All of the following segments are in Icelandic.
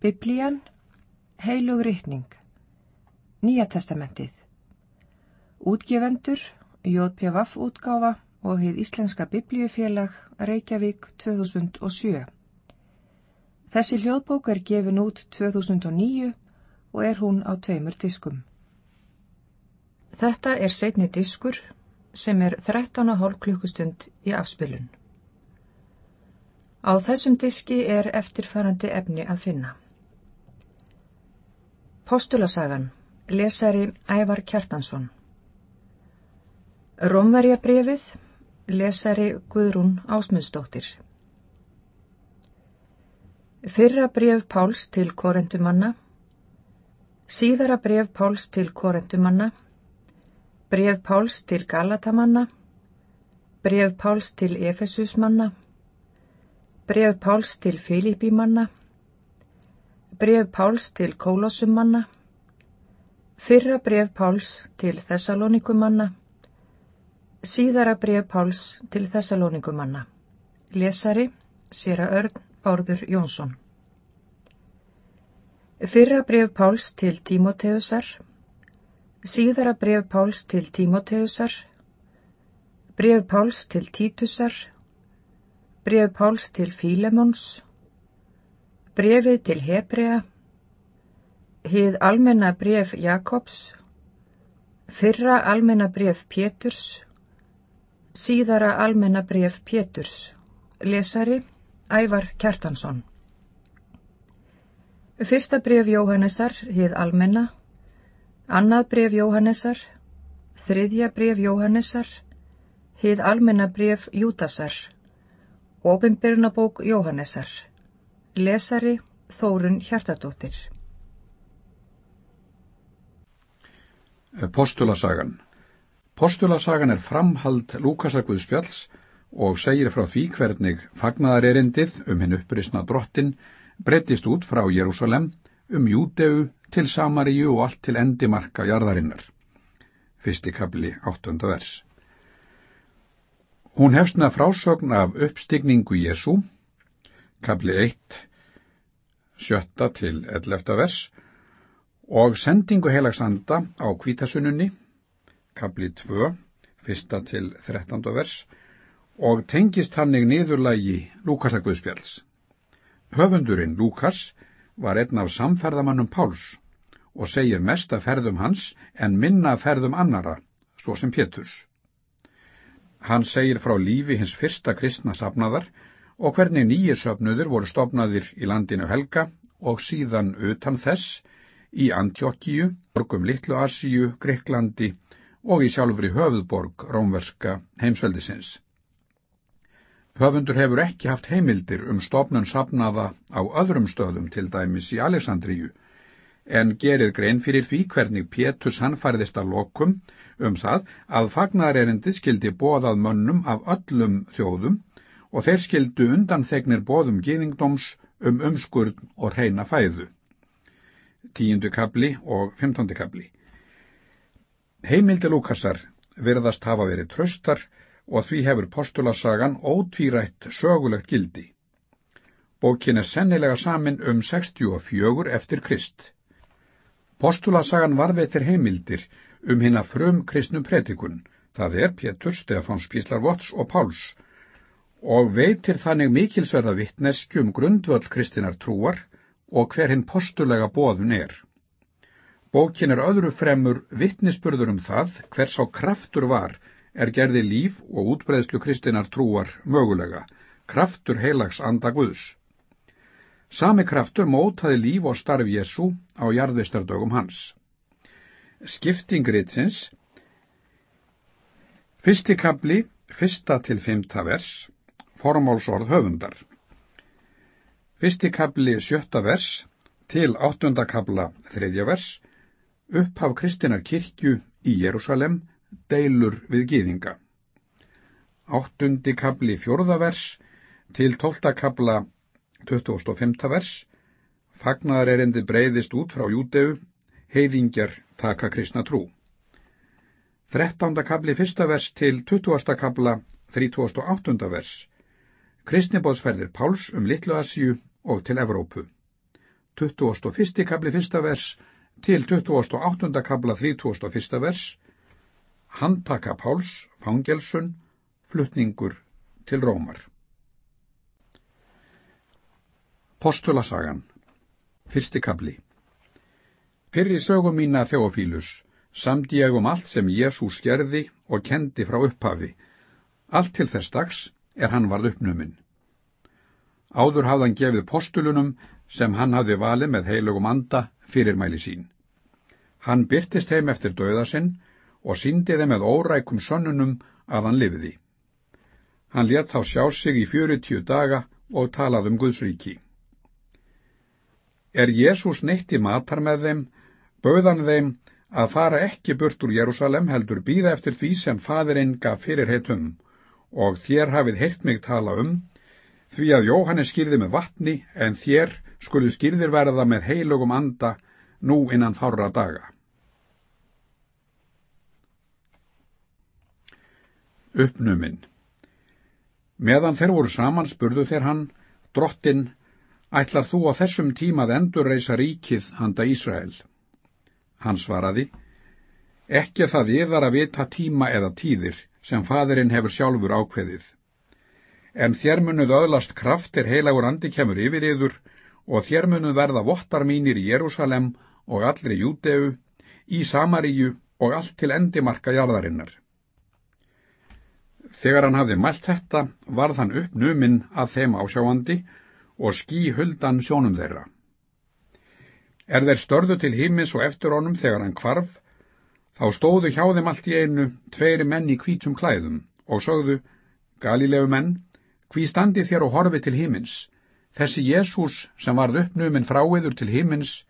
Biblían, heilug rytning, Nýja testamentið, útgefendur, J.P.V. útgáfa og heið Íslenska Biblíufélag, Reykjavík 2007. Þessi hljóðbók er gefin út 2009 og er hún á tveimur diskum. Þetta er setni diskur sem er 13,5 klukkustund í afspilun. Á þessum diski er eftirfarandi efni að finna. Postulasagan, lesari Ævar Kjartansson. Rómverjabrefið, lesari Guðrún Ásmundsdóttir. Fyrra bref Páls til Korentumanna, síðara bref Páls til Korentumanna, bref Páls til Galatamanna, bref Páls til Efesusmanna, bref Páls til Filipímanna, bref Páls til Kólossumanna, fyrra bref Páls til Þessalonikumanna, síðara bref Páls til Þessalonikumanna, lesari Sýra Örn Bárður Jónsson. Fyrra bref Páls til Tímoteusar, síðara bref Páls til Tímoteusar, bref Páls til Títusar, bref Páls til Fílemons, brefið til Hebrea, hið almenna bref Jakobs, fyrra almenna bref Péturs, síðara almenna bref Péturs, lesari Ævar Kjartansson. Fyrsta bref Jóhannesar, hið almenna, annað bref Jóhannesar, þriðja bref Jóhannesar, hið almenna bref Jútasar, ofinbyrnabók Jóhannesar, lesari Þórun Hjartadóttir. Postulasagan Postulasagan er framhald Lúkasar Guðspjalls og segir frá því hvernig fagnadarerindið um hinn upprisna drottin breytist út frá Jérúsalem um Júdeu til Samaríu og allt til endimarka jarðarinnar. Fyrsti kabli, áttunda vers. Hún hefst með frásögn af uppstigningu Jésu, kabli 1, sjötta til 11. vers, og sendingu heilagsanda á kvítasununni, kabli 2, fyrsta til 13. vers, og tengist hannig niðurlægi Lúkasa Guðspjalls. Höfundurinn Lúkas var einn af samferðamannum Páls og segir mest af ferðum hans en minna af ferðum annara, svo sem Péturs. Hann segir frá lífi hins fyrsta kristna sapnaðar og hvernig nýju söpnuður voru stopnaðir í landinu Helga og síðan utan þess í Antjókíu, borgum Littlu Asíu, Greiklandi og í sjálfri höfðborg rómverska heimsveldisins. Höfundur hefur ekki haft heimildir um stopnun sapnaða á öðrum stöðum til dæmis í Alexandríu, en gerir grein fyrir því hvernig Pétus sannfærðist að lokum um það að fagnarerindi skildi bóðað mönnum af öllum þjóðum og þeir skildu undan þegnir bóðum gýðingdóms um umskurð og reyna fæðu. Tíundu kabli og fymtandi kabli. Heimildi Lúkasar verðast hafa verið tröstar og því hefur postulasagan ótvírætt sögulegt gildi. Bókin er sennilega samin um 64 eftir Krist. Postulasagan varveitir heimildir um hinn að frum kristnum pretikun, það er Pétur, Stefáns Gíslarvots og Páls, og veitir þannig mikilsverða vittneskjum grundvöld kristinar trúar og hver hinn postulega bóðun er. Bókin er öðru fremur vittnisspurður um það hvers á kraftur var er gerði líf og útbreðslu kristinar trúar mögulega, kraftur heilags anda Guðs. Sami kraftur mótaði líf og starf Jésu á jarðvistardögum hans. Skiptingritsins Fyrsti kabli, fyrsta til fymta vers, formálsorð höfundar. Fyrsti kabli, sjötta vers, til áttunda kabla, þriðja vers, upphaf Kristinar kirkju í Jérúsalem, deilur við gýðinga. Áttundi kabli fjórða vers til tólta kabla 25. vers Fagnar er endi breyðist út frá Júteu, heiðingjar taka kristna trú. 13. kabli fyrsta vers til 20. kabla 38. vers Kristnibóðsferðir Páls um Littlu Asíu og til Evrópu. 21. kapli 1. vers til 28. kapla 31. vers, handtaka Páls, fangelsun, flutningur til Rómar. Postulasagan, fyrsti kapli Pyrri sögum mína Þeofílus, samt ég um allt sem Jésús gerði og kendi frá upphafi. Allt til þess dags er hann varð uppnuminn. Áður hafði hann gefið postulunum sem hann hafði valið með heilugum anda fyrirmæli sín. Hann byrtist heim eftir döða sinn og síndiði með órækum sönnunum að hann lifiði. Hann let þá sjá sig í fjörutíu daga og talað um Guðsríki. Er Jésús neitt í matar með þeim, bauðan þeim að fara ekki burt úr Jérúsalem heldur býða eftir því sem fadirinn gaf fyrirheitum og þér hafið heilt mig tala um því að Jóhannes skýrði með vatni en þér skulu skýrðir verða með heilugum anda nú innan fára daga. Uppnuminn Meðan þeir voru saman spurðu þeir hann, drottin, ætlar þú á þessum tímað endur reysa ríkið handa Ísrael? Hann svaraði, ekki það yðar að vita tíma eða tíðir sem fadurinn hefur sjálfur ákveðið. En þér munuð öðlast kraftir heilagur andi kemur yfir yður og þér munuð verða vottar mínir í Jérúsalem og allri Júteu, í Samaríu og allt til endimarka jarðarinnar. Þegar hann hafði mælt þetta, varð hann upp numinn að þeim ásjáandi og skí huldan sjónum þeirra. Er þeir störðu til hímis og eftir honum þegar hann kvarf, þá stóðu hjá þeim allt í einu tveiri menn í kvítum klæðum og sögðu, Galilegu menn, hví standi þér og horfi til hímins? Þessi Jésús sem varð uppnuminn frá yður til hímins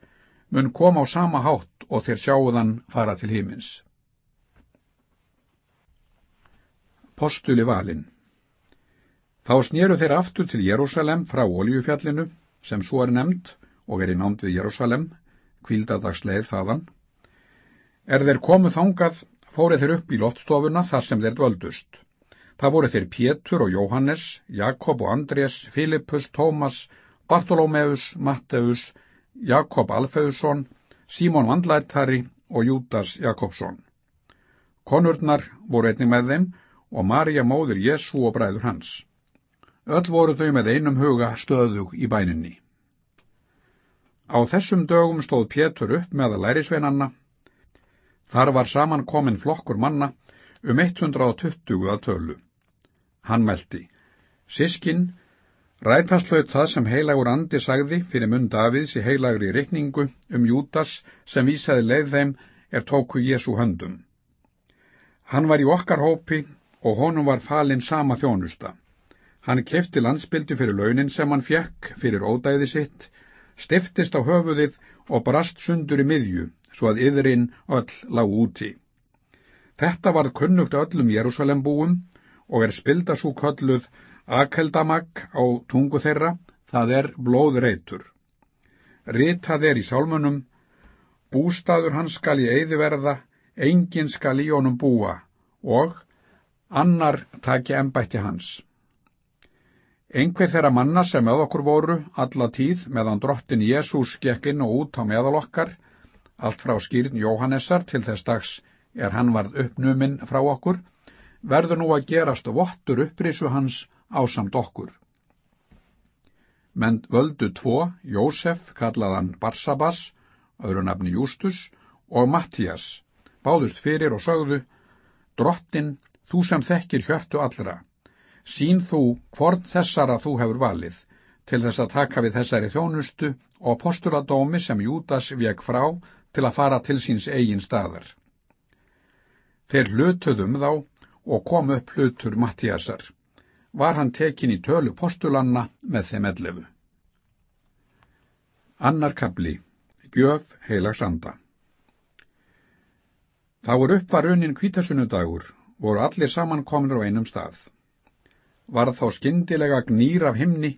mun koma á sama hátt og þér sjáuðan fara til hímins. Postuli valin Þá snýru þeir aftur til Jérúsalem frá Oljufjallinu, sem svo er nefnd, og er í nánd við Jérúsalem, kvíldadagsleið þaðan. Er þeir komu þangað, fórið þeir upp í loftstofuna þar sem þeir dvöldust. Það voru þeir Pétur og Jóhannes, Jakob og Andrés, Filippus, Tómas, Bartolómeus, Matteus, Jakob Alfeusson, Símón Vandlættari og Júdas Jakobsson. Konurnar voru einnig með þeim og Marja móður Jésu og bræður hans. Öll voru þau með einum huga stöðug í bæninni. Á þessum dögum stóð Pétur upp með að lærisveinanna. Þar var saman komin flokkur manna um 120 að tölu. Hann meldi. Sískin, rætast hlaut það sem heilagur andi sagði fyrir munn Davids í heilagri rittningu um Jútas sem vísaði leið þeim er tóku Jésu höndum. Hann var í okkar hópi og honum var falinn sama þjónusta. Hann kefti landsbyldi fyrir launin sem hann fjekk fyrir ódæði sitt stiftist á höfuðið og brast sundur í miðju, svo að yðurinn öll lág úti. Þetta varð kunnugt öllum Jérúsalembúum og er spildasú kölluð akeldamag á tungu þeirra, það er blóðreitur. Ritað er í sálmunum, bústaður hans skal í eiði verða, enginn skal í honum búa og annar taki ennbætti hans. Einhver þeirra manna sem með okkur voru alla tíð meðan drottin Jésús gekk inn og út á meðal okkar, allt frá skýrn Jóhannessar til þess dags er hann varð uppnuminn frá okkur, verður nú að gerast vottur upprísu hans ásamt okkur. Menn völdu tvo, Jósef, kallaðan Barsabas, öðru nafni Jústus, og Mattías, báðust fyrir og sögðu, drottin, þú sem þekkir hjörtu allra, sín þú hvort þessara þú hefur valið til þess að taka við þessari þjónustu og postuladómi sem Júdas vek frá til að fara til síns eigin staðar. Þeir hlutuðum þá og kom upp hlutur Mattíasar. Var hann tekin í tölu postulanna með þeim ellefu. Annar kabli, Gjöf heilagsanda. Það voru uppvarunin kvítasunnudagur, voru allir samankomnir á einum stað var þá skyndilega gnýr af himni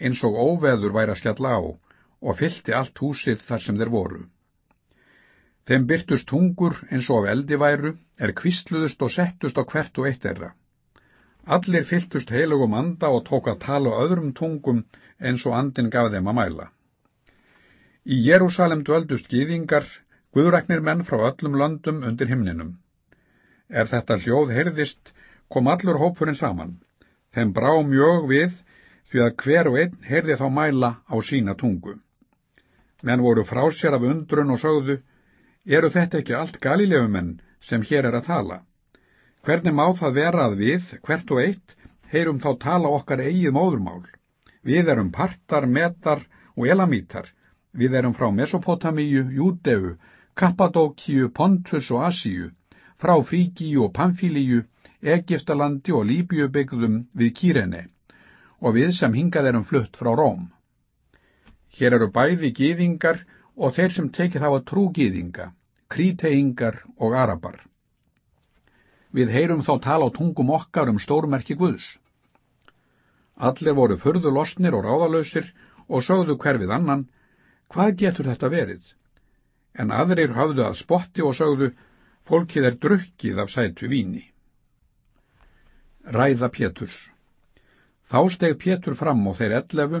eins og óveður væri að skjalla á og fylti allt húsið þar sem þeir voru. Þeim byrtust tungur eins og af eldi væru, er kvistluðust og settust á hvert og eitt erra. Allir fyltust heilugum anda og tók að tala öðrum tungum eins og andin gaf þeim að mæla. Í Jérúsalem dvöldust gýðingar, guðræknir menn frá öllum löndum undir himninum. Er þetta hljóð heyrðist, kom allur hópurinn saman. Þeim brá mjög við því að hver og einn heyrði þá mæla á sína tungu. Menn voru frá sér af undrun og sögðu, eru þetta ekki allt galilegumenn sem hér er að tala? Hvernig má það vera að við, hvert og eitt, heyrum þá tala okkar eigið móðurmál? Við erum partar, metar og elamítar. Við erum frá Mesopotamíu, Júdeu, Kappadókíu, Pontus og Asíu, frá Fríkíu og Pamfílíu, Egiptalandi og Líbíubyggðum við Kýrene og við sem hingað erum flutt frá Róm. Hér eru bæði gýðingar og þeir sem tekið hafa trúgýðinga, kríteingar og arabar. Við heyrum þá tala á tungum okkar um stórmerki Guðs. Allir voru förðu losnir og ráðalösir og sögðu hverfið annan, hvað getur þetta verið? En aðrir hafðu að spotti og sögðu, fólkið er drukkið af sætu víni. Ræða Péturs Þá steg Pétur fram og þeir ellefu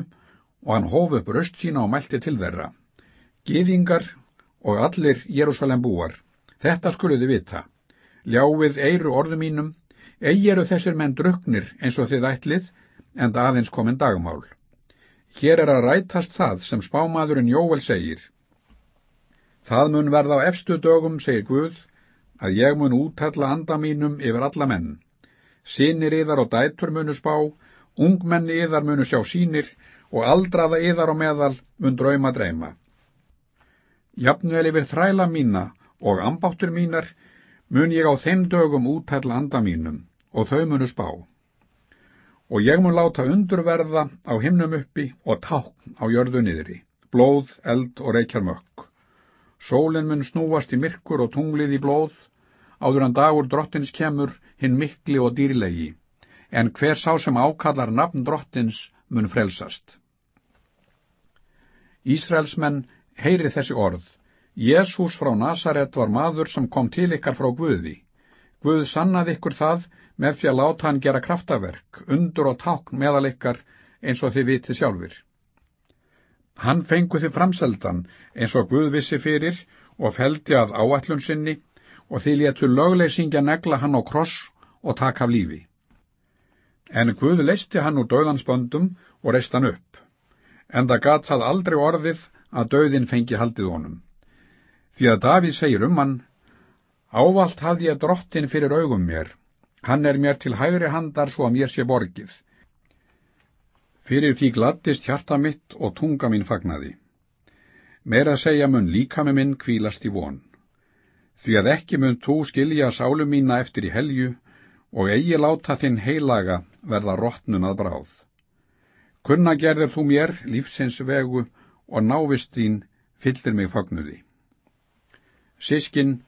og hann hóf upp röst sína og mælti til þeirra. Gýðingar og allir Jérúsalem búar, þetta skuluði vita. Ljáið eiru orðu mínum, eigi eru þessir menn druknir eins og þið ætlið, en það aðeins komin dagmál. Hér er að rætast það sem spámaðurinn Jóel segir. Það mun verða á efstu dögum, segir Guð, að ég mun útalla anda mínum yfir alla menn. Sinir yðar og dætur munu spá, ungmenni yðar munu sjá sínir og aldraða yðar og meðal mun drauma dreyma. Jafnvel yfir þræla mína og ambáttur mínar mun ég á þeim dögum útætla anda mínum og þau munu spá. Og ég mun láta undurverða á himnum uppi og tákn á jörðu niðri, blóð, eld og reykjar mökk. Sólinn mun snúast í myrkur og tunglið í blóð, áður en dagur drottins kemur hinn mikli og dýrlegi, en hver sá sem ákallar nafn drottins mun frelsast. Ísraelsmenn heyri þessi orð. Jésús frá Nazaret var maður sem kom til ykkar frá Guði. Guð sannaði ykkur það með því að láta hann gera kraftaverk, undur og tákn meðal ykkar eins og þið vitið sjálfur. Hann fengu þið framseldan eins og Guð vissi fyrir og feldi að áallun sinni og þið léttu lögleysingja negla hann á kross og taka af lífi. En Guð leisti hann úr döðansböndum og reist hann upp. En það gat það aldrei orðið að döðin fengi haldið honum. Því að Davíð segir um hann, Ávalt hafði ég drottin fyrir augum mér, hann er mér til hægri handar svo að mér sé borgið. Fyrir því glattist hjarta mitt og tunga mín fagnaði. Meira segja mun líka með minn kvílast í von. Því að ekki mun þú skilja sálu mína eftir í helju og eigi láta þinn heilaga verða róttnun að bráð. Kunna gerðir þú mér lífsins vegu og návist þín fyllir mig fagnuði. Sískin,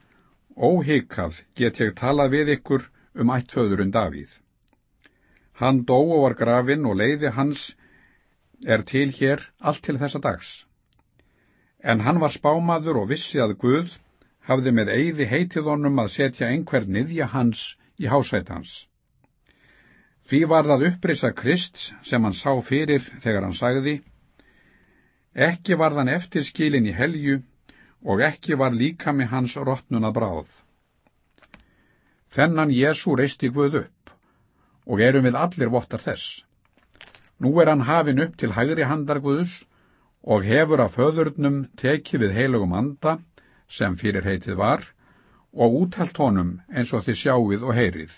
óhikað get ég talað við ykkur um ættföðurinn Davíð. Hann dó og var grafin og leiði hans er til hér allt til þessa dags. En hann var spámaður og vissi að Guð hafði með eigði heitið honum að setja einhver niðja hans í hásætt hans. Því var það upprisa Krist sem hann sá fyrir þegar hann sagði Ekki var þann eftir skilin í helju og ekki var líka með hans róttnuna bráð. Þennan Jésu reisti Guð upp og erum við allir vottar þess. Nú er hann hafin upp til hægri handar Guðus og hefur að föðurnum tekið við heilugum anda sem fyrir heitið var og úthalt honum eins og þið sjáuð og heyrið.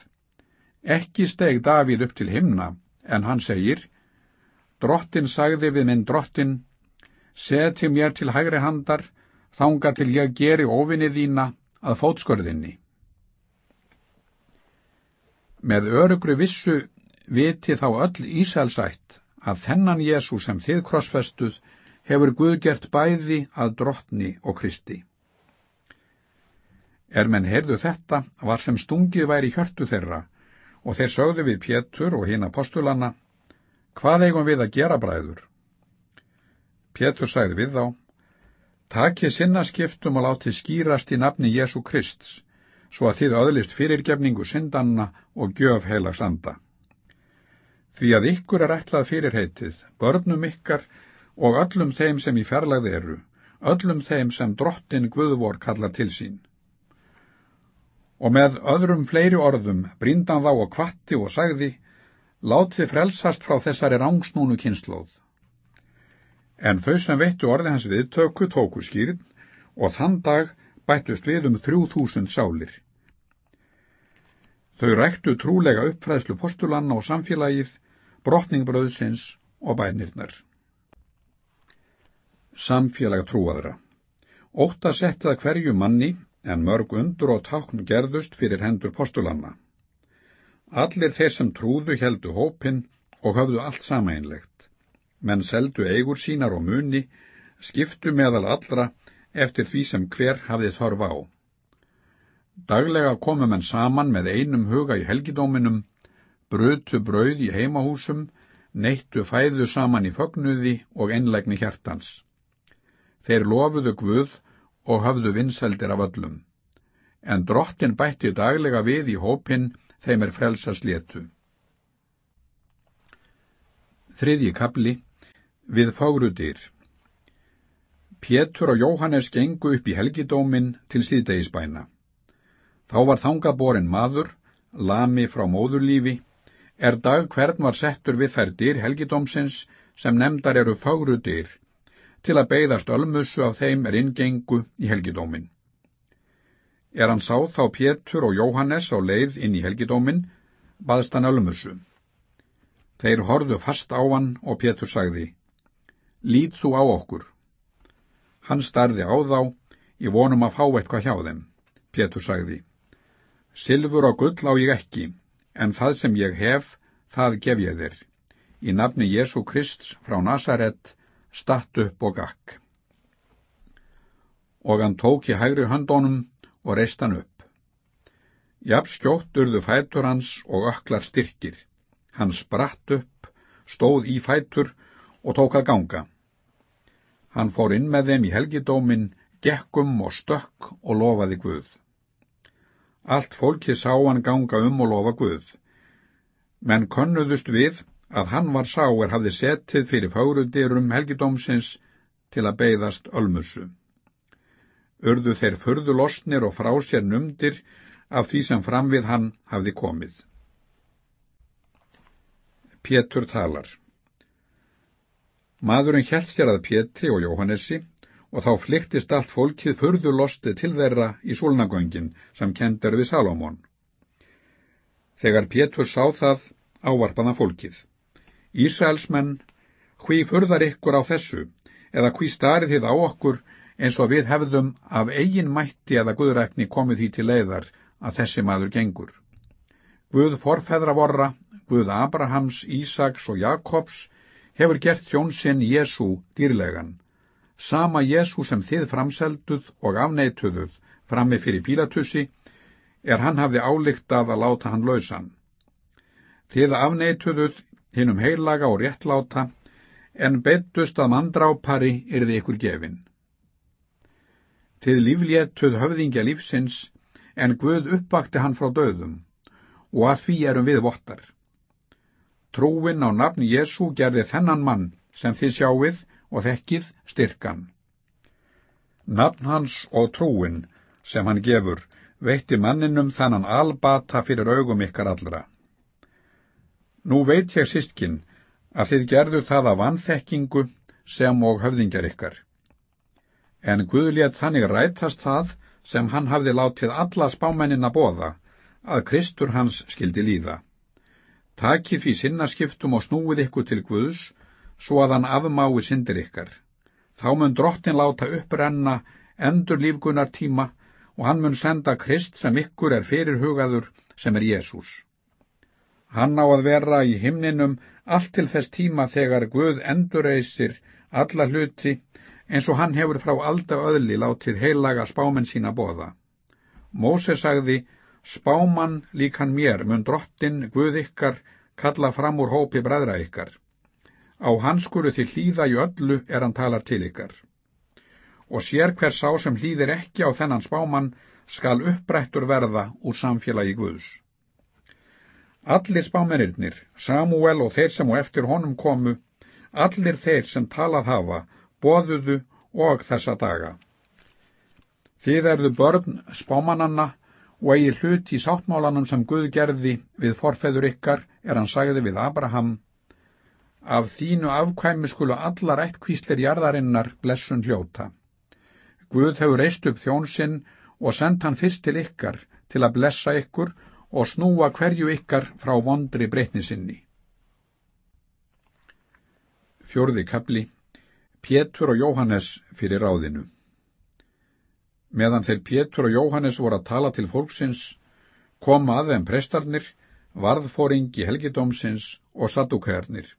Ekki steg Davíð upp til himna en hann segir Drottin sagði við minn drottin Seti mér til hægri handar þanga til ég geri ofinni þína að fótskörðinni. Með örugru vissu viti þá öll Ísælsætt að þennan Jésu sem þið krossfestuð hefur Guð gert bæði að drottni og Kristi. Er menn heyrðu þetta var sem stungið væri hjörtu þeirra og þeir sögðu við Pétur og hinn apostulanna, hvað eigum við að gera bræður? Pétur sagði við þá, takið sinnaskiptum og látið skýrast í nafni Jésu Krist, svo að þið öðlist fyrirgefningu syndanna og gjöf heilags anda. Því að ykkur er ætlað fyrirheitið, börnum ykkar og öllum þeim sem í fjarlagð eru, öllum þeim sem drottin Guðvor kallar til sín. Og með öðrum fleiri orðum brindan þá og kvatti og sagði, láti frelsast frá þessari rángsnúnu kynnslóð. En þau sem veittu orði hans viðtöku tóku skýrin og þann dag bættust við um þrjú þúsund sálir. Þau ræktu trúlega uppfræðslu postulanna og samfélagið, brotningbröðsins og bænirnar. Samfélag trúaðra Óta settið hverju manni en mörg undur og tákn gerðust fyrir hendur postulanna. Allir þeir sem trúðu heldu hópin og höfðu allt sameinlegt. Menn seldu eigur sínar og muni, skiptu meðal allra eftir því sem hver hafði þorf á. Daglega komu menn saman með einum huga í helgidóminum, brötu brauð í heimahúsum, neittu fæðu saman í fögnuði og einlegni hjartans. Þeir lofuðu Guð og hafðu vinseldir af öllum. En drottin bætti daglega við í hópin þeim er frelsast léttu. Þriðji kapli Við fáruðir Pétur og Jóhannes gengu upp í helgidómin til síðdegisbæna. Þá var þangaborin maður, lami frá móðurlífi, er dag hvern var settur við þær dyr helgidómsins sem nefndar eru fáruðir til að beigðast ölmussu af þeim er ingengu í helgidómin. Er hann sá þá Pétur og Jóhannes á leið inn í helgidómin, baðst hann ölmussu. Þeir horðu fast á hann og Pétur sagði, Lít þú á okkur. Hann starði á þá, í vonum að fá eitthvað hjá þeim. Pétur sagði, Silfur og gull á ég ekki, en það sem ég hef, það gef ég þér. Í nafni Jésu Krist frá Nazaret, statt upp og gakk. Og hann tók í hægri höndónum og reist hann upp. Jafn skjótt urðu fætur hans og öklar styrkir. Hann spratt upp, stóð í fætur og tók að ganga. Hann fór inn með þeim í helgidómin, gekkum og stökk og lofaði Guð. Allt fólki sá hann ganga um og lofa Guð. Menn konnuðust við að hann var sá er hafði setið fyrir fáruðdyrum helgidómsins til að beigðast ölmussu. Urðu þeir förðu losnir og frá sér numdir af því sem fram við hann hafði komið. Pétur talar Maðurinn hjælt sér að Pétri og Jóhannesi og þá flyktist allt fólkið förðu losti til þeirra í solnagöngin sem kendar við Salomón. Þegar Pétur sá það, ávarpaða fólkið. Ísraelsmenn, hví furðar ykkur á þessu, eða hví starið þið á okkur eins og við hefðum af eigin mætti eða guðrækni komið því til leiðar að þessi maður gengur. Guð forfeðra vorra, Guð Abrahams, Ísaks og Jakobs hefur gert þjónsinn Jésu dýrlegan. Sama Jésu sem þið framselduð og afneituðuð frammi fyrir Pílatussi er hann hafði álíktað að láta hann lausan. Þið afneituðuð hinnum heilaga og réttláta, en bettust að mandrápari yrði ykkur gefin. Þið lífléttuð höfðingja lífsins, en Guð uppvakti hann frá döðum, og að því erum við vottar. Trúin á nafn Jésu gerði þennan mann sem þið sjáuð og þekkið styrkan. Nafn hans og trúin sem hann gefur veitti manninum þannan albata fyrir augum ykkar allra. Nú veit ég sístkinn að þið gerðu það af vanþekkingu sem og höfðingjar ykkar. En Guðlétt þannig rætast það sem hann hafði látið alla spámenninna bóða, að Kristur hans skildi líða. Takið því sinnaskiptum og snúið ykkur til Guðs, svo að hann afmái syndir ykkar. Þá mun drottin láta upprenna endur lífgunar tíma og hann mun senda Krist sem ykkur er fyrirhugaður sem er Jésús. Hann á að vera í himninum allt til þess tíma þegar Guð endurreysir alla hluti eins og hann hefur frá alda öðli látið heilaga spámen sína bóða. Móse sagði, spáman líkan mér mun drottin Guð ykkar kalla fram úr hópi bræðra ykkar. Á hans skuru til hlýða í öllu er hann talar til ykkar. Og sér hver sá sem hlýðir ekki á þennan spáman skal upprættur verða úr samfélagi Guðs. Allir spámennirnir, Samuel og þeir sem og eftir honum komu, allir þeir sem talað hafa, boðuðu og þessa daga. Þið erðu börn spámananna og eigi hlut í sáttmálanum sem Guð gerði við forfeður ykkar er hann sagði við Abraham Af þínu afkvæmi skulu allar eittkvíslir jarðarinnar blessun hljóta. Guð hefur reist upp þjónsinn og sendt hann fyrst til ykkar til að blessa ykkur og snúa hverju ykkar frá vondri breytni sinni. Fjörði kapli Pétur og Jóhannes fyrir ráðinu Meðan þeir Pétur og Jóhannes voru að tala til fólksins, kom að þeim prestarnir, varðfóringi helgidómsins og sattúkæðarnir.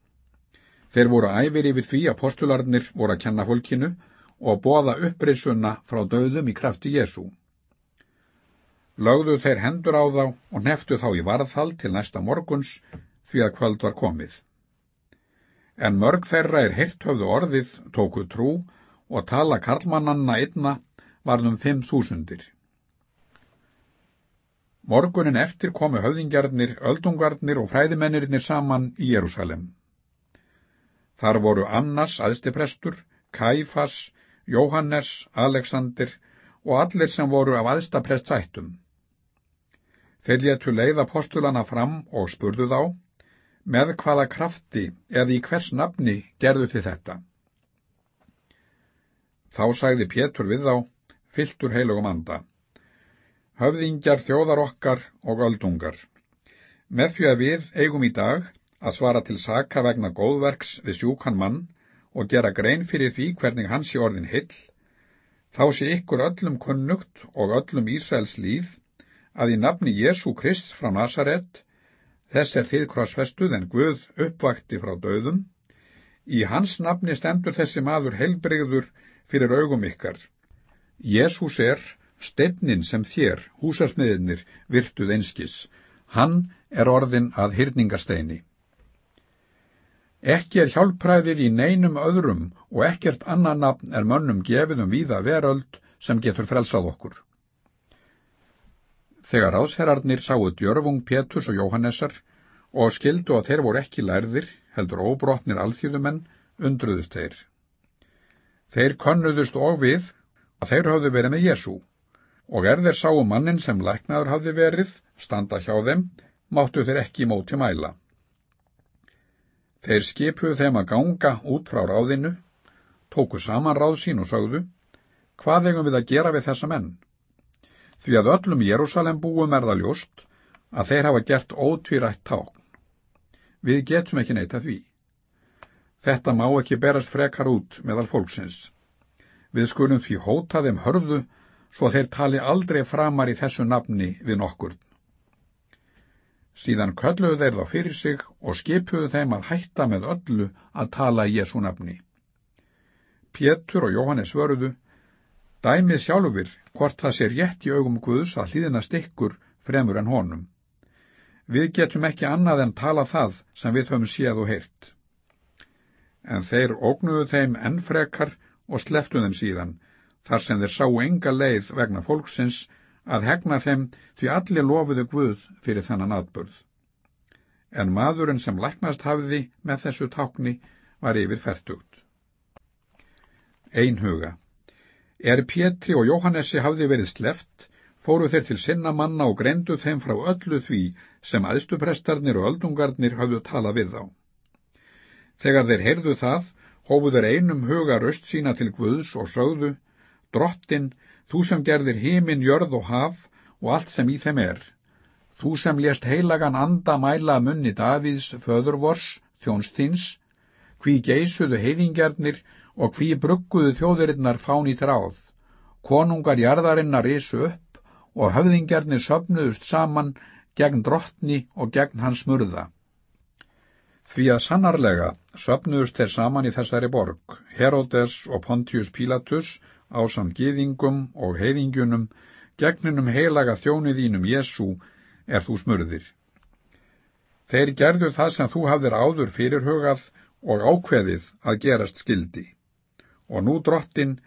Þeir voru æfir yfir því að postularnir voru að kenna fólkinu og bóða uppreysuna frá döðum í krafti Jésu. Lögðu þeir hendur á þá og neftu þá í varðhald til næsta morguns því að kvöld var komið. En mörg þeirra er hirt höfðu orðið, tóku trú og tala karlmannanna einna varðum fimm þúsundir. Morgunin eftir komu höfðingjarnir, öldungarnir og fræðimennirinnir saman í Jérúsalem. Þar voru Annas, aðstiprestur, Kaifas, Jóhannes, Alexander og allir sem voru af aðstaprestsættum. Þeir léttu leið apostulana fram og spurðu þá, með hvaða krafti eða í hvers nafni gerðu til þetta. Þá sagði Pétur við þá, fylltur heilugum anda. Höfðingjar þjóðar okkar og öldungar. Með því að við eigum í dag að svara til saka vegna góðverks við sjúkan mann og gera grein fyrir því hvernig hans í orðin hill, þá sé ykkur öllum kunnugt og öllum Ísraels líð að í nafni Jésu Krist frá Nazaret, þess er þið krossfestuð en Guð uppvakti frá döðum, í hans nafni stendur þessi maður heilbreyður fyrir augum ykkar Jésús er stefnin sem þér, húsasmiðinir, virtuð einskis. Hann er orðin að hyrningasteini. Ekki er hjálpræðið í neinum öðrum og ekkert annan nafn er mönnum gefið um víða veröld sem getur frelsað okkur. Þegar ásherarnir sáu djörfung Péturs og Jóhannessar og skildu að þeir voru ekki lærðir, heldur óbrotnir alþýðumenn, undruðust þeir. Þeir konnuðust og við að þeir hafðu verið með Jésu og er þeir sáu mannin sem læknaður hafði verið, standa hjá þeim, máttu þeir ekki móti mæla. Þeir skipuðu þeim að ganga út frá ráðinu, tóku saman ráð sín og sögðu, hvað eigum við að gera við þessa menn? Því að öllum Jérúsalem búum er það ljóst að þeir hafa gert ótvírætt tákn. Við getum ekki neyta því. Þetta má ekki berast frekar út meðal fólksins. Við skulum því hóta þeim hörðu svo þeir tali aldrei framar í þessu nafni við nokkur. Síðan kölluðu þeir þá fyrir sig og skipuðu þeim að hætta með öllu að tala í Jésu nafni. Pétur og Jóhannes vörðu, dæmið sjálfur hvort það sé rétt í augum Guðs að hlýðina stikkur fremur en honum. Við getum ekki annað en tala það sem við höfum séð og heyrt. En þeir ógnuðu þeim ennfrekar og sleftu þeim síðan, þar sem þeir sáu enga leið vegna fólksins að hegna þeim því allir lofuðu Guð fyrir þennan atbörð. En maðurinn sem læknast hafiði með þessu tákni var yfir færtugt. Einhuga. Er Pétri og Jóhannesi hafði verið sleft, fóru þeir til sinna manna og greindu þeim frá öllu því sem aðstuprestarnir og öldungarnir hafðu talað við þá. Þegar þeir heyrðu það, hófu þeir einum huga röst sína til Guðs og sögðu, Drottin, þú sem gerðir hímin, jörð og haf og allt sem í þeim er, þú sem lést heilagan anda mæla munni Davíðs, föðurvors, þjónstins, hví geisuðu heiðingjarnir og hví brugguðu þjóðurinnar fán í tráð, konungar jarðarinnar risu upp og höfðingjarnir söpnuðust saman gegn drottni og gegn hans smurða. Því að sannarlega söpnuðust þeir saman í þessari borg, Herodes og Pontius Pilatus, ásam gýðingum og heiðingjunum, gegninum heilaga þjóniðínum Jésu er þú smurðir. Þeir gerðu það sem þú hafðir áður fyrirhugað og ákveðið að gerast skildi. Og nú drottin,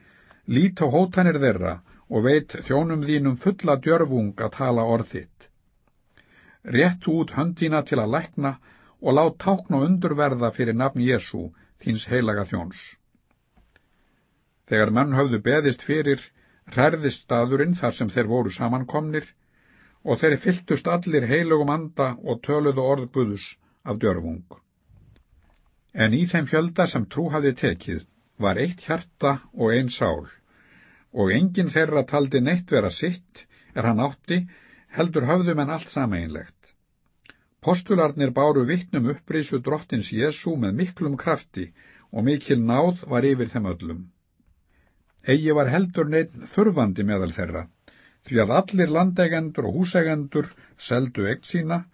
lít á hótanir þeirra og veit þjónum þínum fulla djörfung að tala orðitt. Rétt út höndina til að lækna og lát tákn og undurverða fyrir nafn Jésu, þins heilaga þjóns. Þegar mann höfðu beðist fyrir, hrærðist staðurinn þar sem þeir voru samankomnir og þeir fylltust allir heilugum anda og töluðu orðbuðus af djörfung. En í þeim fjölda sem trú hafði tekið var eitt hjarta og ein sál og enginn þeirra taldi neitt vera sitt er hann átti heldur höfðum en allt sameinlegt. Postularnir báru vittnum upprísu drottins Jésu með miklum krafti og mikil náð var yfir þeim öllum. Egi var heldur neitt þurfandi meðal þeirra, því að allir landeigendur og húseigendur seldu eitt sína,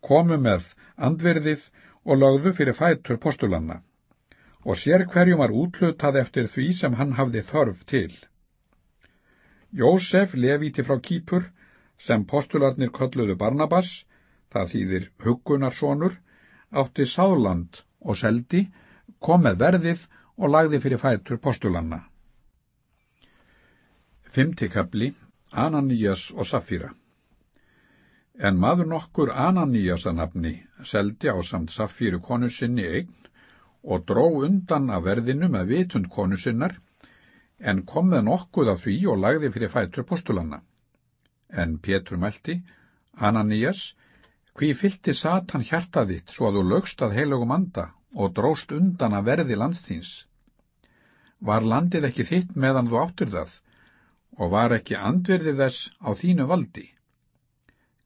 komu með andverðið og lögðu fyrir fætur postulanna, og sér hverjum var útlutað eftir því sem hann hafði þörf til. Jósef leviti frá Kýpur, sem postularnir kölluðu Barnabas, það þýðir huggunarsonur, átti sáland og seldi, kom með verðið og lagði fyrir fætur postulanna. Fymtikabli, Ananías og Safíra En maður nokkur Ananías að nafni seldi á samt Safíru konu sinni eign og dró undan af verðinu með vitund konu sinnar, en kom með nokkuð af því og lagði fyrir fætur postulanna. En Pétur mælti, Ananías, hví fylti Satan hjartaðitt svo að þú lögst að heilugum anda og dróst undan að verði landstíns? Var landið ekki þitt meðan þú áttur það og var ekki andverði þess á þínu valdi?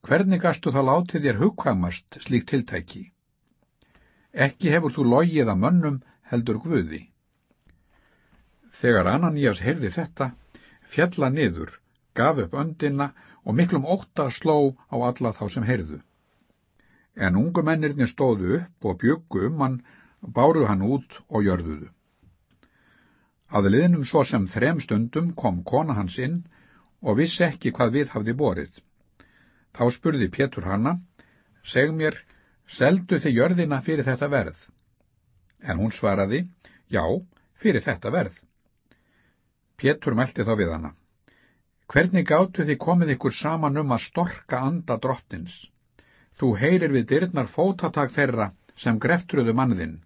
Hvernig gastu þá látið þér hugkvæmast slíkt tiltæki? Ekki hefur þú logið að mönnum heldur guði. Þegar Ananías heyrði þetta, fjalla niður, gaf upp öndina og miklum óta sló á alla þá sem heyrðu. En ungu mennirni stóðu upp og byggu um hann, báru hann út og jörðuðu. Að liðnum svo sem þrem stundum kom kona hans inn og vissi ekki hvað við hafði borið. Þá spurði Pétur hanna, seg mér, seldu þið jörðina fyrir þetta verð? En hún svaraði, já, fyrir þetta verð. Pétur meldi þá við hana. Hvernig gáttu þið komið ykkur saman um að storka anda drottins? Þú heyrir við dyrnar fótatak þeirra sem greftruðu mannðinn.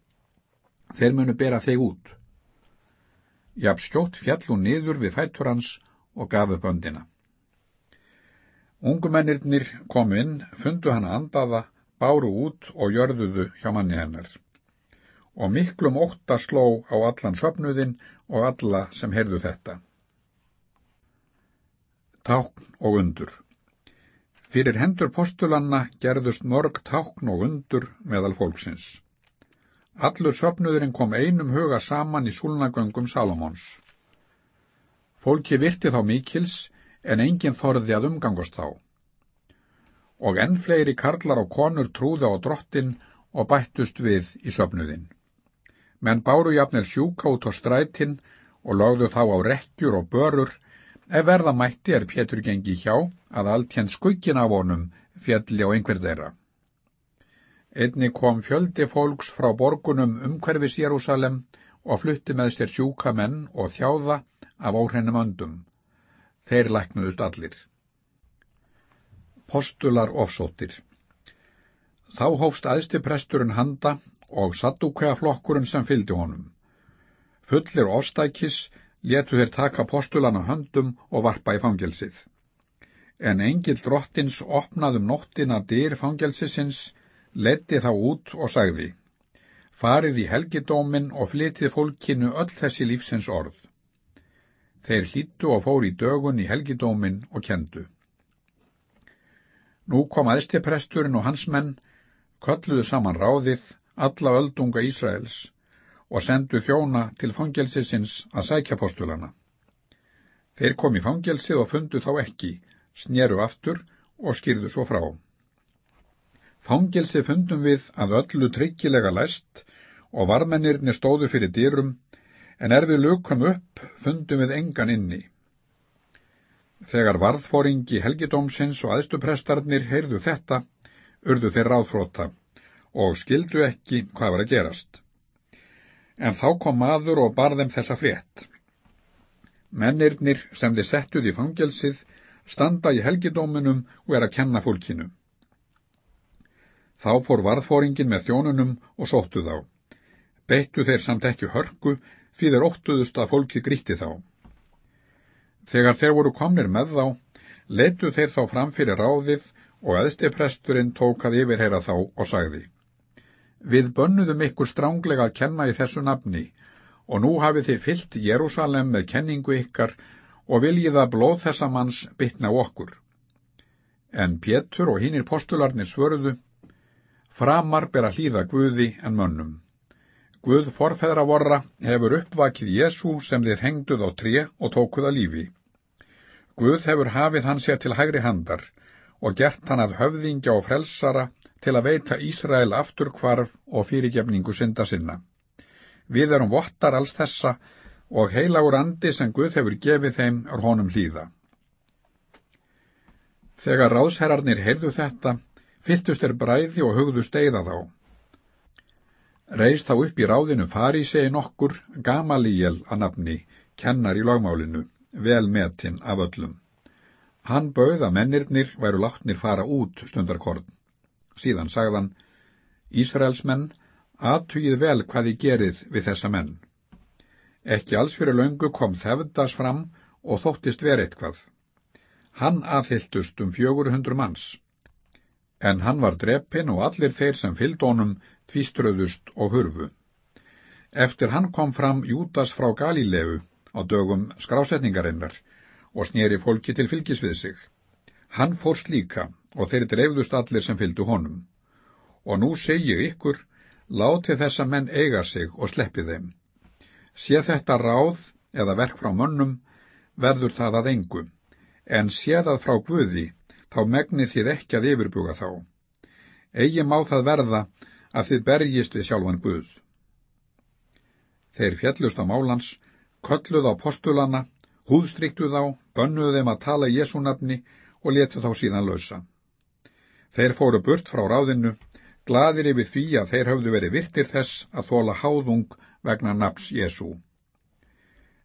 Þeir munu bera þig út. Jafn skjótt fjall hún niður við fættur hans og gaf upp öndina. Ungumennirnir kom inn, fundu hann andaða, báru út og jörðuðu hjá manni hennar. Og miklum ótta sló á allan söpnuðinn og alla sem heyrðu þetta. Tákn og undur Fyrir hendur postulanna gerðust mörg tákn og undur meðal fólksins. Allur söpnuðurinn kom einum huga saman í súlnagöngum Salomons. Fólki virti þá mikils, en enginn þorði að umgangast þá. Og enn fleiri karlar og konur trúði á drottin og bættust við í söpnuðinn. Menn báru jafnir sjúka út á strætin og lögðu þá á rekkjur og börur, ef verða mætti er Pétur gengi hjá að allt henn skuggin af honum fjalli á einhver þeirra. Einni kom fjöldi fólks frá borgunum umhverfis Jérúsalem og flutti með sér sjúka menn og þjáða af óhrennum öndum. Þeir læknuðust allir. Postular ofsóttir Þá hófst aðstipresturinn handa og sattúkveða flokkurinn sem fyldi honum. Fullir ofstækis letu þeir taka postulana höndum og varpa í fangelsið. En engil drottins opnaðum nóttina dyr fangelsisins letti þá út og sagði, farið í helgidómin og flytið fólkinu öll þessi lífsins orð. Þeir hlýttu og fór í dögun í helgidómin og kendu. Nú kom aðstipresturinn og hans menn, kölluðu saman ráðið, alla öldunga Ísraels og sendu þjóna til fangelsisins að sækja postulana. Þeir kom í fangelsið og fundu þá ekki, sneru aftur og skýrðu svo frá. Fangelsi fundum við að öllu tryggilega læst og varmennirni stóðu fyrir dýrum, en er við lukum upp fundum við engan inni. Þegar varðfóringi helgidómsins og aðstuprestarnir heyrðu þetta, urðu þeir ráðfróta og skildu ekki hvað var að gerast. En þá kom maður og bar þeim þessa frétt. Mennirnir sem þið settuð í fangelsið standa í helgidóminum og er að kenna fólkinu. Þá fór varðfóringin með þjónunum og sóttu þá. Beittu þeir samt ekki hörku þeir óttuðust að fólki gríti þá. Þegar þeir voru komnir með þá, letu þeir þá fram fyrir ráðið og eðstipresturinn tókað yfirheyra þá og sagði. Við bönnuðum ykkur stránglega að kenna í þessu nafni og nú hafið þið fyllt Jérúsalem með kenningu ykkar og viljið að blóð þessa manns bytna okkur. En Pétur og hinnir postularnir svörðu, framar ber að hlýða Guði en mönnum. Guð forfeðra vorra hefur uppvakið Jésu sem þið hengduð á tré og tókuð að lífi. Guð hefur hafið hann sér til hægri handar og gert hann að höfðingja og frelsara til að veita Ísrael afturkvarf og fyrirgefningu synda sinna. Við erum vottar alls þessa og heilagur andi sem Guð hefur gefið þeim er honum hlýða. Þegar ráðsherrarnir heyrðu þetta, fylltust er bræði og hugðu steiða þá. Reist þá upp í ráðinu fari segi nokkur Gamalíel að nafni, kennar í lagmálinu, vel metinn af öllum. Hann bauð að mennirnir væru látnir fara út stundarkorn. Síðan sagðan, Ísraelsmenn, aðtugið vel hvað þið gerið við þessa menn. Ekki alls fyrir löngu kom þefdas fram og þóttist verið eitthvað. Hann aðhylltust um fjögur hundru manns. En hann var drepin og allir þeir sem fylldónum tviströðust og hurfu. Eftir hann kom fram Júdas frá Galilegu á dögum skrásetningarinnar og snýri fólki til fylgis við sig. Hann fórst líka og þeir dreifðust allir sem fylgdu honum. Og nú segi ykkur, láti þessa menn eiga sig og sleppi þeim. Sé þetta ráð eða verk frá mönnum, verður það að engum en séðað frá Guði, þá megnið þið ekki að yfirbuga þá. Egi má það verða að þið berjist við sjálfan Guð. Þeir fjallust á málans, kölluð á postulana, húðstryktuð á, bönnuð þeim að tala Jésu nafni og letu þá síðan lausa. Þeir fóru burt frá ráðinu, gladir yfir því að þeir höfðu verið virtir þess að þóla háðung vegna nafs Jésu.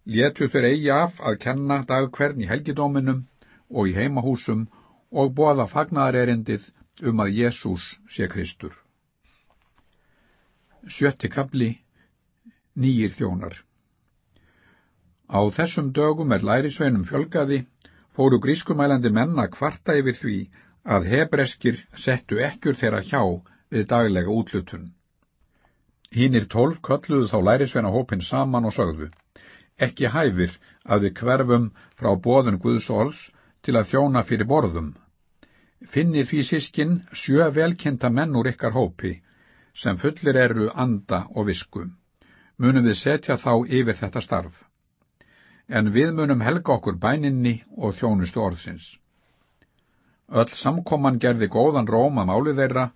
Letu þeir eigi af að kenna dagkvern í helgidóminum og í heimahúsum og bóða fagnaðarerindið um að Jésús sé Kristur. Sjötti kapli Nýjir þjónar Á þessum dögum er lærisveinum fjölgaði, fóru grískumælandi menna kvarta yfir því að hebreskir settu ekkur þeirra hjá við daglega útlutun. Hínir tólf kölluðu þá lærisveina hópin saman og sögðu, ekki hæfir að við hverfum frá bóðun Guðs orðs til að þjóna fyrir borðum. Finnið því sískin sjö velkenda menn úr ykkar hópi, sem fullir eru anda og visku. Munum við setja þá yfir þetta starf. En við munum helga okkur bæninni og þjónustu orðsins. Öll samkoman gerði góðan róma máli þeirra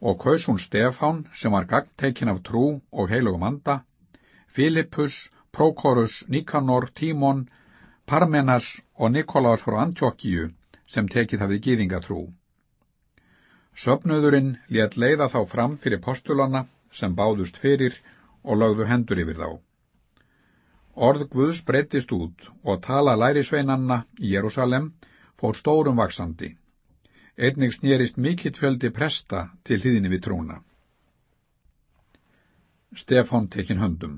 og kaus hún Stefán sem var gagnteikin af trú og heilugum anda, Filippus, Prókorus, Nikanor, Tímon, Parmenas og Nikolás frá Antjókíu sem tekið hafið gýðingatrú. Söpnuðurinn let leiða þá fram fyrir postulana sem báðust fyrir og lögðu hendur yfir þá. Orð Guðs breytist út og tala lærisveinanna í Jérúsalem fór stórum vaksandi. Einnig snýrist mikill fjöldi presta til hlýðinni við trúna. Stefán tekin höndum.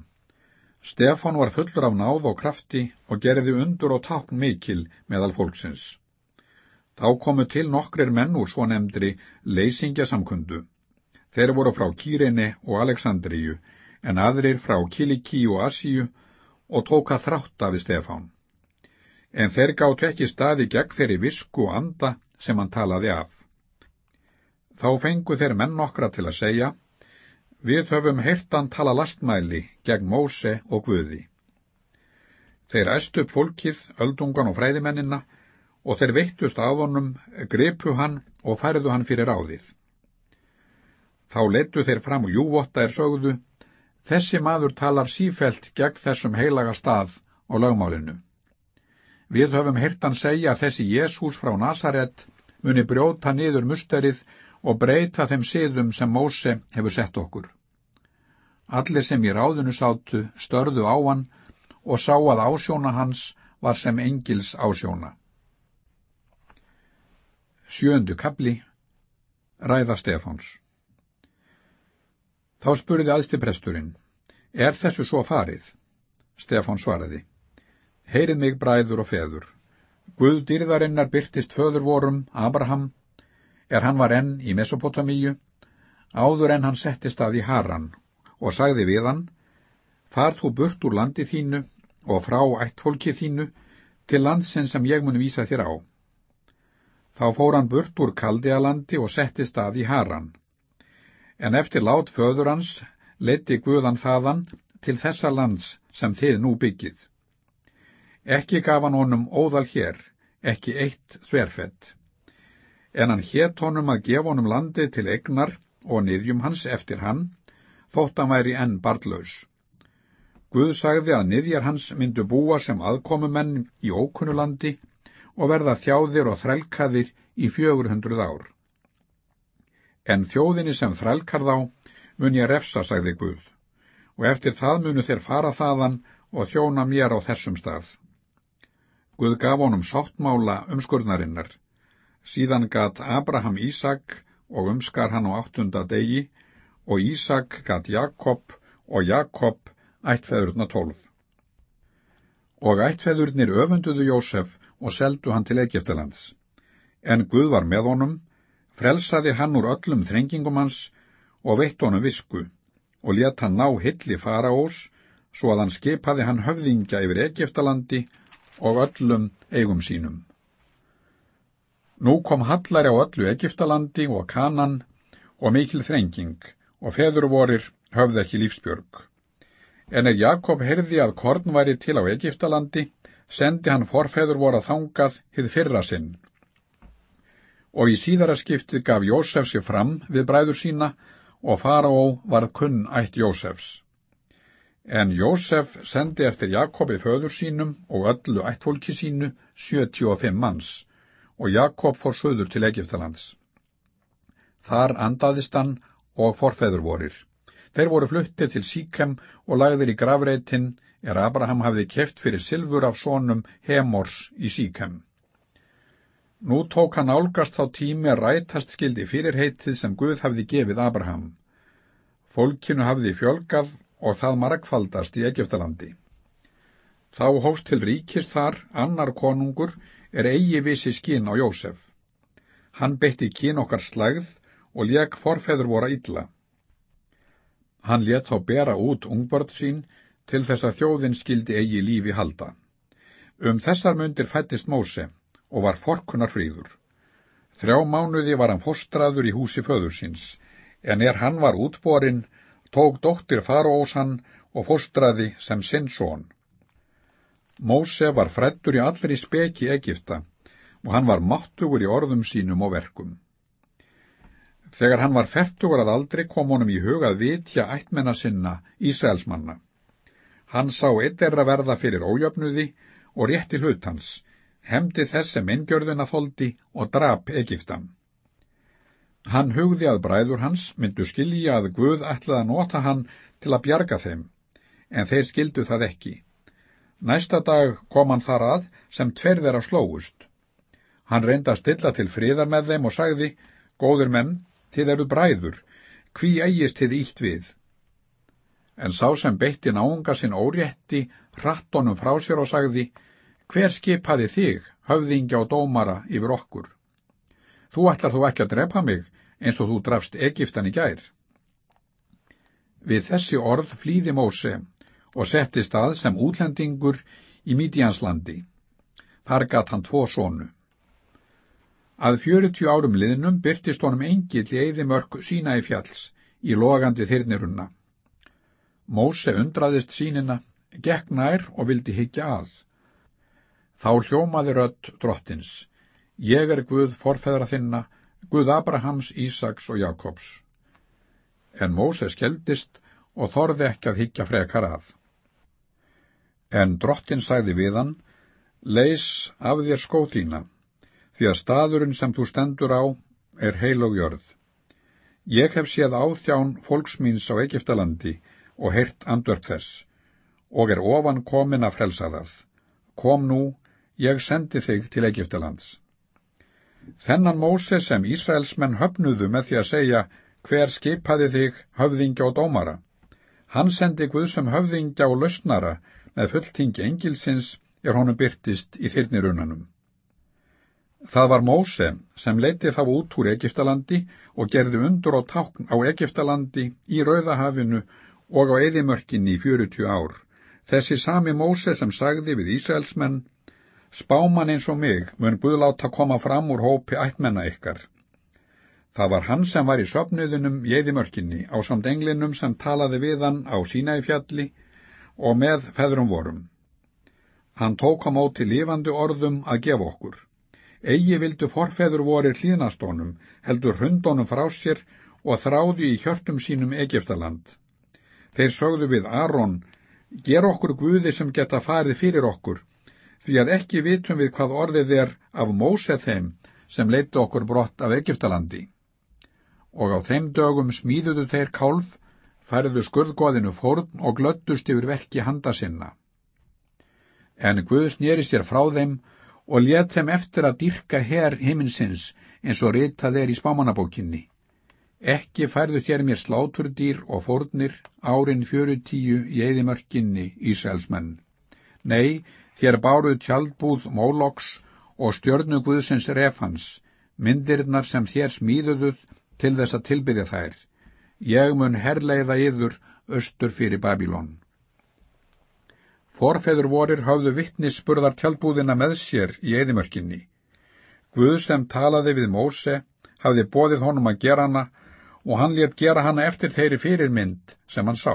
Stefán var fullur af náð og krafti og gerði undur og tákn mikil meðal fólksins. Þá komu til nokkrir menn úr svo nefndri leysingjasamkundu. Þeir voru frá Kýrene og Aleksandríu, en aðrir frá Kiliki og Asíu og tóka þrátta við Stefán. En þeir gátt ekki staði gegn þeirri visku og anda sem hann talaði af. Þá fengu þeir menn nokkra til að segja, Við höfum heyrtan tala lastmæli gegn Móse og Guði. Þeir æst upp fólkið, öldungan og fræðimennina og þeir veittust af honum, gripu hann og færðu hann fyrir áðið. Þá letu þeir fram og júvotta er sögðu, þessi maður talar sífelt gegn þessum heilaga stað og lögmálinu. Við höfum heyrtan segja að þessi Jésús frá Nazaret muni brjóta niður musterið og breyta þeim siðum sem Móse hefur sett okkur. Allir sem í ráðinu sátu störðu á hann og sá að ásjóna hans var sem engils ásjóna. Sjöndu kapli Ræða Stefáns Þá spurði aðstipresturinn, er þessu svo farið? Stefán svaraði. Heyrið mig bræður og feður. Guð dýrðarinnar byrtist föður vorum, Abraham, er hann var enn í Mesopotamíu, áður en hann settist að í Haran og sagði við hann, far þú burt úr landi þínu og frá ættfólki þínu til landsin sem ég mun vísa þér á. Þá fór hann burt úr Kaldialandi og settist að í Haran. En eftir lát föður hans leiti Guðan þaðan til þessa lands sem þið nú byggið. Ekki gaf hann honum óðal hér, ekki eitt þverfett. En hann hétt honum að gefa honum landi til egnar og niðjum hans eftir hann, þótt hann væri enn barlaus. Guð sagði að niðjar hans myndu búa sem aðkomumenn í ókunnulandi og verða þjáðir og þrælkaðir í fjögur hundruð ár. En þjóðinni sem þrælkar þá mun ég refsa, sagði Guð, og eftir það munu þeir fara þaðan og þjóna mér á þessum stað. Guð gaf honum sáttmála umskurnarinnar. Síðan gat Abraham Ísak og umskar hann á áttunda degi og Ísak gat Jakob og Jakob ættfeðurna tólf. Og ættfeðurnir öfunduðu Jósef og seldu hann til Egiptalands. En Guð var með honum, frelsaði hann úr öllum þrengingum hans og veitt honum visku og let hann ná hilli faraós svo að hann skipaði hann höfðingja yfir Egiptalandi og öllum eigum sínum. Nú kom hallari á öllu Egiptalandi og kanan og mikil þrenging og feður vorir höfði ekki lífsbjörg. En er Jakob herði að korn væri til á Egiptalandi, sendi hann forfeður voru að þangað hið fyrra sinn. Og í síðara skiptið gaf Jósef sér fram við bræður sína og faraó var kunn ætt Jósefs. En Jósef sendi eftir Jakobi föður sínum og öllu ættfólki sínu 75 manns og Jakob fór söður til Egiptalands. Þar andaðist hann og forfeður vorir. Þeir voru fluttir til Síkem og lagðir í gravreitin er Abraham hafði keft fyrir silfur af sónum Hemors í Síkem. Nú tók hann álgast þá tími að rætast skildi fyrirheitið sem Guð hafði gefið Abraham. Fólkinu hafði fjölgað og það markfaldast í Egiptalandi. Þá hóst til ríkist þar annar konungur er eigi vissi skinn á Jósef. Hann beitti kín okkar slægð og leik forfeður voru illa. Hann let þá bera út ungbörð sín til þess að þjóðin skildi eigi lífi halda. Um þessar myndir fættist Móse og var forkunar fríður. Þrjá mánuði var hann fostraður í húsi föður síns, en er hann var útborinn, tók dóttir farósan og fostraði sem sinn són. Móse var frættur í allir í speki Egipta og hann var máttugur í orðum sínum og verkum. Þegar hann var færtugur að aldrei kom honum í hugað vitja ættmenna sinna Ísraelsmanna. Hann sá eitt er að verða fyrir ójöfnuði og rétti hlut hans, hemdi þess sem inngjörðuna þóldi og drap Egiptan. Hann hugði að bræður hans myndu skilja að Guð ætlaði að nota hann til að bjarga þeim, en þeir skildu það ekki. Næsta dag kom hann þar að sem tverðir á slóust. Hann reynda að stilla til fríðar með þeim og sagði, góður menn, þið eru bræður, hví eigist þið ítt við? En sá sem beitti náunga sinn órétti, rattonum frá sér og sagði, hver skipaði þig, höfðingja og dómara yfir okkur? Þú ætlar þú ekki að drepa mig eins og þú drafst Egiptan í gær. Við þessi orð flýði Móse og setti stað sem útlendingur í Mídianslandi. Þar gatt hann tvo sónu. Að fjörutíu árum liðnum byrtist honum engill í eigði mörg sína í fjalls, í logandi þyrnirunna. Móse undraðist sínina, gekk nær og vildi higgja að. Þá hljómaði rött drottins. Ég er Guð forfæðra þinna, Guð Abrahams, Ísaks og Jakobs. En Móse skeldist og þorði ekki að higgja frekar að. En drottin sagði við hann, leis af þér skóð þína, því að staðurinn sem þú stendur á er heilog jörð. Ég hef séð áþján fólksmýns á Egiptalandi og heyrt andörp þess, og er ofan komin að frelsa það. Kom nú, ég sendi þig til Egiptalands. Þennan Móse sem Ísraelsmenn höfnuðu með því að segja, hver skipaði þig höfðingja og dómara? Hann sendi Guð sem höfðingja og lausnara með fulltingi engilsins er honum byrtist í þyrnirunanum. Það var Móse sem leiti þá út úr Egiptalandi og gerði undur og tákn á Egiptalandi í Rauðahafinu og á Eðimörkinni í 40 ár. Þessi sami Móse sem sagði við Ísraelsmenn, spáman eins og mig mun Guðláta koma fram úr hópi ættmenna ykkar. Það var hann sem var í söpnuðunum í Eðimörkinni á samt englinum sem talaði við hann á Sínæfjalli og með feðrum vorum. Hann tók á móti lifandi orðum að gefa okkur. Egi vildu forfeður vorir hlýðnastónum, heldur hundónum frá sér og þráðu í hjörtum sínum Egiptaland. Þeir sögðu við Aron, ger okkur guði sem geta farið fyrir okkur, því að ekki vitum við hvað orðið er af Móseth þeim sem leiti okkur brott af Egiptalandi. Og á þeim dögum smíðuðu þeir kálf, færðu skurðgóðinu fórn og glöttust yfir verki handa sinna. En Guð snýri sér frá þeim og let þeim eftir að dyrka herr himinsins eins og ritað er í spámanabókinni. Ekki færðu þér mér sláturdýr og fórnir árin fjörutíu í eðimörkinni Ísælsmenn. Nei, þér báruð tjaldbúð Móloks og stjörnu Guðsins refans, myndirnar sem þér smíðuðuð til þess að tilbyðja þær. Ég mun herleiða yður östur fyrir Babilón. Forfeður vorir hafðu vittnisspurðar tjálbúðina með sér í eðimörkinni. Guð sem talaði við Móse hafði bóðið honum að gera hana og hann létt gera hana eftir þeirri fyrirmynd sem hann sá.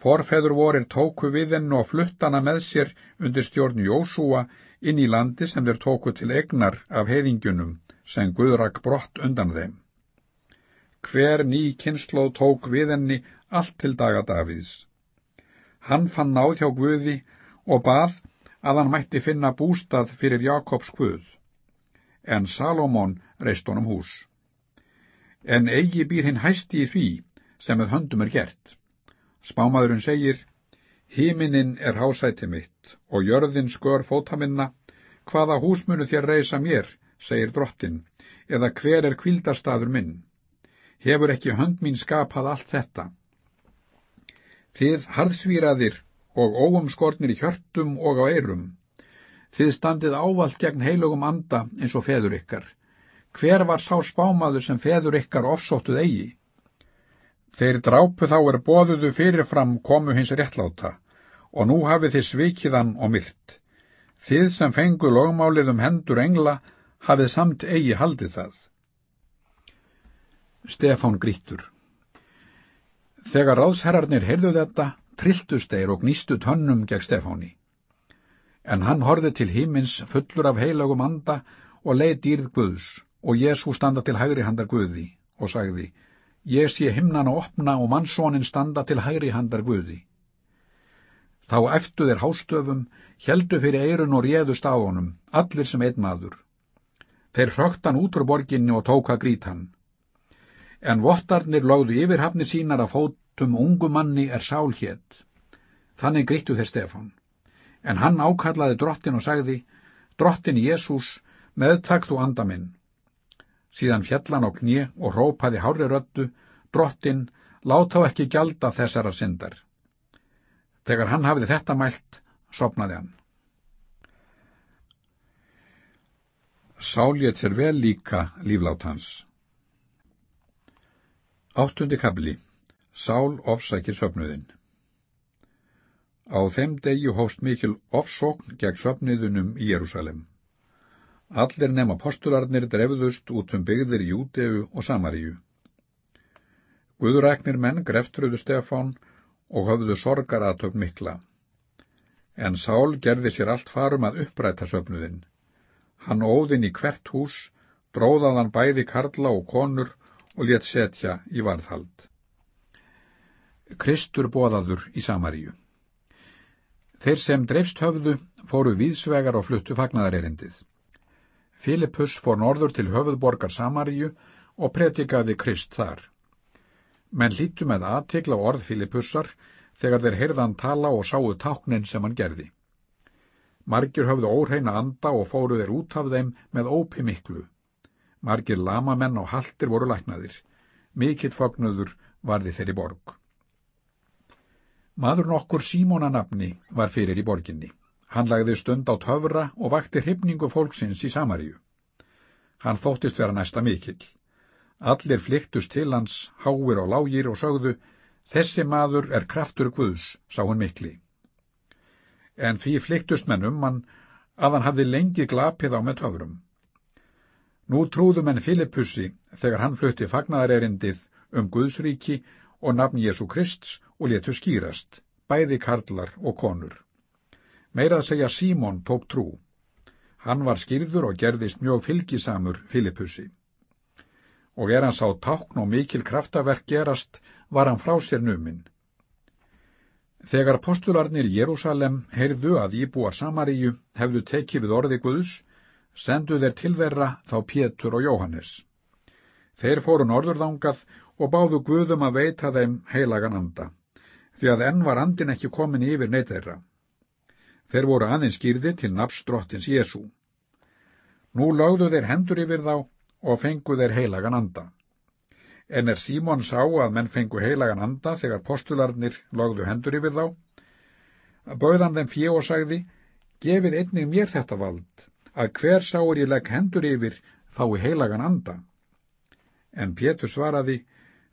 Forfeður vorir tóku við henn og fluttana með sér undir stjórn Jósúa inn í landi sem þeir tóku til egnar af heiðingunum sem Guðrak brott undan þeim. Hver ný kynnslóð tók við henni allt til daga Davíðs. Hann fann náð hjá Guði og bað að hann mætti finna bústað fyrir Jakobs Guð. En Salomón reist honum hús. En eigi býr hinn hæsti í því sem með höndum er gert. Spámaðurinn segir, Híminin er hásæti mitt og jörðin skör fóta minna, hvaða hús munu þér reysa mér, segir drottin, eða hver er kvildastadur minn. Hefur ekki hönd mín skapað allt þetta? Þið harðsvíraðir og óumskornir í hjörtum og á eirum. Þið standið ávalt gegn heilugum anda eins og feður ykkar. Hver var sá spámaður sem feður ykkar ofsóttuð eigi? Þeir drápu þá er bóðuðu fyrirfram komu hins réttláta og nú hafið þið svikiðan og myrt. Þið sem fengu logmálið um hendur engla hafið samt eigi haldið það. Stefán Grítur Þegar ráðsherrarnir heyrðu þetta, trilltust þeir og gnýstu tönnum gegn Stefáni. En hann horfið til hímins fullur af heilagum anda og leið dýrð Guðs og Jésu standa til hægri handar Guði og sagði, Ég sé himnan að opna og mannsónin standa til hægri handar Guði. Þá eftu þeir hástöfum, heldu fyrir eirun og réðust á honum, allir sem einn maður. Þeir fröktan út úr borginni og tóka grít hann en vottarnir lögðu yfirhafnir sínar að fótum ungumanni er sál hétt. Þannig grittu þeir Stefan. En hann ákallaði drottin og sagði, drottin Jésús, meðtak þú anda minn. Síðan fjallan á knie og rópaði hári röttu, drottin, láta á ekki gjalda þessara syndar. Þegar hann hafði þetta mælt, sopnaði hann. Sál ég sér vel líka líflát hans. Áttundi kabli Sál ofsækir söpnuðinn Á þeim degi hóst mikil ofsókn gegn söpniðunum í Jérúsalem. Allir nema postularnir drefðust út um byggðir Júteu og Samaríu. Guðuræknir menn greftruðu Stefán og höfðu sorgar aðtöfn mikla. En Sál gerði sér allt farum að uppræta söpnuðinn. Hann óðinn í hvert hús, dróðaðan bæði karla og konur og létt setja í varðhald. Kristur bóðaður í Samaríu Þeir sem dreifst höfðu fóru víðsvegar og fluttu fagnadarerindið. Filipus fór norður til höfðborgar Samaríu og pretikaði Krist þar. Menn lítu með aðtikla orð Filipussar þegar þeir heyrðan tala og sáu táknin sem hann gerði. Margir höfðu óhreina anda og fóru þeir út af þeim með ópi miklu. Margir lamamenn og haldir voru læknaðir. Mikill fognuður varði þeirri borg. Maður nokkur Símónanafni var fyrir í borginni. Hann lagði stund á töfra og vakti hrifningu fólksins í Samaríu. Hann þóttist vera næsta mikill. Allir flyktust til hans, háir og lágir og sögðu, þessi maður er kraftur Guðs, sá hann mikli. En því flyktust menn um hann að hann hafði lengi glapið á með töfrum. Nú trúðu menn Filippussi þegar hann flutti fagnadarerindið um Guðsríki og nafn Jésu Krists og letu skýrast, bæði karlar og konur. Meirað segja Símon tók trú. Hann var skýrður og gerðist mjög fylgisamur Filippussi. Og er hann sá tákn og mikil kraftaverk gerast, var hann frá sér numinn. Þegar postularnir Jérúsalem heyrðu að íbúar Samaríu hefðu tekið við orði Guðs, sendu þeir til þeirra þá Pétur og Jóhannes. Þeir fóru norðurðangað og báðu Guðum að veita þeim heilagan anda, því að enn var andin ekki komin yfir neitt þeirra. Þeir voru aðeins skýrði til nafsdrottins Jésu. Nú lögðu þeir hendur yfir þá og fengu þeir heilagan anda. En er Símon sá að menn fengu heilagan anda þegar postularnir lögðu hendur yfir þá, bauðan þeim fjö og sagði, gefið einnig mér þetta vald, að hver sáur ég legg hendur yfir fái heilagan anda. En Pétur svaraði,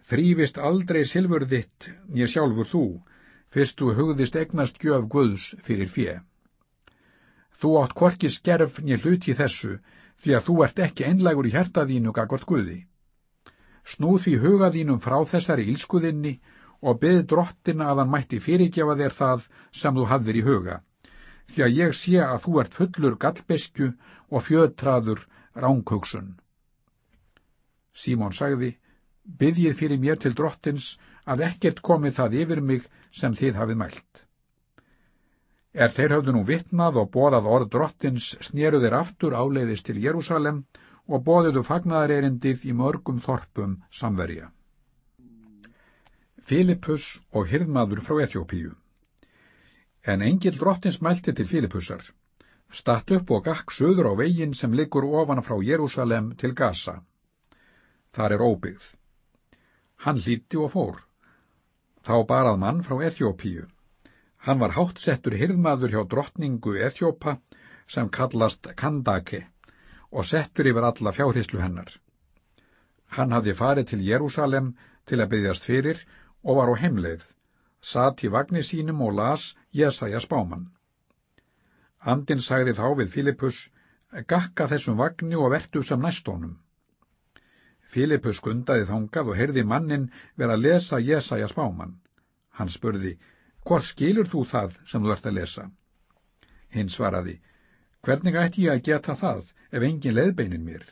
þrývist aldrei silfur þitt, nýja sjálfur þú, fyrst þú hugðist egnast gjöf Guðs fyrir fjö. Þú átt korki skerf nýja hluti þessu, því að þú ert ekki einlægur í hertaðínu gagvart Guði. Snúð því hugaðínum frá þessari ílskuðinni og byð drottina að hann mætti fyrirgefa þér það sem þú hafðir í huga, því að ég sé að þú ert fullur gallbeskju og fjötraður ránkugsun. Símón sagði, byggjið fyrir mér til drottins að ekkert komið það yfir mig sem þið hafið mælt. Er þeir höfðu nú vittnað og bóðað orð drottins snýru þeir aftur áleiðist til Jérúsalem og bóðuðu fagnaðarerindið í mörgum þorpum samverja. Filipus og hirðmaður frá Eþjópíu En engil drottins mælti til Filipussar, statt upp og gakk söður á veginn sem liggur ofan frá Jérúsalem til Gaza. Þar er óbyggð. Hann hlíti og fór. Þá barað mann frá Eþjópíu Hann var háttsettur hirðmaður hjá drottningu Eþjópa sem kallast Kandake og settur yfir alla fjárhyslu hennar. Hann hafði farið til Jérúsalem til að byggjast fyrir og var á heimleið, satt í vagnir sínum og las Jesaja spáman. Andin sagði þá við Filipus, gakka þessum vagni og vertu sem næstónum. Filipus skundaði þangað og heyrði mannin vera að lesa Jesaja spáman. Hann spurði, Hvort skilur þú það sem þú ert að lesa? Hinn svaraði, hvernig ætti ég að geta það ef engin leðbeinin mér?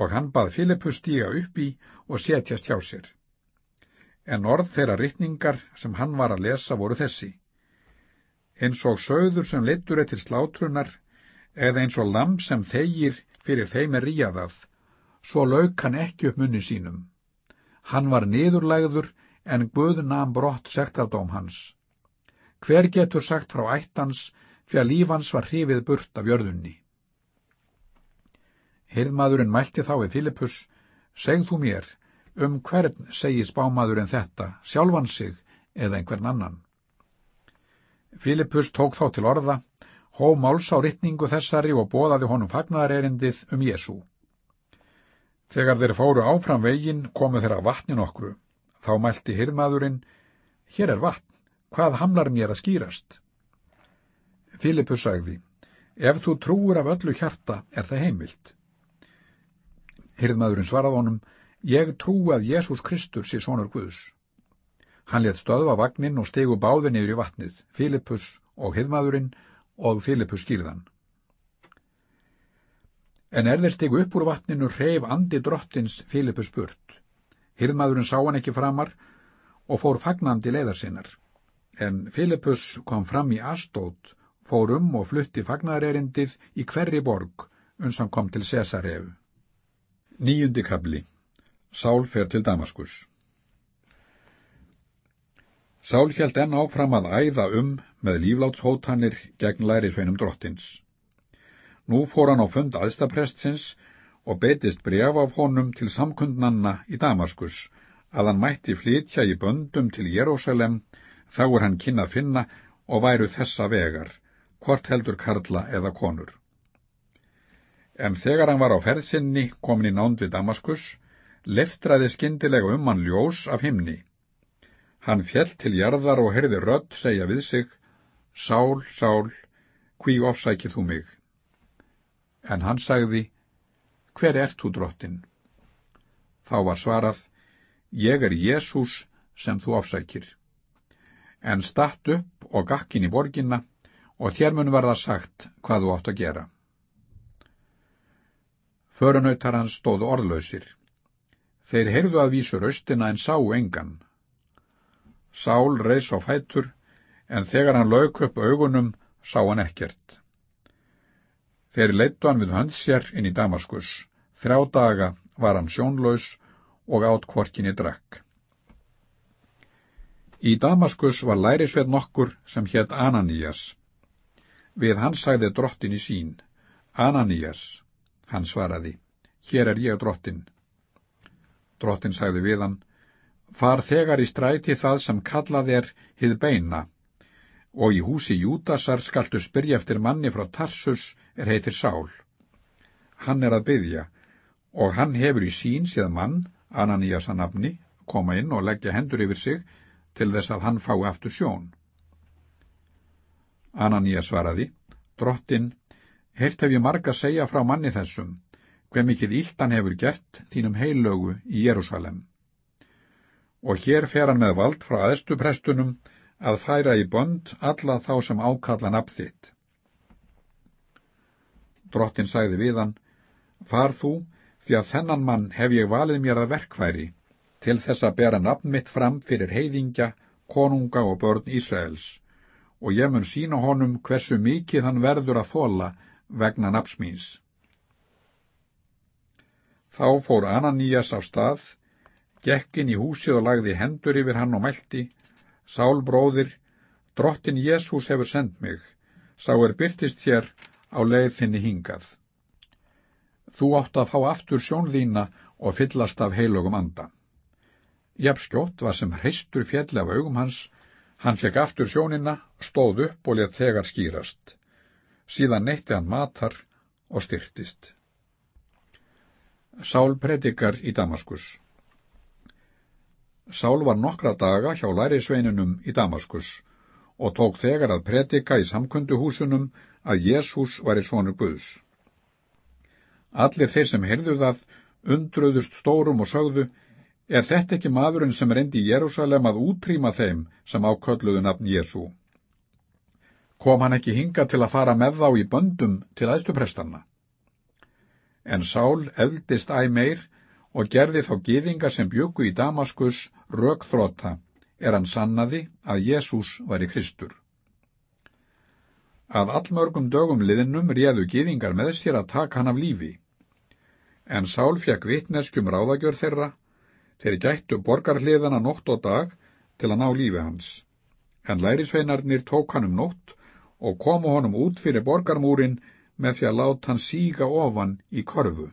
Og hann bað Filippus stíga upp í og setjast hjá sér. En orð þeirra rittningar sem hann var að lesa voru þessi. Eins og söður sem leittur er til slátrunar, eða eins og lamp sem þegir fyrir þeim er ríðað, svo lauk hann ekki upp munni sínum. Hann var niðurlægður en Guð nam brott sektardóm hans. Hver getur sagt frá ættans fyrir að lífans var hrifið burt af jörðunni? Hirðmaðurinn mælti þá við Filippus, segð þú mér, um hvern segi spámaðurinn þetta, sjálfan sig eða einhvern annan? Filippus tók þá til orða, hó máls á rittningu þessari og bóðaði honum fagnarerindið um Jésu. Þegar þeir fóru áfram veginn komu þeirra vatnin okkru Þá mælti hirmaðurinn, hér er vatn, hvað hamlar mér að skýrast? Filipus sagði, ef þú trúur af öllu hjarta er það heimilt. Hirmaðurinn svarað honum, ég trú að Jésús Kristur sé sonur Guðs. Hann let stöðva vagnin og stegu báði niður í vatnið, Filipus og hirmaðurinn og Filipus skýrðan. En er þeir stegu upp úr vatninu reyf andi drottins Filipus burt. Hirðmaðurinn sá hann ekki framar og fór fagnandi leiðar sinnar. En Filipus kom fram í Astót, fór um og flutti fagnarerindið í hverri borg, uns hann kom til Cesarefu. Nýjundi kabli. Sál fer til Damaskus. Sál hjælt enn áfram að æða um með líflátshótanir gegn lærisveinum drottins. Nú fór hann á fund aðstaprestsins og beitist bref af honum til samkundnanna í Damaskus, að hann mætti flytja í böndum til Jérúsalem þá er hann kynna að finna og væru þessa vegar, hvort heldur karla eða konur. En þegar hann var á ferðsynni komin í nánd við Damaskus, leftraði skindilega um hann ljós af himni. Hann fjell til jarðar og heyrði rödd segja við sig, Sál, sál, hví ofsækið þú mig? En hann sagði, Hver ert þú drottin? Þá var svarað, Ég er Jésús sem þú ofsækir. En statt upp og gakkin í borginna og þér mun verða sagt hvað þú átt að gera. Förunautar hans stóðu orðlausir. Þeir heyrðu að vísu raustina en sá engan. Sál reys á fætur, en þegar hann lauk upp augunum sá hann ekkert. Þeir leittu hann við hans sér inn í Damaskus. Þrjá daga var hann sjónlaus og átt kvorkinni drakk. Í Damaskus var lærisveit nokkur sem hétt Ananías. Við hans sagði drottin í sín, Ananías, hann svaraði, hér er ég drottin. Drottin sagði við hann, far þegar í stræti það sem kallað er hið beina, og í húsi Júdasar skaltu spyrja eftir manni frá Tarsus er heitir Sál. Hann er að byggja, og hann hefur í sín séð mann, Ananías að nafni, koma inn og leggja hendur yfir sig til þess að hann fái aftur sjón. Ananías svaraði, drottin, heilt hef ég marga að segja frá manni þessum, hver mikið íltan hefur gert þínum heilögu í Jérúsalem. Og hér fer hann með vald frá aðstuprestunum að færa í bönd alla þá sem ákalla nafn þitt. Drottin sæði við hann, far þú, því að þennan mann hef ég valið mér að verkfæri, til þess að bera nafn mitt fram fyrir heiðingja, konunga og börn Ísraels, og ég mun sína honum hversu mikið hann verður að þóla vegna nafnsmýns. Þá fór Ananías af stað, gekkin í húsið og lagði hendur yfir hann og mælti, Sál bróðir, drottin Jésús hefur sendt mig, sá er byrtist hér á leið þinni hingað. Þú átt að fá aftur sjónlína og fyllast af heilögum anda. Jafnskjótt var sem hreistur fjalli af augum hans, hann fekk aftur sjónina, stóð upp og let þegar skýrast. Síðan neytti hann matar og styrtist. Sál predikar í Damaskus Sál var nokkra daga hjá lærisveininum í Damaskus og tók þegar að predika í samkunduhúsunum að Jésús var í svonur Guðs. Allir þeir sem heyrðu það undröðust stórum og sögðu, er þetta ekki maðurinn sem reyndi í Jérúsalem að útrýma þeim sem ákölluðu nafn Jésú? Kom hann ekki hinga til að fara með þá í böndum til aðstuprestanna? en Sál eldist æg meir og gerði þá gýðinga sem bjöku í Damaskus rökþróta er hann sannaði að Jésús var í Kristur. Að allmörgum dögum liðnum réðu gýðingar með sér að taka hann af lífi, en Sál fekk vitneskjum ráðagjör þeirra, þeir gættu borgarliðana nótt og dag til að ná lífi hans, en lærisveinarnir tók hann um nótt og komu honum út fyrir borgarmúrin með því að láta hann síga ofan í korfu.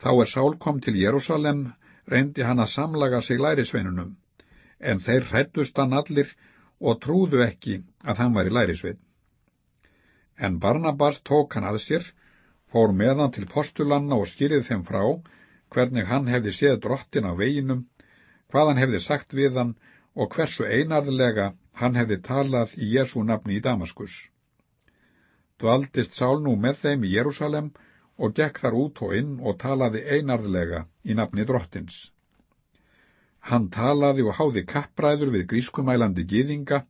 Þá er Sál kom til Jérúsalem, reyndi hann að samlaga sig lærisveinunum, en þeir hrættust hann allir og trúðu ekki að hann var í lærisvein. En Barnabas tók hann að sér, fór með hann til postulanna og skýrið þeim frá hvernig hann hefði séð drottin á veginum, hvað hann hefði sagt við hann og hversu einarðlega hann hefði talað í Jésu nafni í Damaskus dvaldist Sál nú með þeim í Jérúsalem og gekk þar út og inn og talaði einarðlega í nafni drottins. Hann talaði og háði kappræður við grískumælandi gýðinga,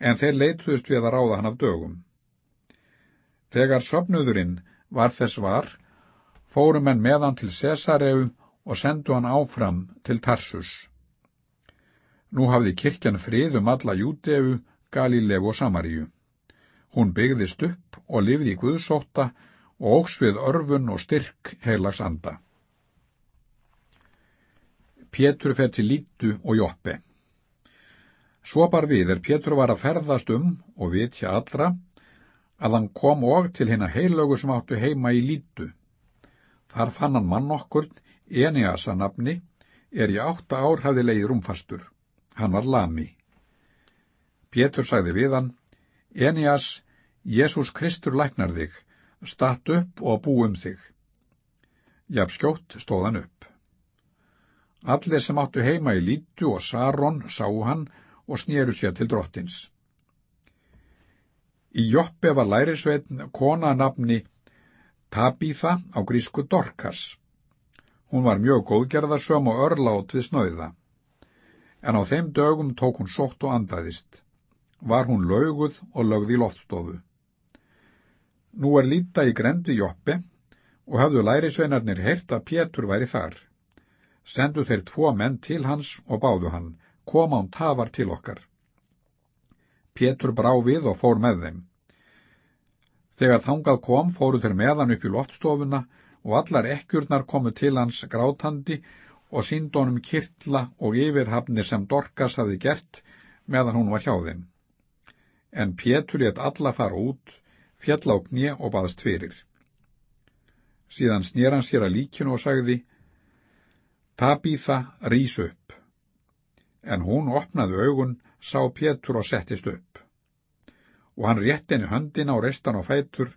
en þeir leituðust við að ráða hann af dögum. Þegar söpnuðurinn var þess var, fórum en meðan til Cesareu og sendu hann áfram til Tarsus. Nú hafði kirkjan frið um alla Júteu, Galilegu og Samaríu. Hún byggðist upp og lifði í Guðsóta og ógs við örfun og styrk heilags anda. Pétur fer til Lítu og Jóppe. Svo bar við er Pétur var að ferðast um og vitja allra að hann kom og til hérna heilögu sem áttu heima í Lítu. Þar fann hann mann okkur, Eniasa nafni, er í átta ár hafði leið rúmfastur. hann var lami. Pétur sagði við hann, Enias, Jésús Kristur læknar þig, statt upp og bú um þig. Jafn skjótt stóð hann upp. Allir sem áttu heima í Lítu og Saron sáu hann og snýru sér til drottins. Í Joppe var lærisveitn kona nafni Tabíða á grísku Dorkas. Hún var mjög góðgerðarsöm og örlátt við snöiða. En á þeim dögum tók hún sótt og andaðist. Var hún lauguð og lögð í loftstofu. Nú er líta í grendi Joppe og hafðu lærisveinarnir heyrt að Pétur væri þar. Sendu þeir tvo menn til hans og báðu hann, koma án tafar til okkar. Pétur brá við og fór með þeim. Þegar þangað kom fóru þeir meðan upp í loftstofuna og allar ekkjurnar komu til hans grátandi og síndónum kirtla og yfirhafni sem Dorkas hafi gert meðan hún var hjá þeim. En Pétur létt alla fara út, fjall á knje og baðst fyrir. Síðan snýr hann sér að líkinu og sagði, Tabíða rís upp. En hún opnaði augun sá Pétur og settist upp. Og hann rétt henni höndina og restan á fætur,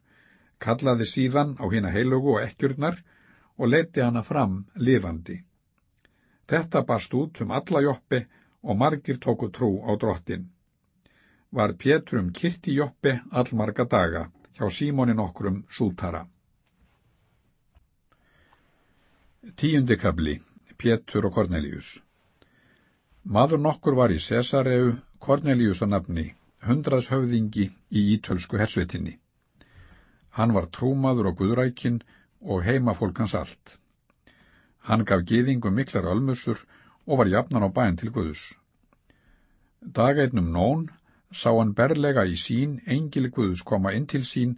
kallaði síðan á hina heilugu og ekkjurnar og leiti hana fram lifandi. Þetta barst út um alla joppi og margir tóku trú á drottin. Var Pétur um kirti joppi allmarga daga hjá Símonin okkurum sútara. Tíundi kabli, Pétur og Kornelius Maður nokkur var í Cesareu Cornelius að nafni, hundraðshöfðingi í ítölsku hersveitinni. Hann var trúmaður og guðrækin og heima fólk hans allt. Hann gaf geðingum miklar almusur og var jafnan á bæn til guðus. Dagætnum nón sá hann berlega í sín engil guðus koma inn til sín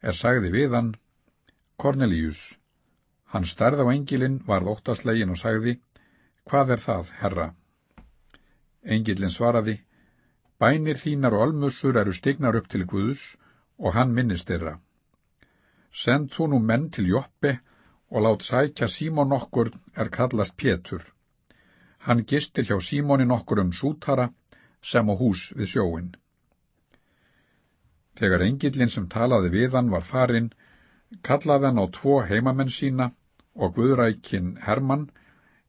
er sagði við hann, Cornelius. Hann stærð á engilin, varð óttaslegin og sagði, hvað er það, herra? Engillin svaraði, bænir þínar og almussur eru stignar upp til Guðus og hann minnist þeirra. Send þú nú menn til Joppe og lát sækja Símon okkur er kallast Pétur. Hann gistir hjá Símonin okkur um sútara sem á hús við sjóin. Þegar engillin sem talaði við hann var farin, kallaði hann á tvo heimamenn sína og Guðrækin Hermann,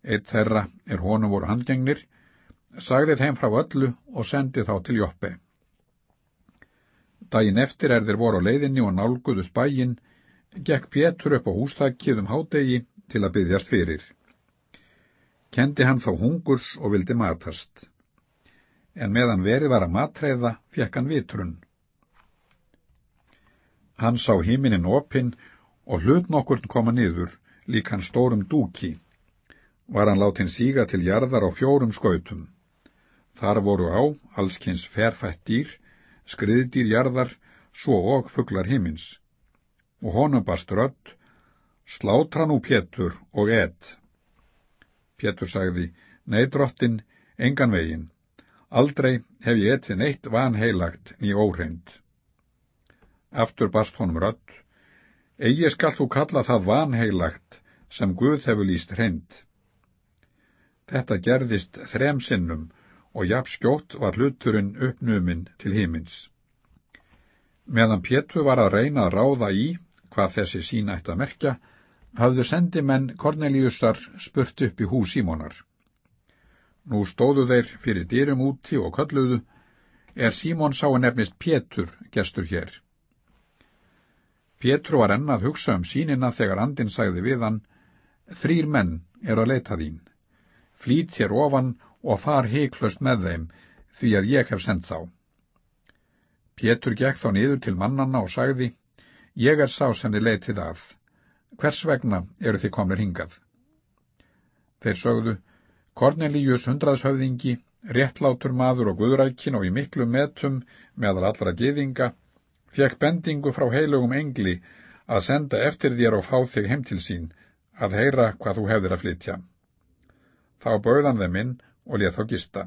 eitt þeirra er honum voru handgengnir, sagði þeim frá öllu og sendi þá til Joppe. Dægin eftir er þeir voru á leiðinni og nálguðust bægin, gekk Pétur upp á hústakið um hádegi til að byggjast fyrir. Kendi hann þá hungurs og vildi matast. En meðan verið var að matreiða, fekk hann vitrun. Hann sá híminin opinn og hlut nokkur koma niður, lík hann stórum dúki. Var hann látin síga til jarðar á fjórum skautum. Þar voru á allskynns ferfætt dýr, skriðdýr jarðar, svo og fugglar himins. Og honum barst rödd, slátra nú Pétur og edd. Pétur sagði, nei drottin, engan vegin. Aldrei hef ég ettin eitt vanheilagt ný óhreind. Aftur barst honum rödd, eigi skal þú kalla það vanheilagt sem Guð hefur líst hreind. Þetta gerðist þrem sinnum og jafn skjótt var hluturinn uppnuminn til hímins. Meðan Pétur var að reyna að ráða í hvað þessi sína eitt að merkja, hafðu sendimenn Korneliusar spurt upp í hús Símonar. Nú stóðu þeir fyrir dýrum úti og kölluðu, er Símon sá að nefnist Pétur gestur hér. Pétur var enn að hugsa um sínina þegar andin sagði við hann, þrýr menn er að leita þín. Flýt hér ofan og far heiklust með þeim, því að ég hef sendt þá. Pétur gekk þá niður til mannanna og sagði, ég er sá sem þið leitið að. Hvers vegna eru þið komnir hingað? Þeir sögðu, Kornelíus hundraðshöfðingi, réttlátur maður og guðrækin og í miklu metum meðal allra geðinga, fekk bendingu frá heilugum engli að senda eftir þér og fá þig heim til sín, að heyra hvað þú hefðir að flytja. Þá bauðan þeim inn og létt þá gista.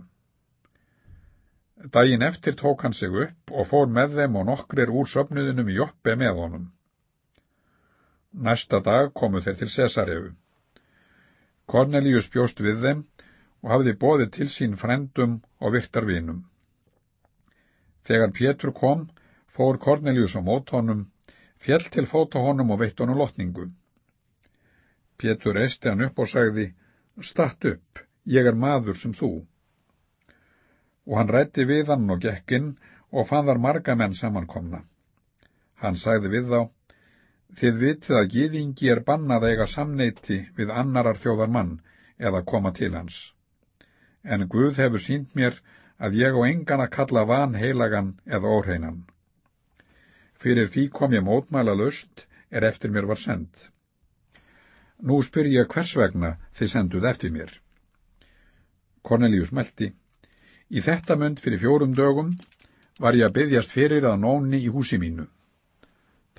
Dægin eftir tók hann sig upp og fór með þeim og nokkrir úr söfnuðinum í Joppe með honum. Næsta dag komu þeir til Cesareu. Cornelius bjóst við þeim og hafði bóðið til sín frendum og virtarvinum. Þegar Pétur kom, fór Kornelius á mót honum, fjell til fóta honum og veitt honum lotningu. Pétur reisti hann upp og sagði, Statt upp, ég er maður sem þú. Og hann rætti við hann og gekkinn og fann þar marga menn samankomna. Hann sagði við þá, Þið vitið að gýðingi er bannað eiga samneiti við annarar þjóðar mann eða koma til hans. En Guð hefur sínt mér að ég á engan að kalla van heilagan eða óhreinan. Fyrir því kom ég mótmæla lust er eftir mér var send. Nú spyr ég hvers vegna þið senduð eftir mér. Cornelius meldi. Í þetta mynd fyrir fjórum dögum var ég að byggjast fyrir að nóni í húsi mínu.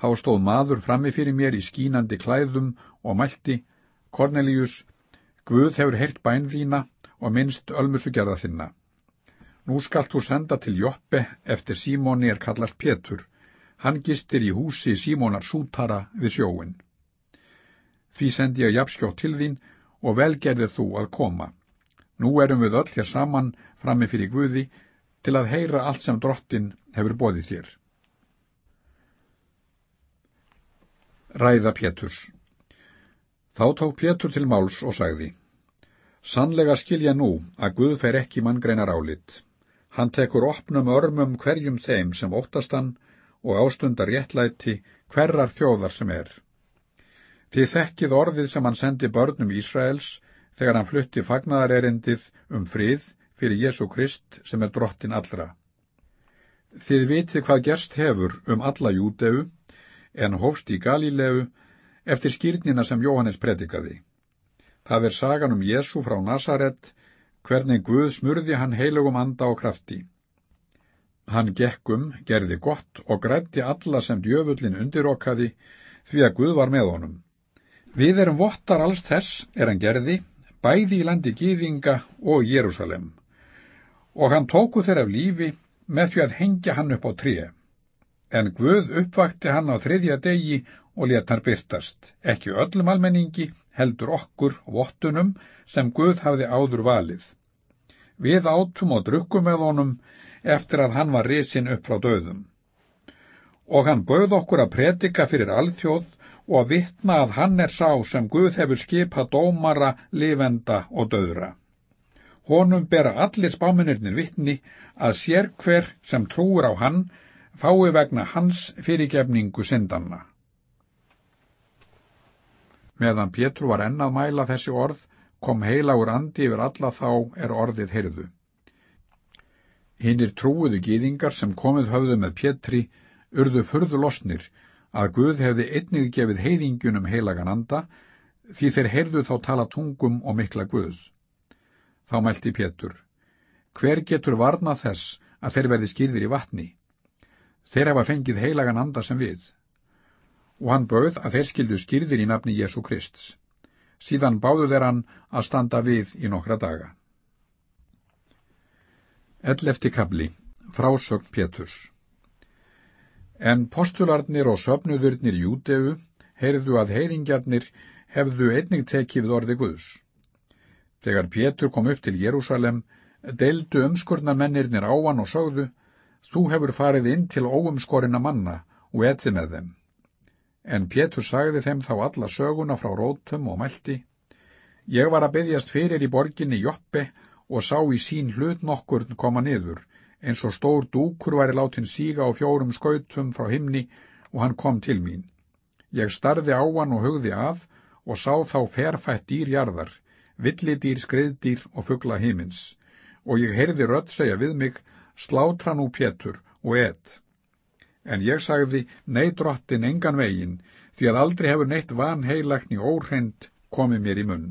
Þá stóð maður frammi fyrir mér í skínandi klæðum og mælti, Cornelius, Guð hefur heilt bæn þína og minnst ölmusu gerða þinna. Nú skalt þú senda til Joppe eftir Símóni er kallast Pétur. Hann gistir í húsi Símónar Sútara við sjóin. Því sendi ég jafnskjótt til þín og velgerðir þú að koma. Nú erum við öll hér saman frammi fyrir Guði til að heyra allt sem drottin hefur bóðið þér. Ræða Péturs Þá tók Pétur til máls og sagði Sannlega skilja nú að Guð fer ekki manngreinar álit. Hann tekur opnum örmum hverjum þeim sem óttastan og ástundar réttlæti hverrar þjóðar sem er. Þið þekkið orðið sem hann sendi börnum Ísraels þegar hann flutti fagnadarerindið um frið fyrir Jésu Krist sem er drottin allra. Þið vitið hvað gerst hefur um alla júteu en hófst í Galílegu eftir skýrnina sem Jóhannes predikaði. Það er sagan um Jésu frá Nazaret, hvernig Guð smurði hann heilugum anda og krafti. Hann gekkum, gerði gott og grætti alla sem djöfullin undirokkaði því að Guð var með honum. Við erum vottar alls þess, er hann gerði, bæði í landi Gýðinga og Jérúsalem. Og hann tóku þeirra af lífi með því að hengja hann upp á tríu en Guð uppvakti hann á þriðja degi og let hann byrtast, ekki öllum almenningi, heldur okkur, vottunum, sem Guð hafði áður valið. Við átum og drukkum með honum eftir að hann var risin upp frá döðum. Og hann bauð okkur að predika fyrir alþjóð og að vittna að hann er sá sem Guð hefur skipað dómara, lifenda og döðra. Honum bera allir spáminirnir vittni að sér hver sem trúur á hann fái vegna hans fyrirgefningu syndanna. Meðan Pétur var ennað mæla þessi orð, kom heilagur andi yfir alla þá er orðið heyrðu. Hinnir trúuðu gýðingar sem komið höfðu með Pétri urðu furðu losnir að Guð hefði einnig gefið heiðingunum heilagan anda því þeir heyrðu þá tala tungum og mikla Guð. Þá mælti Pétur, hver getur varna þess að þeir verði skýrðir í vatni? Þeir hafa fengið heilagan anda sem við. Og hann bauð að þeir skildu skýrðir í nafni Jésu Krist. Síðan báðu þeir hann að standa við í nokkra daga. Ellefti kabli, frásögn Péturs. En postularnir og söpnuðurnir Júteu heyrðu að heyringjarnir hefðu einnig tekið orði Guðs. Þegar Pétur kom upp til Jérúsalem, deildu umskurnar á hann og sögðu Þú hefur farið inn til óumskorina manna og etið með þeim. En Pétur sagði þeim þá alla söguna frá rótum og mælti. Ég var að byggjast fyrir í borginni Joppe og sá í sín hlut nokkur koma niður, eins og stór dúkur væri látin síga á fjórum skautum frá himni og hann kom til mín. Ég starði á hann og hugði að og sá þá ferfætt dýrjarðar, villidýr, skriðdýr og fuggla himins, og ég heyrði rödd segja við mig slátra nú Pétur og et. En ég sagði, nei drottin engan vegin, því að aldrei hefur neitt vanheilagni óhreint komið mér í munn.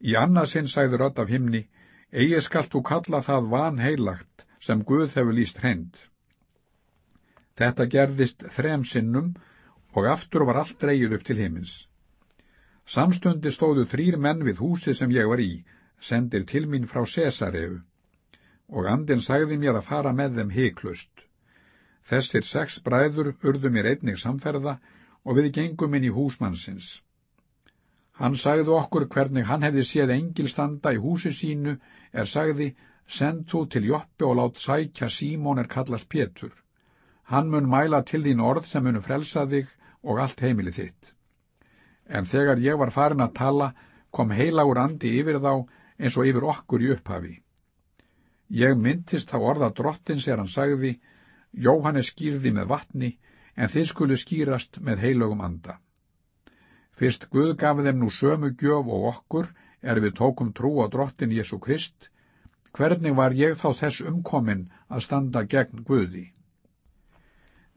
Í annarsinn sagði rödd af himni, eigi skallt þú kalla það vanheilagt sem Guð hefur líst hreint. Þetta gerðist þrem sinnum og aftur var allt dreyið upp til himins. Samstundi stóðu þrýr menn við húsi sem ég var í, sendir til mín frá Cesareu og andin sagði mér að fara með þeim heiklust. Þessir sex bræður urðu mér einnig samferða og við gengum inn í húsmannsins. Hann sagði okkur hvernig hann hefði séð engil standa í húsi sínu, er sagði, send þú til Joppi og lát sækja Símón er kallast Pétur. Hann mun mæla til þín orð sem munu frelsa þig og allt heimili þitt. En þegar ég var farin að tala, kom heilagur andi yfir þá eins og yfir okkur í upphafi. Ég myndist þá orða drottins er hann sagði, Jóhannes skýrði með vatni, en þið skulu skýrast með heilögum anda. Fyrst Guð gaf þeim nú sömu gjöf og okkur er við tókum trú á drottin Jésu Krist, hvernig var ég þá þess umkomin að standa gegn Guði?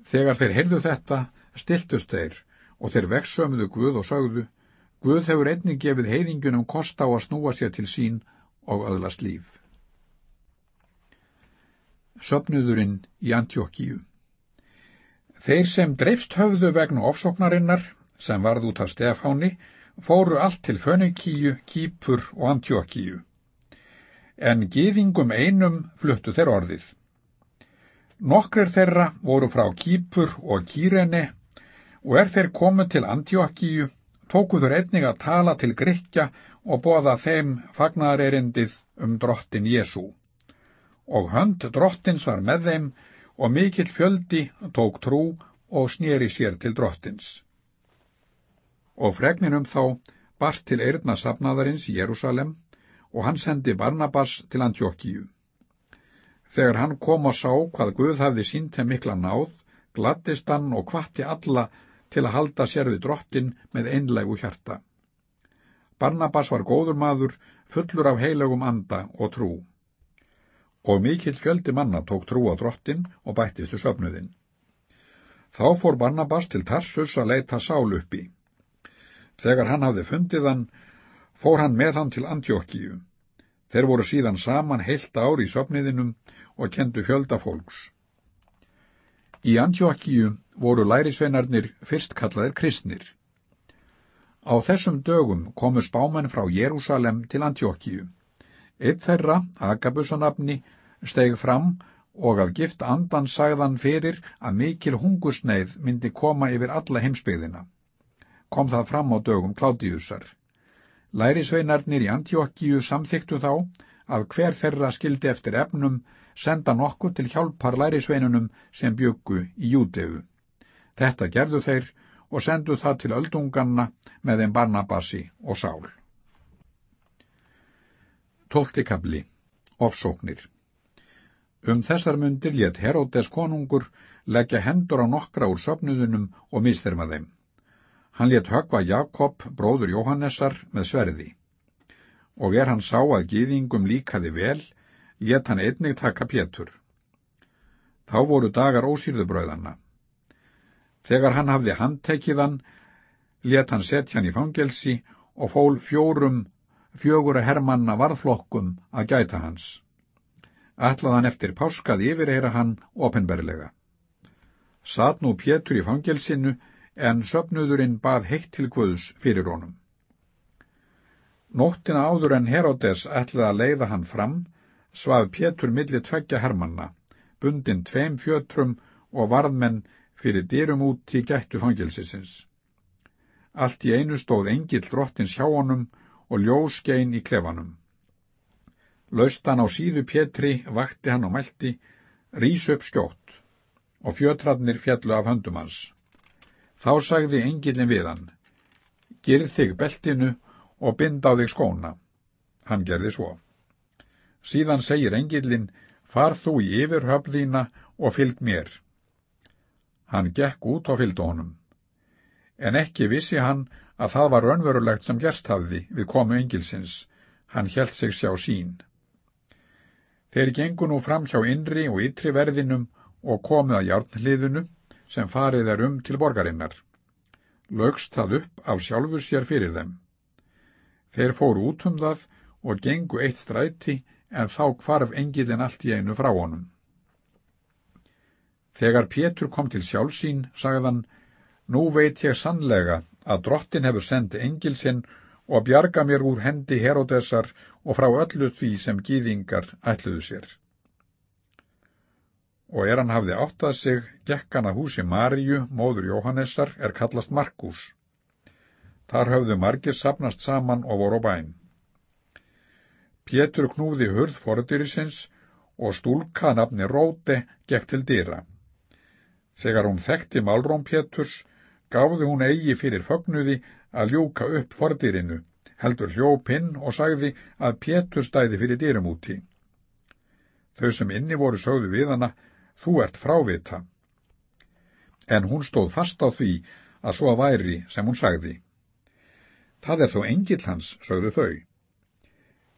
Þegar þeir heyrðu þetta, stiltust þeir og þeir vekssömuðu Guð og sögðu, Guð hefur einnig gefið heiðingunum kost á að snúa sér til sín og öðlast líf. Söpnuðurinn í Antjókíu Þeir sem dreifst höfðu vegna ofsóknarinnar, sem varð út af Stefáni, fóru allt til Fönikíu, Kýpur og Antjókíu. En gýðingum einum fluttu þeir orðið. Nokkrir þeirra voru frá Kýpur og Kýrene og er þeir komið til Antjókíu, tókuður einnig að tala til Grykja og bóða þeim fagnarerindið um drottin Jésu. Og hönd drottins var með þeim og mikill fjöldi tók trú og snýri sér til drottins. Og fregninum þá barst til eirna safnaðarins í Jérúsalem og hann sendi Barnabas til Antjókíu. Þegar hann kom og sá hvað Guð hafði sínt þeim mikla náð, glattist hann og kvatti alla til að halda sér við drottin með einlegu hjarta. Barnabas var góður maður, fullur af heilagum anda og trú og mikill fjöldi manna tók trú á drottin og bættistu söfnuðinn. Þá fór Barnabas til Tarsus að leita sál uppi. Þegar hann hafði fundið hann, fór hann með hann til Antjókíu. Þeir voru síðan saman heilt ár í söfniðinum og kendu fjölda fólks. Í Antjókíu voru lærisveinarnir fyrst kallaðir kristnir. Á þessum dögum komu spámen frá Jérúsalem til Antjókíu. Eitt þeirra, Agabusanabni, steg fram og af gift andan sagðan fyrir að mikil hungusneið myndi koma yfir alla heimsbyggðina. Kom það fram á dögum Kládiusar. Lærisveinarnir í Antjókíu samþyktu þá að hver þeirra skildi eftir efnum senda nokkuð til hjálpar lærisveinunum sem byggu í Júteu. Þetta gerðu þeir og sendu það til öldunganna með þeim Barnabasi og Sál. Tóltikabli, ofsóknir. Um þessar mundir létt Heródes konungur leggja hendur á nokkra úr söpnuðunum og misþyrma þeim. Hann létt högva Jakob, bróður Jóhannessar, með sverði. Og er hann sá að gýðingum líkaði vel, létt hann einnig taka pétur. Þá voru dagar ósýrðubröðanna. Þegar hann hafði handtekiðan, létt hann setja hann í fangelsi og fól fjórum fjögur að hermanna varðflokkum að gæta hans. Ætlaðan eftir páskað yfirheyra hann ofinberlega. Satt nú Pétur í fangelsinu en söpnuðurinn bað heitt til Guðs fyrir honum. Nóttina áður en Herodes ætlaði að leiða hann fram, svaf Pétur milli tveggja hermanna, bundin tveim fjötrum og varðmenn fyrir dyrum út í gættu fangelsisins. Allt í einu stóð engill drottins hjá honum og ljósgein í klefanum. Laustan á síðu Pétri vakti hann og mælti, rís upp skjótt, og fjötradnir fjallu af höndum hans. Þá sagði engilin við hann, gerð þig beltinu og bind á þig skóna. Hann gerði svo. Síðan segir engilin, far þú í yfirhöfðína og fylg mér. Hann gekk út og fylgdu honum. En ekki vissi hann að það var raunverulegt sem gerst hafði við komu engilsins, hann hjælt sig sjá sín. Þeir gengu nú fram hjá innri og ytri verðinum og komið að hjárnliðinu sem farið er um til borgarinnar. Lögst það upp af sjálfur sér fyrir þeim. Þeir fóru út um það og gengu eitt stræti en þá kvarf engilin allt í einu frá honum. Þegar Pétur kom til sjálfsín, sagðan, nú veit ég sannlega að drottin hefur sendið engil sinn og bjarga mér úr hendi Herodesar og frá öllu því sem gýðingar ætluðu sér. Og er hann hafði áttað sig, gekk hann að húsi Maríu, móður Jóhannessar, er kallast Markus. Þar höfðu margir sapnast saman og voru á bæn. Pétur knúði hurð fordyrisins og stúlka nafni Róte gekk til dýra. Þegar hún þekkti málróm Péturs, gáði hún eigi fyrir fögnuði að ljúka upp fordyrinu, heldur hljópinn og sagði að Pétur stæði fyrir dýrum úti. Þau sem inni voru sögðu við hana, þú ert frávita. En hún stóð fast á því að svo væri sem hún sagði. Það er þó engill hans, sögðu þau.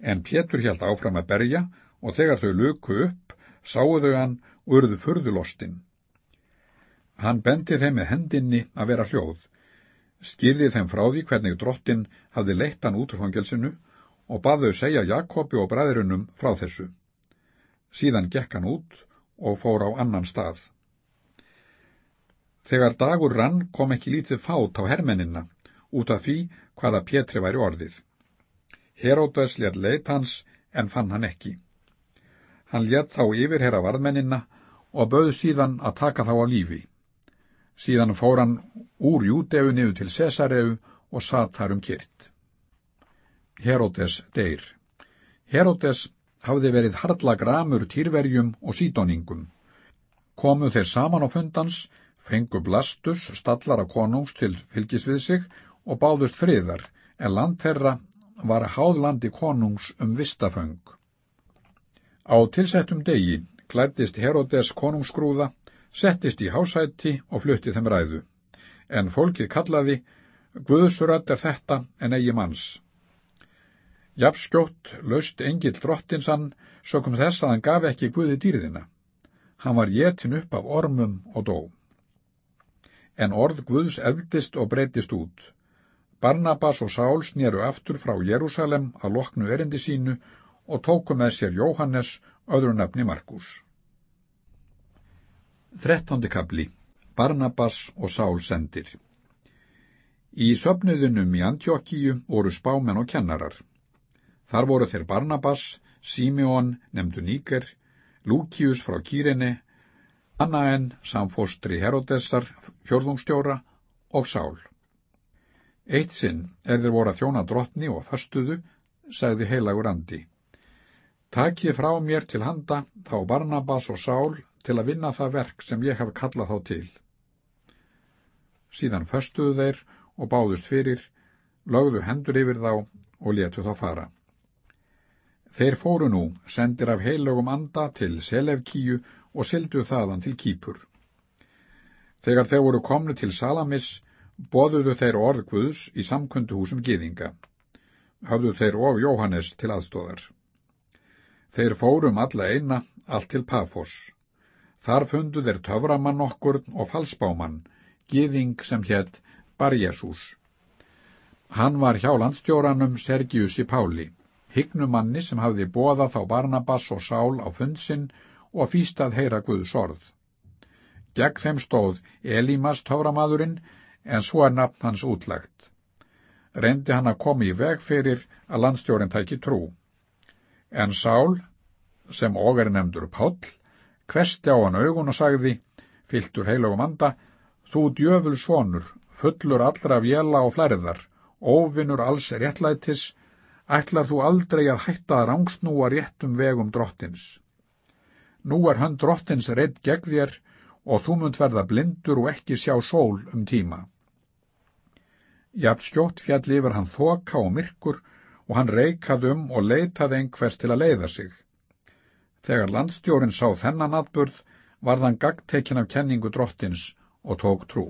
En Pétur hjælt áfram að berja og þegar þau luku upp, sáuðu hann og urðu furðulostinn. Hann bendi þeim með hendinni að vera hljóð, skýrði þeim frá því hvernig drottin hafði leitt hann út úr fangelsinu og baðau segja Jakobi og bræðrunum frá þessu. Síðan gekk hann út og fór á annan stað. Þegar dagur rann kom ekki lítið fát á hermennina út af því hvaða Pétri væri orðið. Heródes létt leit hans en fann hann ekki. Hann létt þá yfir herra varðmennina og bauð síðan að taka þá á lífi. Síðan fór hann úr Júdeu niður til Cesareu og satt þar um kyrt. Heródes deyr. Heródes hafði verið hardla gramur týrverjum og sídóningum. Komu þeir saman á fundans, fengu blastus, stallara konungs til fylgis við sig og báðust friðar, en land þeirra var háðlandi konungs um vistaföng. Á tilsettum degi klættist Herodes konungsgrúða, settist í hásætti og flutti þeim ræðu. En fólkið kallaði, Guðsuröld er þetta en eigi manns. Japskjótt löst engill drottinsann, sökum þess að hann gaf ekki Guði dýrðina. Hann var jetin upp af ormum og dó. En orð Guðs eldist og breytist út. Barnabas og Sál snýru aftur frá Jérúsalem að loknu erindi sínu og tóku með sér Jóhannes, öðru nafni Markus. Þrettándi kapli Barnabas og Sál sendir Í söpnuðunum í Antjókíu voru spámen og kennarar. Þar voru þeir Barnabas, Simeon, nefndu Níker, Lúkius frá Kýrene, Annaen, samfóstri Herodessar, fjörðungstjóra og Sál. Eitt sinn er þeir voru að þjóna drottni og föstuðu, sagði heilagur andi. Takið frá mér til handa þá Barnabas og Sál til að vinna það verk sem ég hef kallað þá til. Síðan föstuðu þeir og báðust fyrir, lögðu hendur yfir þá og letu þá fara. Þeir fóru nú, sendir af heilögum anda til Selevkíu og sildu þaðan til Kýpur. Þegar þeir voru komnu til Salamis, boðuðu þeir orð Guðs í samkunduhúsum Gýðinga. Hafðu þeir og Jóhannes til aðstóðar. Þeir fórum alla eina, allt til Pafos. Þar fundu þeir töframann okkur og falsbámann, Gýðing sem hétt Barjasús. Hann var hjá landstjóranum Sergiusi Páli, hygnumanni sem hafði bóða þá Barnabas og Sál á fundsinn og fýst að heyra Guðs orð. Gegn þeim stóð Elímas töframadurinn en svo er nafn hans útlagt. Reyndi hann að koma í veg fyrir að landstjórin tæki trú. En Sál, sem og er nefndur Páll, kvesti á hann augun og sagði, fylltur heilugum anda, þú djöful svonur, fullur allra vjela og flærðar, óvinnur alls réttlætis, ætlar þú aldrei að hætta að rángsnúa réttum vegum drottins. Nú er hann drottins reitt gegn þér og þú munt verða blindur og ekki sjá sól um tíma. Jafn skjótt fjall yfir hann þoka og myrkur og hann reikað um og leitaði einhvers til að leiða sig. Þegar landstjórin sá þennan atburð, varð hann gagtekin af kenningu drottins og tók trú.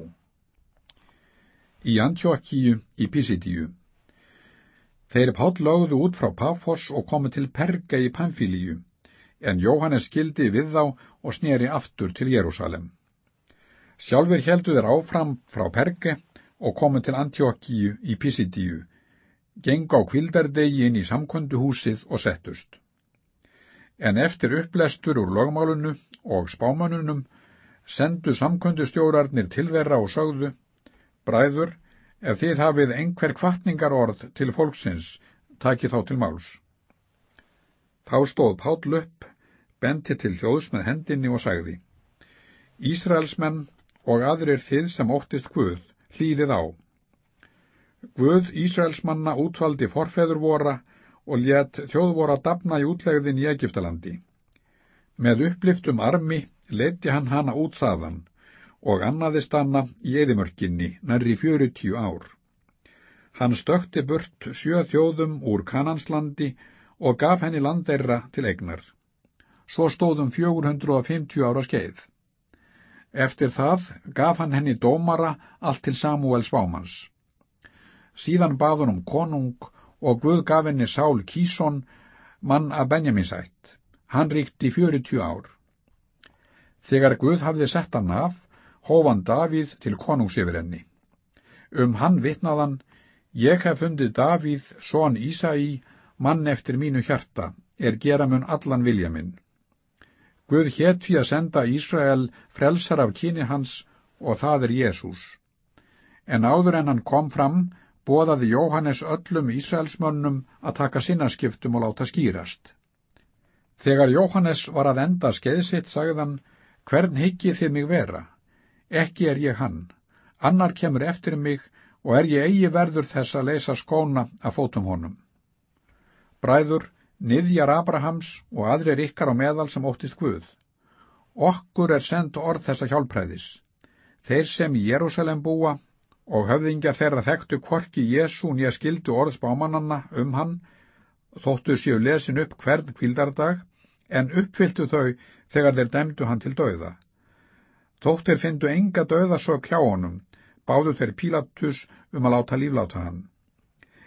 Í Antjókíu í Pisidíu Þeir páll lögðu út frá Pafos og komu til Perga í Pamfílíu, en Jóhannes skildi við þá og sneri aftur til Jérúsalem. Sjálfur heldu þeir áfram frá Perge og komu til Antjókíu í Pisidíu, geng á kvildardegi inn í samkunduhúsið og settust. En eftir upplestur úr lögmálunu og spámanunum sendu samkundustjórarnir til þeirra og sögðu, Bræður, ef þið hafið einhver kvartningar orð til fólksins, taki þá til máls. Þá stóð Páll upp, benti til hljóðs með hendinni og sagði, Ísraelsmenn og aðrir þið sem óttist Guð, hlýðið á. Guð Ísraelsmanna útvaldi forfeður vora og létt þjóðvora dafna í útlegðin í Egiptalandi. Með uppliftum armi leiti hann hana út þaðan og annaðist hana í eðimörkinni nærri fjörutíu ár. Hann stökti burt sjö þjóðum úr Kananslandi og gaf henni landeirra til egnar. Svo stóðum 450 ára skeið. Eftir það gaf hann henni dómara allt til Samuel Svámans. Síðan bað hann um konung og Guð gaf henni Sál Kísson, mann af Benjaminsætt. Hann ríkti 40 ár. Þegar Guð hafði sett hann af, hófan Davíð til konungs yfir henni. Um hann vitnaðan, ég hef fundið Davíð, són Ísæi, mann eftir mínu hjarta, er gera mun allan vilja minn. Guð hétt fyrir að senda Ísrael frelsar af kyni hans og það er Jésús. En áður en hann kom fram, bóðaði Jóhannes öllum Ísraelsmönnum að taka sinnaskiptum og láta skýrast. Þegar Jóhannes var að enda skeiðsitt, sagðan, hvern higgið þið mig vera? Ekki er ég hann. Annar kemur eftir mig og er ég eigi verður þess að leysa skóna af fótum honum. Bræður, niðjar Abrahams og aðrir ykkar á meðal sem óttist Guð. Okkur er sendt orð þessa hjálpræðis. Þeir sem í Jérúsalem búa og höfðingjar þeirra þekktu kvorki Jésu nýja skildu orðsbámananna um hann, þóttu séu lesin upp hvern kvildardag, en uppfylltu þau þegar þeir dæmdu hann til dauða. Þóttir fyndu enga dauða svo kjá honum, báðu þeir Pílatus um að láta lífláta hann.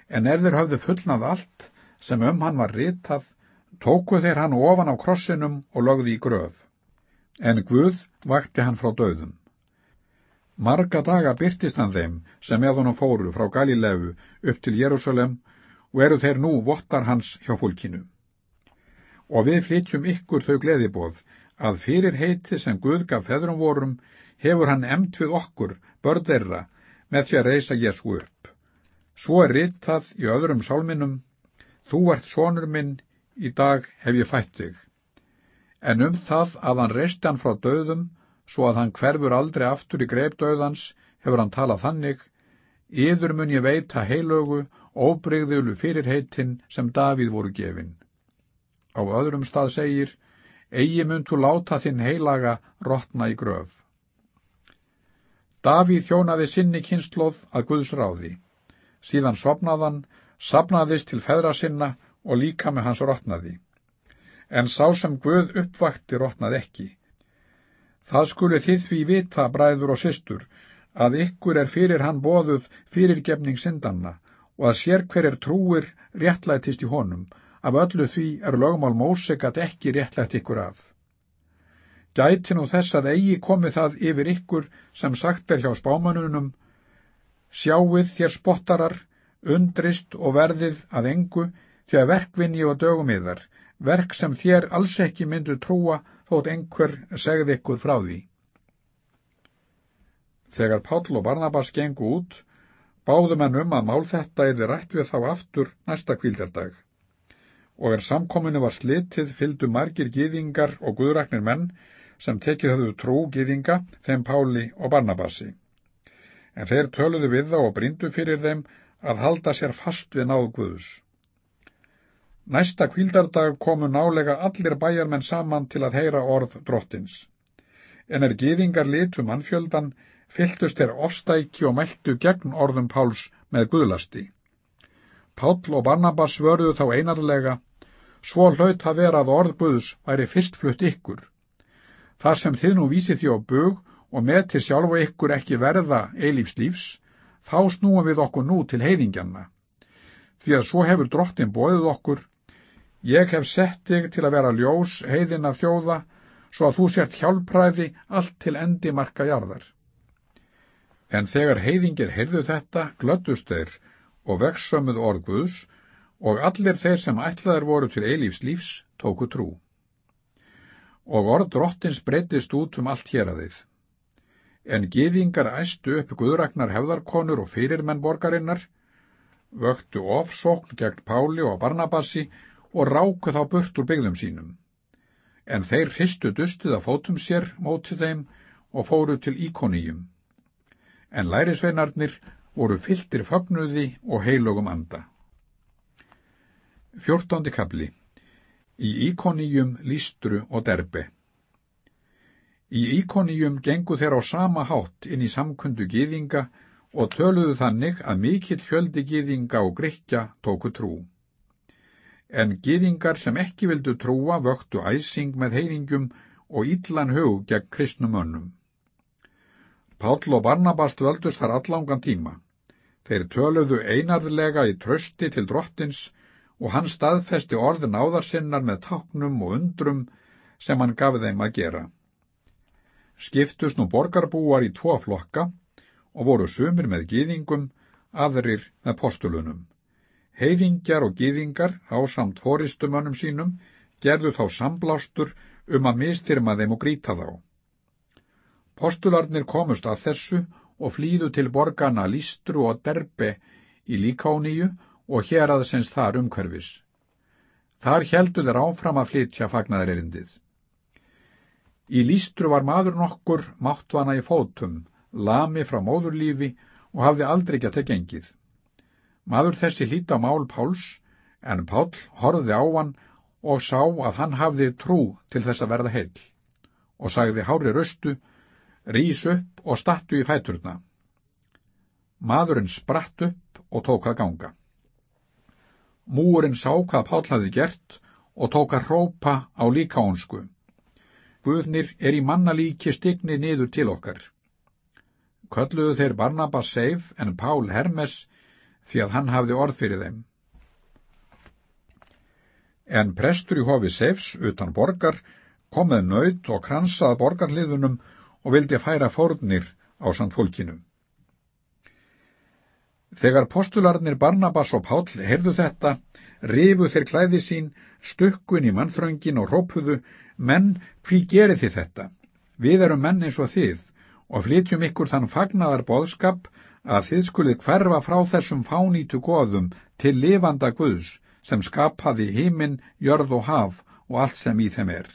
En er þeir hafðu fullnað allt, sem um hann var ritað, tóku þeir hann ofan á krossinum og lögði í gröf. En Guð vakti hann frá döðum. Marga daga byrtist hann þeim sem með honum fóru frá Galilegu upp til Jérúsalem og eru þeir nú vottar hans hjá fólkinu. Og við flytjum ykkur þau gleðibóð að fyrir heiti sem Guð gaf feðrum vorum hefur hann emt við okkur, börðeirra, með því að reysa Jésu upp. Svo er ritað í öðrum sálminum, þú ert sonur minn, í dag hef ég fætt þig. En um það að hann reysti hann frá döðum, svo að hann hverfur aldrei aftur í greipdauðans, hefur hann talað þannig, yður mun ég veita heilögu, óbreyðulu fyrirheitin sem Davíð voru gefin. Á öðrum stað segir, eigi mun þú láta þinn heilaga rótna í gröf. Davíð þjónaði sinni kynstlóð að Guðs ráði. Síðan sopnaðan, sapnaðist til feðra sinna og líka með hans rótnaði. En sá sem Guð uppvakti rótnaði ekki. Það skulu þið því vita, bræður og systur, að ykkur er fyrir hann bóðuð fyrirgefning syndanna og að sér hver er trúir réttlætist í honum, af öllu því er lögmál mósegat ekki réttlætt ykkur af. Gæti nú þess að eigi komi það yfir ykkur sem sagt er hjá spámanunum, sjáuð þér spottarar, undrist og verðið að engu, því að verkvinni og dögum yðar, verk sem þér alls ekki myndu trúa þótt einhver segði ykkur frá því. Þegar Páll og Barnabas gengu út, báðum henn um að mál þetta eði rætt við þá aftur næsta kvildardag. Og er samkominu var slitið fyldu margir gýðingar og guðraknir menn sem tekið höfðu trú gýðinga þeim Páli og Barnabasi. En þeir töluðu við þá og brindu fyrir þeim að halda sér fast við náð Guðus. Næsta kvildardag komu nálega allir bæjarmenn saman til að heyra orð drottins. En er gýðingar litu mannfjöldan, fyltust þeir ofstæki og mæltu gegn orðum Páls með guðlasti. Páll og Barnabas vörðu þá einarlega, svo hlaut að vera að orðbuðs væri fyrstflutt ykkur. Þar sem þið nú vísið því á bög og með til sjálfa ykkur ekki verða eilífs lífs, þá snúum við okkur nú til heiðingjanna. Því að svo hefur drottin bóðið okkur Ég hef sett þig til að vera ljós heiðin af þjóða, svo að þú sért hjálpræði allt til endi marka jarðar. En þegar heiðingir heyrðu þetta, glöttust þeir og vexsömmuð orguðs og allir þeir sem ætlaðir voru til eilífs lífs tóku trú. Og orð drottins breytist út um allt hér að þið. En giðingar æstu upp guðragnar hefðarkonur og fyrirmenn borgarinnar, vöktu ofsókn gegn Páli og Barnabassi og ráku þá burt úr byggðum sínum. En þeir hristu dustið að fótum sér mótið þeim og fóru til íkoníum. En lærisveinarnir voru fylltir fagnuði og heilogum anda. Fjórtóndi kapli Í íkoníum, lístru og derbe Í íkoníum gengu þeir á sama hátt inn í samkundu gýðinga og töluðu þannig að mikill fjöldi gýðinga og grikja tóku trú. En gýðingar sem ekki vildu trúa vöktu æsing með heiðingum og ítlan hug gegn kristnum önnum. Páll og Barnabast völdust þar allangan tíma. Þeir töluðu einarðlega í trösti til drottins og hann staðfesti orðin áðarsinnar með táknum og undrum sem hann gaf þeim að gera. Skiptust nú borgarbúar í tvo flokka og voru sumir með gýðingum, aðrir með postulunum. Heiðingjar og gýðingar á samt foristumönnum sínum gerðu þá samblástur um að mistyrma þeim og gríta þá. Postularnir komust að þessu og flýðu til borgarna Lístru og Derbe í Líkáníu og hér aðsens þar umhverfis. Þar heldu þeir áfram að flytja fagnaðarerindið. Í Lístru var maður nokkur máttvana í fótum, lami frá móðurlífi og hafði aldrei gett að gengið. Maður þessi hlýta mál Páls, en Pál horfði á hann og sá að hann hafði trú til þess að verða heil, og sagði hári röstu, rís upp og stattu í fæturna. Maðurinn spratt upp og tók að ganga. Múurinn sá hvað Pál hafði gert og tók að hrópa á líkánsku. Guðnir er í mannalíki stigni niður til okkar kölluðu þeir Barnabas Seif en Pál Hermes því að hann hafði orð fyrir þeim. En prestur í hofi Seifs utan borgar kom með nöyt og kransað borgarliðunum og vildi færa fórnir á samt fólkinu. Þegar postularnir Barnabas og Pál heyrðu þetta, rifu þeir klæði sín, stukkun í mannþröngin og rópuðu, menn, hví gerir þið þetta? Við erum menn eins og þið og flytjum ykkur þann fagnaðar boðskap að þið skulið hverfa frá þessum fánýtu goðum til lifanda Guðs sem skapaði hímin, jörð og haf og allt sem í þeim er.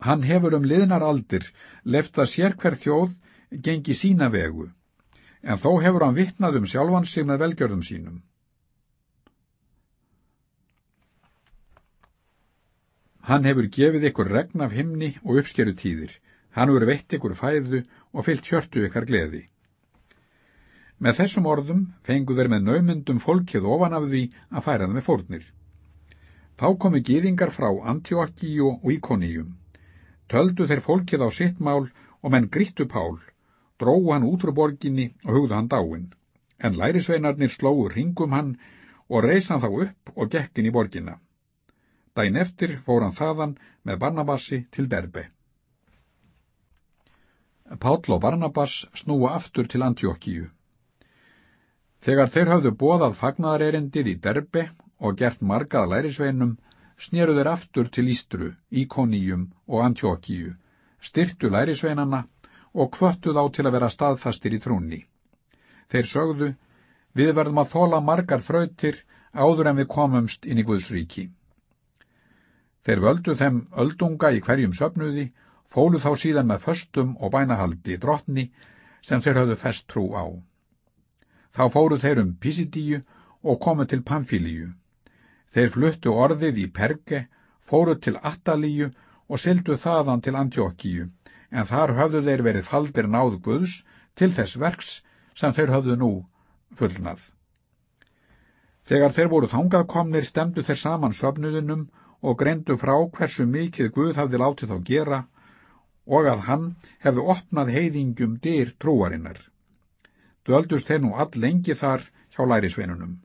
Hann hefur um liðnar aldir left að sér hver þjóð gengi sína vegu, en þó hefur hann vittnað um sjálfan sig með velgjörðum sínum. Hann hefur gefið ykkur regn af himni og uppskeru tíðir, Hann voru veitt ykkur fæðu og fyllt hjörtu ykkar gleði. Með þessum orðum fengu þeir með naumundum fólkið ofan af því að færa það með fórnir. Þá komu gýðingar frá Antiokkíu og Íkoníum. Töldu þeir fólkið á sitt mál og menn grittu Pál, dróðu hann út úr borginni og hugðu hann dáin, en lærisveinarnir slóðu ringum hann og reysa hann þá upp og gekkin í borginna. Dæin eftir fór hann þaðan með Barnabassi til Derbe. Páll og Barnabas snúa aftur til Antjókíu. Þegar þeir hafðu bóðað fagnadarerindið í derbe og gert margað lærisveinum, snýru þeir aftur til Ístru, Íkoníum og Antjókíu, styrtu lærisveinana og kvöttu þá til að vera staðfastir í trúnni. Þeir sögðu, við verðum að þóla margar þrautir áður en við komumst inn í Guðsríki. Þeir völdu þeim öldunga í hverjum söpnuði fólu þá síðan með föstum og bænahaldi drottni sem þeir hafðu fest trú á. Þá fóru þeir um Pisidíu og komu til Pamfílíu. Þeir fluttu orðið í Perge, fóru til Attalíu og sildu þaðan til Antjókíu, en þar höfðu þeir verið faldir náð Guðs til þess verks sem þeir höfðu nú fullnað. Þegar þeir voru þangað komnir stemdu þeir saman söfnuðunum og greindu frá hversu mikið Guð hafði látið þá gera og að hann hefði opnað heiðingjum dyr trúarinnar. Döldust þeir nú all lengi þar hjá lærisveinunum.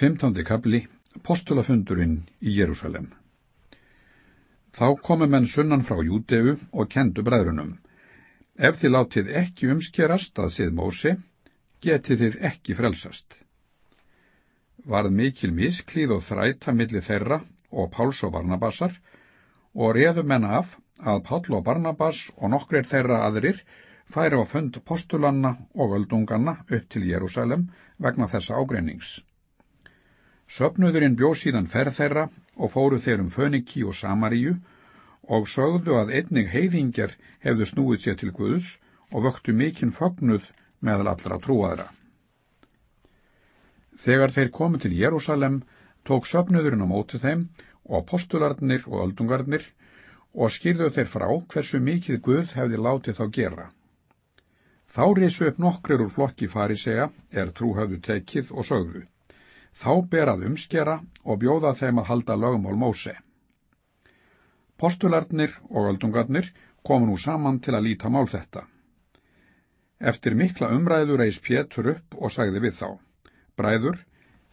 15. kapli Postulafundurinn í Jérúsalem Þá komu menn sunnan frá Júteu og kendu bræðrunum. Ef þið látið ekki umskerast að sið Mósi, getið þið ekki frelsast. Varð mikil misklíð og þræta millir þeirra og Páls og Barnabassar og reðu menn af að Páll og Barnabas og nokkrir þeirra aðrir færi á fund postulanna og öldunganna upp til Jérúsalem vegna þessa ágreinings. Söpnuðurinn bjó síðan ferð þeirra og fóru þeir um Föniki og Samaríu og sögðu að einnig heiðingjar hefðu snúið sér til Guðs og vöktu mikinn fögnuð meðal allra trúaðra. Þegar þeir komu til Jérúsalem tók söfnuðurinn á móti þeim og postularnir og öldungarnir og skýrðu þeir frá hversu mikið Guð hefði látið þá gera. Þá risu upp nokkur úr flokki farisea er trúhafðu tekið og sögðu. Þá berað umskera og bjóða þeim að halda lögumál Móse. Postularnir og öldungarnir komu nú saman til að líta mál þetta. Eftir mikla umræður reys Pétur upp og sagði við þá. Bræður,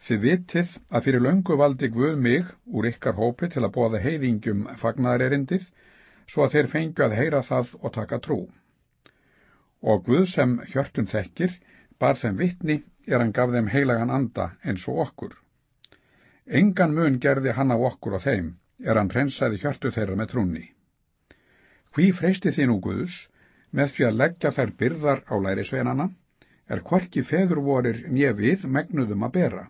þið vitið að fyrir löngu valdi Guð mig úr ykkar hópi til að bóða heiðingjum fagnarerindið, svo að þeir fengju að heyra það og taka trú. Og Guð sem hjörtum þekkir, bar þeim vittni er hann gaf þeim heilagan anda eins og okkur. Engan mun gerði hann á okkur og þeim, er hann prensaði hjörtu þeirra með trúni. Hví freysti þið nú Guðs, með því að leggja þær byrðar á lærisveinana, er hvorki feður vorir njefið megnuðum að bera.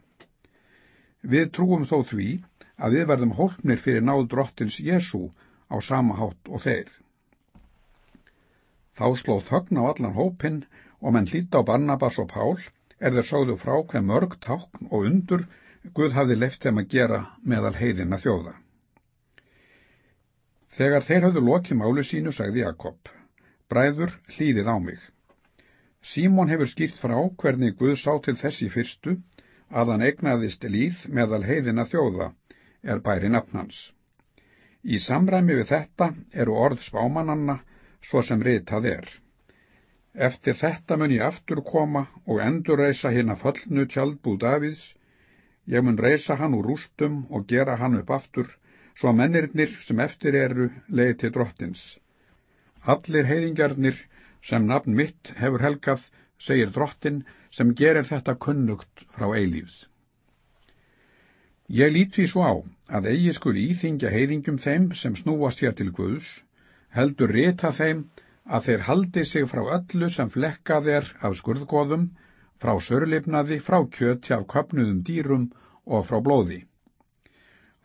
Við trúum þó því að við verðum hólpnir fyrir náð drottins Jésu á sama hátt og þeir. Þá slóð þögn á allan hópin og menn hlýta á Barnabas og Pál er þeir sáðu frá hver mörg tákn og undur Guð hafði leift þeim að gera meðal heiðina þjóða. Þegar þeir hafðu lokið málu sínu, sagði Jakob, bræður hlýðið á mig. Símon hefur skýrt frá hvernig Guð sá til þessi fyrstu að hann egnaðist líð meðal heiðina þjóða, er bæri nafnans. Í samræmi við þetta eru orð spámananna svo sem ritað er. Eftir þetta mun ég aftur koma og endur reysa hinn að föllnu tjaldbúð Davids. Ég mun reysa hann úr rústum og gera hann upp aftur, svo að mennirnir sem eftir eru leið til drottins. Allir heiðingarnir sem nafn mitt hefur helgað, segir drottin, sem gerir þetta kunnugt frá eilífs. Ég lít því svo á að eigi skul íþingja heiðingjum þeim sem snúa sér til Guðs, heldur rita þeim að þeir haldi sig frá öllu sem flekkað er af skurðgóðum, frá sörlifnaði, frá kjöti af köpnuðum dýrum og frá blóði.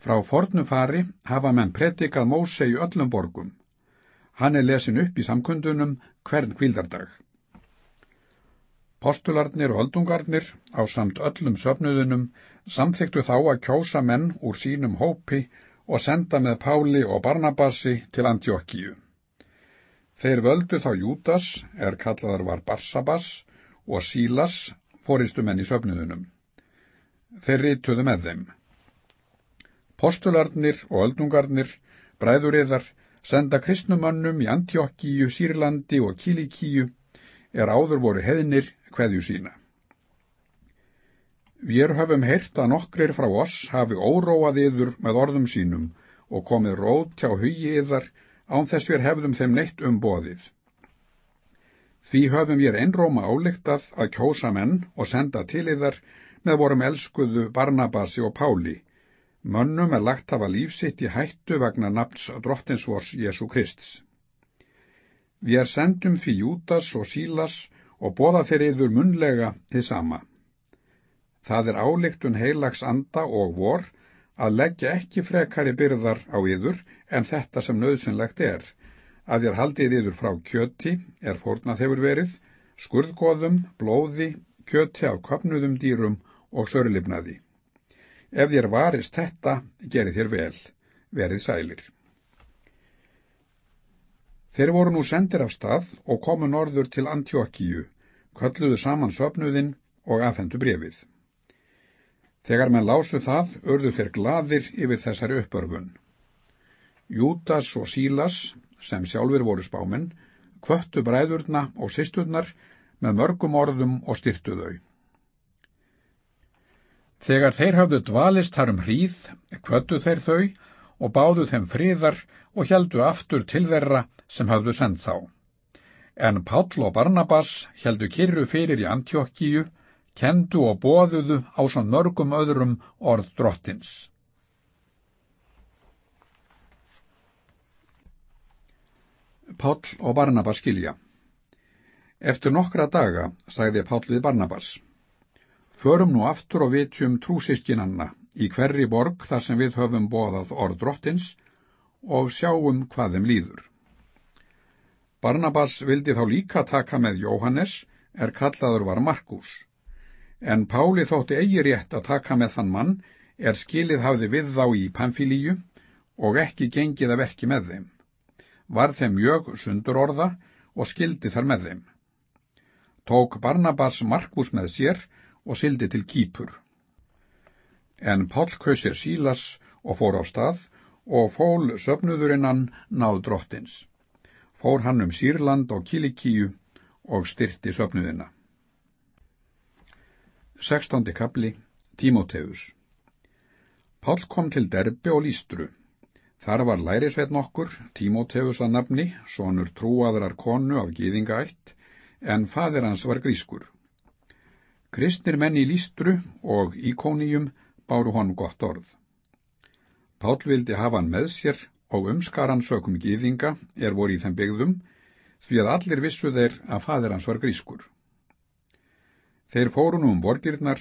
Frá fornu fari hafa menn predikað Móse í öllum borgum. Hann er lesin upp í samkundunum hvern kvildardag. Postularnir og öldungarnir á samt öllum söfnuðunum samþyktu þá að kjósa menn úr sínum hópi og senda með Páli og Barnabasi til Antiokkíu. Þeir völdu þá Jútas, er kallaðar var Barsabas, og Sílas, fóristu menn í söfnuðunum. Þeir rítuðu með þeim. Postularnir og öldungarnir, bræðuriðar, senda kristnumönnum í Antiokkíu, Sýrlandi og Kílikíu, er áður voru heðnir kveðju sína. Við höfum heyrt að nokkrir frá oss hafi óróað yður með orðum sínum og komið rót hjá hugi yðar án þess við hefðum þeim neitt um boðið. Því höfum við einróma áleiktað að kjósa menn og senda til yðar með vorum elskuðu Barnabasi og Páli. Mönnum er lagt hafa lífsitt í hættu vegna nafns drottinsvors Jésu Krist. Við er sendum því Jútas og Sílas og bóða þeir yður munlega til sama. Það er áleiktun heilags anda og vor að leggja ekki frekari byrðar á yður en þetta sem nöðsynlegt er, að þér haldið yður frá kjöti, er fórnað hefur verið, skurðgóðum, blóði, kjöti af kopnuðum dýrum og sörlifnaði. Ef þér varist þetta, gerir þér vel, verið sælir. Þeir voru nú sendir af stað og komu norður til Antiokkíu, kölluðu saman söpnuðinn og afhendu brefið. Þegar menn lásu það, örðu þeir gladir yfir þessari uppörfun. Jútas og Sílas, sem sjálfur voru spáminn, kvöttu bræðurna og sýsturnar með mörgum orðum og styrtu þau. Þegar þeir hafðu dvalist harum hríð, kvöttu þeir þau og báðu þeim friðar og heldu aftur til þeirra sem hafðu sendt þá. En Páll og Barnabas heldu kyrru fyrir í Antiokkíu, kendu og bóðuðu á sann mörgum öðrum orð drottins. Páll og Barnabas skilja. Eftir nokkra daga sagði Páll við Barnabas. Förum nú aftur og vitjum trúsiskinanna í hverri borg þar sem við höfum bóðað orð drottins og sjáum hvað þeim líður. Barnabas vildi þá líka taka með Jóhannes, er kallaður var Markus, en Páli þótti eigi rétt að taka með þann mann er skilið hafði við þá í Pamfilíu og ekki gengið að verki með þeim. Var þeim mjög sundur orða og skildi þar með þeim. Tók Barnabas Markus með sér og sildi til Kýpur. En Pál kausir Sílas og fór á stað og fól söpnuðurinnan náð drottins. Fór hann um Sýrland og Kilikíu og styrti söpnuðina. 16. kapli Tímóteus Pál kom til Derbi og Lístru. Þar var lærisveit nokkur, Tímóteus að nafni, sonur trúaðrar konu af gýðingaætt, en fadir hans var grískur. Kristnir menn í Lístru og Íkóníum báru honum gott orð. Pál vildi hafa hann með sér og umskaran sökum gýðinga er voru í þeim byggðum því að allir vissu þeir að fadir hans var grískur. Þeir fóru nú um borgirnar,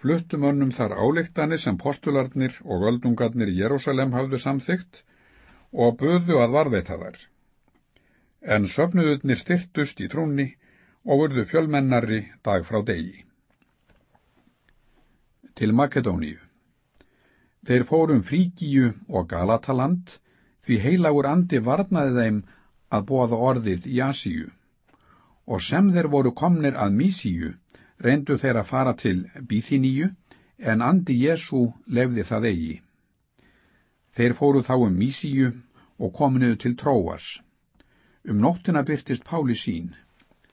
fluttum önnum þar áleiktanir sem postularnir og öldungarnir í Jérúsalem hafðu samþygt og buðu að varveita þar. En söfnuðurnir styrtust í trúnni og urðu fjölmennari dag frá degi. Til Makedóníu Þeir fórum Fríkíu og Galataland því heilagur andi varnaði þeim að bóða orðið í Asíu. Og sem þeir voru komnir að Mísíu reyndu þeir að fara til Bíþiníu en andi Jésu lefði það eigi. Þeir fóru þá um Mísíu og kominuðu til Tróas. Um nóttina byrtist Páli sín.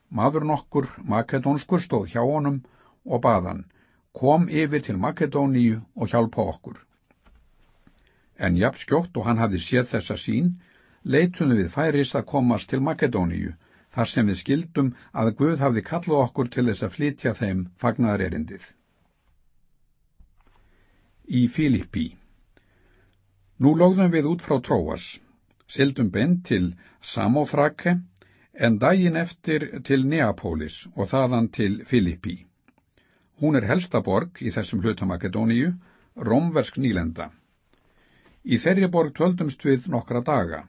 Maður nokkur, makedónskur, stóð hjá honum og baðan, kom yfir til Makedóníu og hjálpa okkur en jafn skjótt og hann hafði séð þessa sín, leitunum við færis að komast til Makedóníu, þar sem við skildum að Guð hafði kallað okkur til þess að flytja þeim fagnar erindið. Í Filippi Nú lóðum við út frá Tróas, sildum bent til Samóþrake, en daginn eftir til Neapólis og þaðan til Filippi. Hún er helsta borg í þessum hluta Makedóníu, romversk nýlenda. Í þeirri borg töldumst við nokkra daga.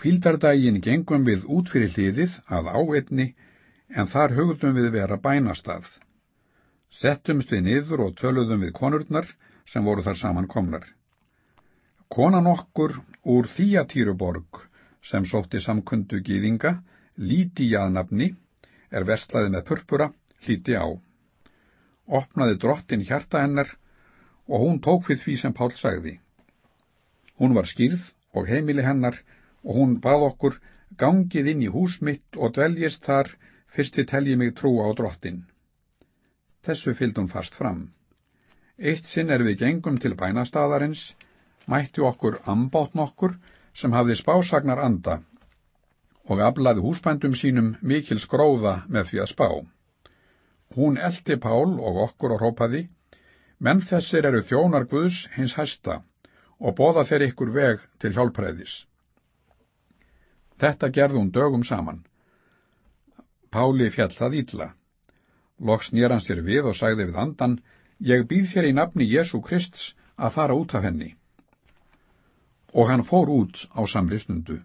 Hvíldardaginn gengum við út fyrir hliðið að áetni en þar hugðum við vera bænastað. Settumst við niður og töluðum við konurnar sem voru þar saman komnar. Konan okkur úr Þíatýruborg sem sótti samkundu gýðinga, líti jaðnafni, er vestlaði með purpura, hlíti á. Opnaði drottin hjarta hennar og hún tók við því sem Pál sagði. Hún var skýrð og heimili hennar og hún bað okkur gangið inn í hús mitt og dveljist þar fyrst þið telji mig trúa á drottin. Þessu fylgd hún fast fram. Eitt sinn er við gengum til bænastadarins, mætti okkur ambátt nokkur sem hafði spásagnar anda og aflaði húsbændum sínum mikil skróða með því að spá. Hún eldi Pál og okkur og rópaði Menn þessir eru þjónar Guðs hins hæsta og boða þeir ykkur veg til hjálpræðis. Þetta gerði hún dögum saman. Páli fjall það ítla. Loks nýr hann sér við og sagði við andan, ég býð þér í nafni Jésu Krist að fara út af henni. Og hann fór út á samlistundu.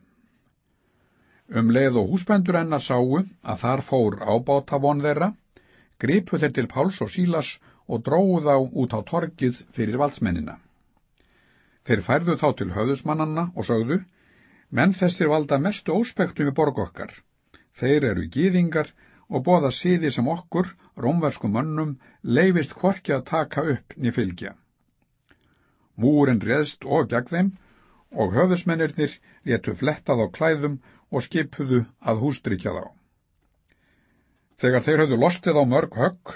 Um leið og húsbændur hennar sáu að þar fór ábáta von þeirra, gripu þeir til Páls og Sílas og dróðu þá út á torgið fyrir valdsmennina. Þeir færðu þá til höfðusmannanna og sögðu, menn þessir valda mestu óspektum í borg okkar. Þeir eru gýðingar og bóða síði sem okkur, rómversku mönnum, leifist hvorki að taka upp nýfylgja. Múrin reðst og gegn þeim og höfðusmennirnir letu flettað á klæðum og skipuðu að hústrykja þá. Þegar þeir höfðu lostið á mörg högg,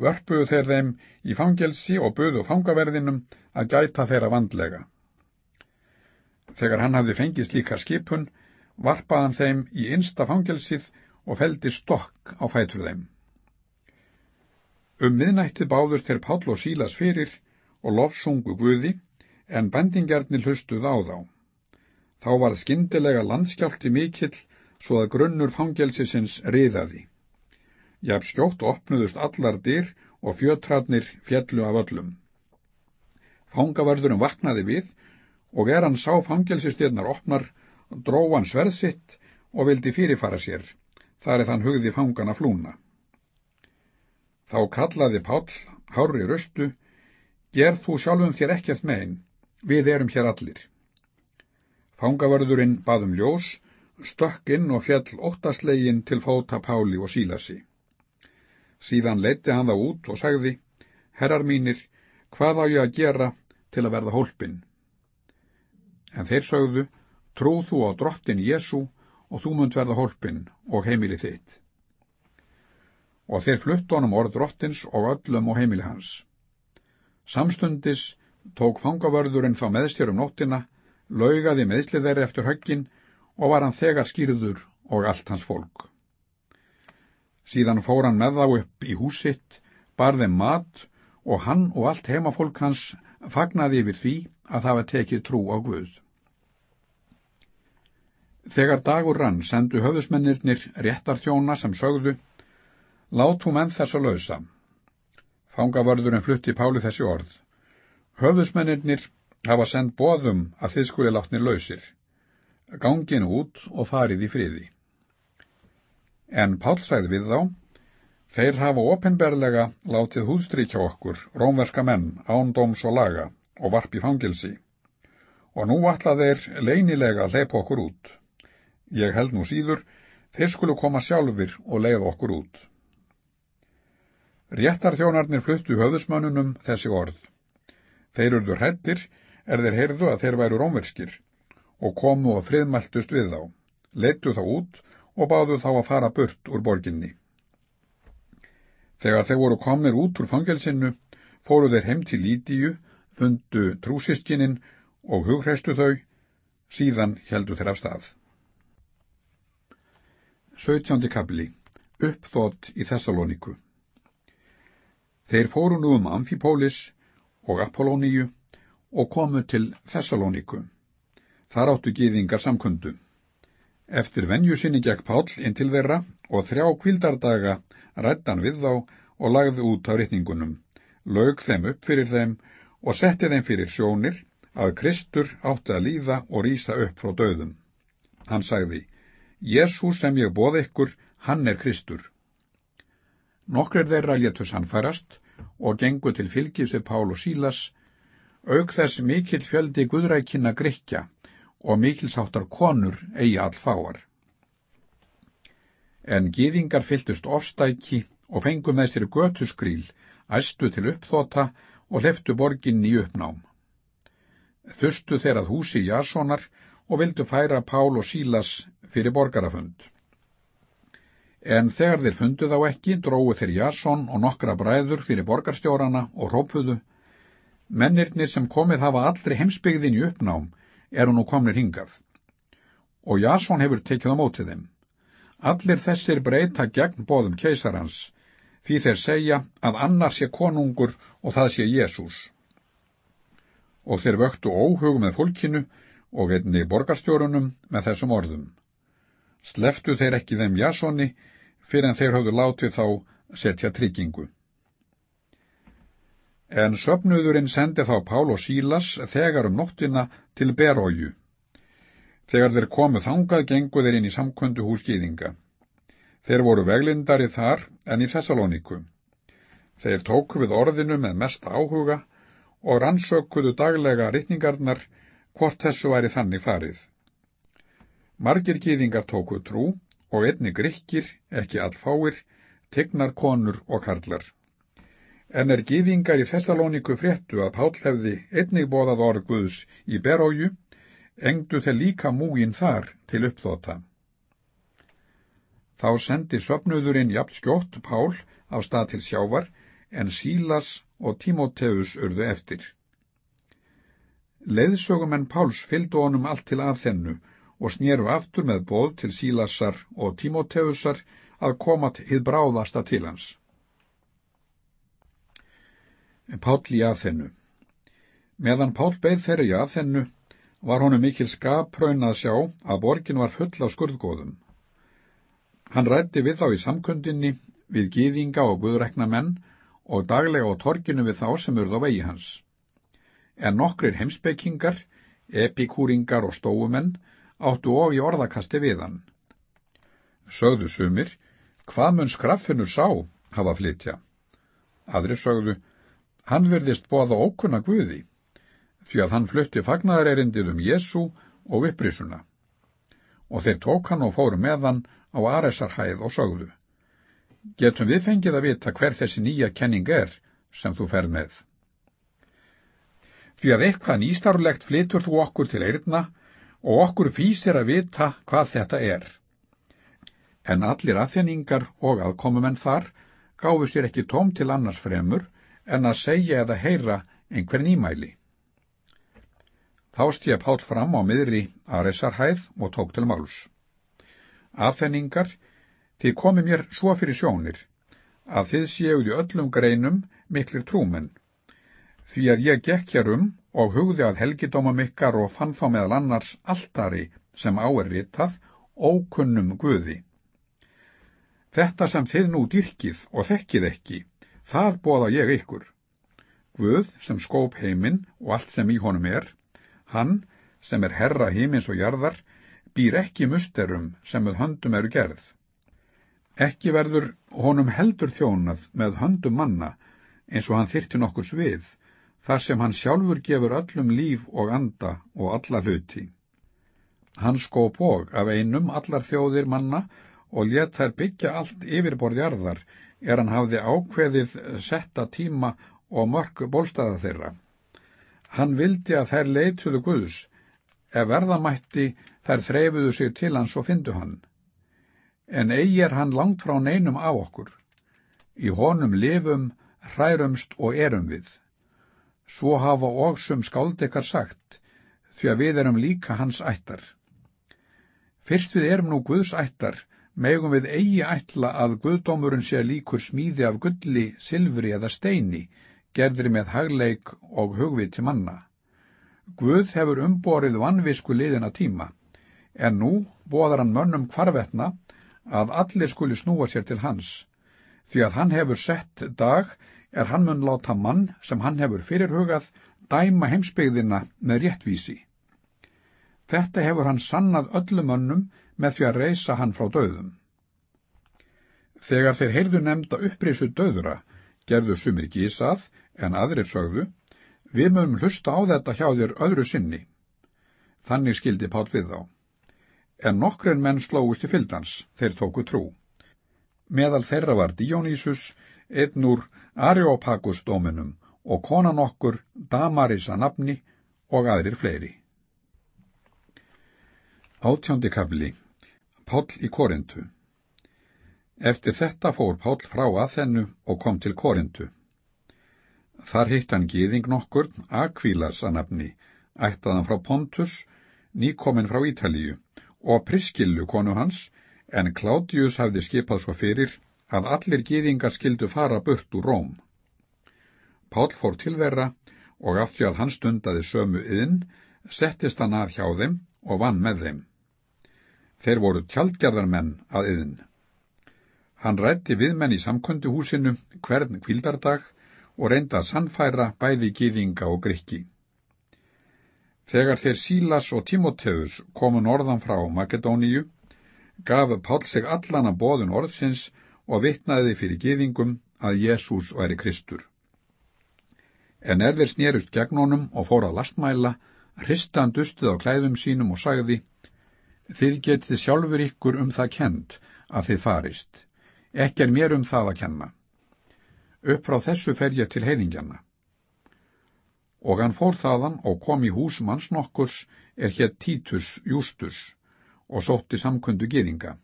vörpuðu þeir þeim í fangelsi og buðu fangaverðinum að gæta þeirra vandlega. Þegar hann hafði fengið slíka skipun, varpaðan þeim í einsta fangelsið og feldi stokk á fætur þeim. Um miðnætti báðust þeir Páll og Sílas fyrir og lofsungu Guði, en bendingjarnir hlustuð á þá. Þá var skindilega landskjálti mikill svo að grunnur fangelsisins riðaði. Jafn skjótt opnuðust allar dyr og fjötratnir fjallu af öllum. Fangavarðurum vaknaði við og er hann sá fangelsistyrnar opnar, dró hann sverðsitt og vildi fyrirfara sér. þar er þann hugði fangana flúna. Þá kallaði Páll, hári röstu, gerð þú sjálfum þér ekkert megin, við erum hér allir. Fangavörðurinn baðum ljós, stökk inn og fjall óttaslegin til fóta Páli og Sílasi. Síðan leiti hann það út og sagði, herrar mínir, hvað á ég að gera til að verða hólpin? En þeir sögðu, trúð þú á drottin Jésu og þú munt verða hólpin og heimili þitt. Og þeir flutt honum orð drottins og öllum og heimili hans. Samstundis tók fangavörðurinn þá meðstjör um nóttina, laugaði meðslið þeirri eftir höggin og var hann þegar skýrður og allt hans fólk. Síðan fór hann með þá upp í húsitt, barði mat og hann og allt heimafólk hans fagnaði yfir því að var tekið trú á Guð. Þegar dagur rann sendu höfðusmennirnir réttarþjóna sem sögðu, látum enn þess að lausa. Fangavörðurinn flutti Páli þessi orð. Höfðusmennirnir hafa sendt bóðum að þið skuli látnir lausir. Gangin út og farið í friði. En Pál sæði við þá, þeir hafa ofinberlega látið húðstrykja okkur, rómverska menn, ándóms og laga og varp í fangilsi. Og nú ætla þeir leinilega að leipa okkur út. Ég held nú síður, þeir skulu koma sjálfur og leið okkur út. Réttarþjónarnir fluttu höfðusmönnunum þessi orð. Þeir urðu hrettir er þeir heyrðu að þeir væru rómverskir og komu og friðmæltust við þá, leittu þá út og báðu þá að fara burt úr borginni. Þegar þeir voru komnir út úr fangelsinu, fóru þeir heim til Lítíu, fundu trúsiskininn og hugreistu þau, síðan heldu þeir af stað. 17. kabli Uppþótt í Þessalóniku Þeir fóru nú um Amfipólis og Apollóníu og komu til Þessalóniku. Þar áttu gýðingar samkundu. Eftir venju sinni gekk Páll inn til þeirra og þrjá kvildardaga rættan við þá og lagði út á rytningunum, laug þeim upp fyrir þeim og setti þeim fyrir sjónir að Kristur átti að líða og rýsa upp frá döðum. Hann sagði, Jésús sem ég bóð ykkur, hann er Kristur. Nokkur þeirra léttu sannfærast og gengu til fylgis við Pál og Sílas, auk þess mikill fjöldi guðrækina grikja og mikilsáttar konur eigi allfáar. En gýðingar fylltust ofstæki og fengum með sér götuskrýl, æstu til uppþóta og hleftu borginn í uppnám. Þustu þeir að húsi Jasonar og vildu færa Pál og Sílas fyrir borgarafund. En þegar þeir fundu þá ekki, dróðu þeir Jason og nokkra bræður fyrir borgarstjórana og rópuðu. Mennirnir sem komið hafa allri heimsbyggðin í uppnám eru nú komnir hingað. Og Jason hefur tekið á mótið þeim. Allir þessir breyta gegn bóðum keisarans, því þeir segja að annar sé konungur og það sé Jésús. Og þeir vöktu óhugum með fólkinu og einni borgarstjórunum með þessum orðum. Sleftu þeir ekki þeim Jasoni fyrir en þeir hafðu látið þá setja tryggingu. En söpnuðurinn sendi þá Pál og Sílas þegar um nóttina til Beróju. Þegar þeir komu þangað gengu þeir inn í samkvöndu húsgýðinga. Þeir voru veglindari þar en í Thessalóniku. Þeir tóku við orðinu með mest áhuga og rannsökuðu daglega rittningarnar hvort þessu væri þannig farið. Margir gýðingar tóku trú og einni grykkir, ekki allfáir, tegnar konur og karlar. En er gýðingar í Thessalóniku fréttu að Páll hefði einnig bóðað orð Guðs í Beróju, engdu þeir líka múgin þar til uppþóta. Þá sendi söpnuðurinn jafn skjótt Pál af stað til sjávar, en Sílas og Tímóteus urðu eftir. Leðsögumenn Páls fylgdu honum allt til aðþennu og snýru aftur með bóð til Sílasar og Tímóteusar að koma hið bráðasta til hans. Páll í aðþennu Meðan Páll beð þeirri í aðþennu var honum mikil skapraun að sjá að borgin var full af skurðgóðum. Hann rætti við þá í samkundinni við gýðinga og guðrekna menn og daglega á torginu við þá sem urð á vegi hans. En nokkrir heimspekingar, epikúringar og stóumenn áttu og í orðakasti við hann. Sögðu sumir, hvað mun skraffinur sá hafa flytja? Aðri sögðu, hann verðist bóða ókunna Guði, því að hann flutti fagnaðarerindið um Jésu og upprisuna. Og þeir tók hann og fóru með hann á Aresarhæð og sögðu. Getum við fengið að vita hver þessi nýja kenning er sem þú ferð með? Því að eitthvað nýstarlegt flytur þú okkur til eirna og okkur fýsir að vita hvað þetta er. En allir aðþenningar og aðkomumenn þar gáfu sér ekki tóm til annars fremur en að segja eða heyra einhver nýmæli. Þá stíða Pál fram á miðri Aresarhæð og tók til máls. Aðþenningar, þið komi mér svo fyrir sjónir, að þið séuði öllum greinum miklir trúmenn því að ég gekk hér um og hugði að helgidómum ykkar og fann þá meðal annars alltari sem á er ritað, ókunnum Guði. Þetta sem þið nú dyrkið og þekkið ekki, það bóða ég ykkur. Guð sem skóp heiminn og allt sem í honum er, hann sem er herra heimins og jarðar, býr ekki musterum sem með höndum eru gerð. Ekki verður honum heldur þjónað með höndum manna eins og hann þyrti nokkur svið, þar sem hann sjálfur gefur öllum líf og anda og alla hluti. Hann skóp og af einum allar þjóðir manna og let þær byggja allt yfirborðjarðar er hann hafði ákveðið setta tíma og mörg bólstaða þeirra. Hann vildi að þær leituðu Guðs, ef verðamætti þær þreifuðu sig til hans og fyndu hann. En eigi er hann langt frá neinum af okkur. Í honum lifum, hrærumst og erum við. Svo hafa og sum skáldekar sagt, því að við erum líka hans ættar. Fyrst við erum nú Guðs ættar, megum við eigi ætla að Guðdómurinn sé líkur smíði af gulli, silfri eða steini, gerðri með hagleik og hugviti manna. Guð hefur umborið vannvisku liðina tíma, en nú bóðar hann mönnum hvarvetna að allir skuli snúa sér til hans, því að hann hefur sett dag er hann mun láta mann sem hann hefur fyrirhugað dæma heimsbyggðina með réttvísi. Þetta hefur hann sannað öllum önnum með því að reysa hann frá döðum. Þegar þeir heyrðu nefnda upprisu döðura, gerðu sumir gísað en aðrir sögðu, við mögum hlusta á þetta hjá þér öðru sinni. Þannig skildi Pál við þá. En nokkrun menn slóist í fyldans, þeir tóku trú. Meðal þeirra var Dionýsus, einn úr Areopagus-dóminum og konan okkur Damarisa nafni og aðrir fleiri. Átjóndi kabli Páll í Korintu Eftir þetta fór Páll frá aðþennu og kom til Korintu. Þar hitt hann gýðing nokkur, Aquílas að nafni, ættaðan frá Pontus, nýkominn frá Ítalíu, og Priskillu konu hans, en Kládius hafði skipað svo fyrir að allir gýðingar skildu fara burt úr Róm. Pál fór til þeirra og af því að hann stundaði sömu yðin, settist hann að hjá þeim og vann með þeim. Þeir voru tjaldgerðarmenn að yðin. Hann rætti viðmenn í samkönduhúsinu hvern kvildardag og reynda að sannfæra bæði gýðinga og grikki. Þegar þeir Sílas og Timoteus komu norðan frá Makedóníu, gaf Pál sig allan að bóðun orðsins og vittnaði fyrir gýðingum að Jésús væri Kristur. En er þeir snérust gegn honum og fór að lastmæla, hrista hann dustið á klæðum sínum og sagði, Þið getið sjálfur ykkur um það kent að þið farist. Ekki er mér um það að kenna. Upp frá þessu fer ég til heiningjana. Og hann fór þaðan og kom í hús manns nokkurs er hér Títus Jústus og sótti samkundu gýðinga.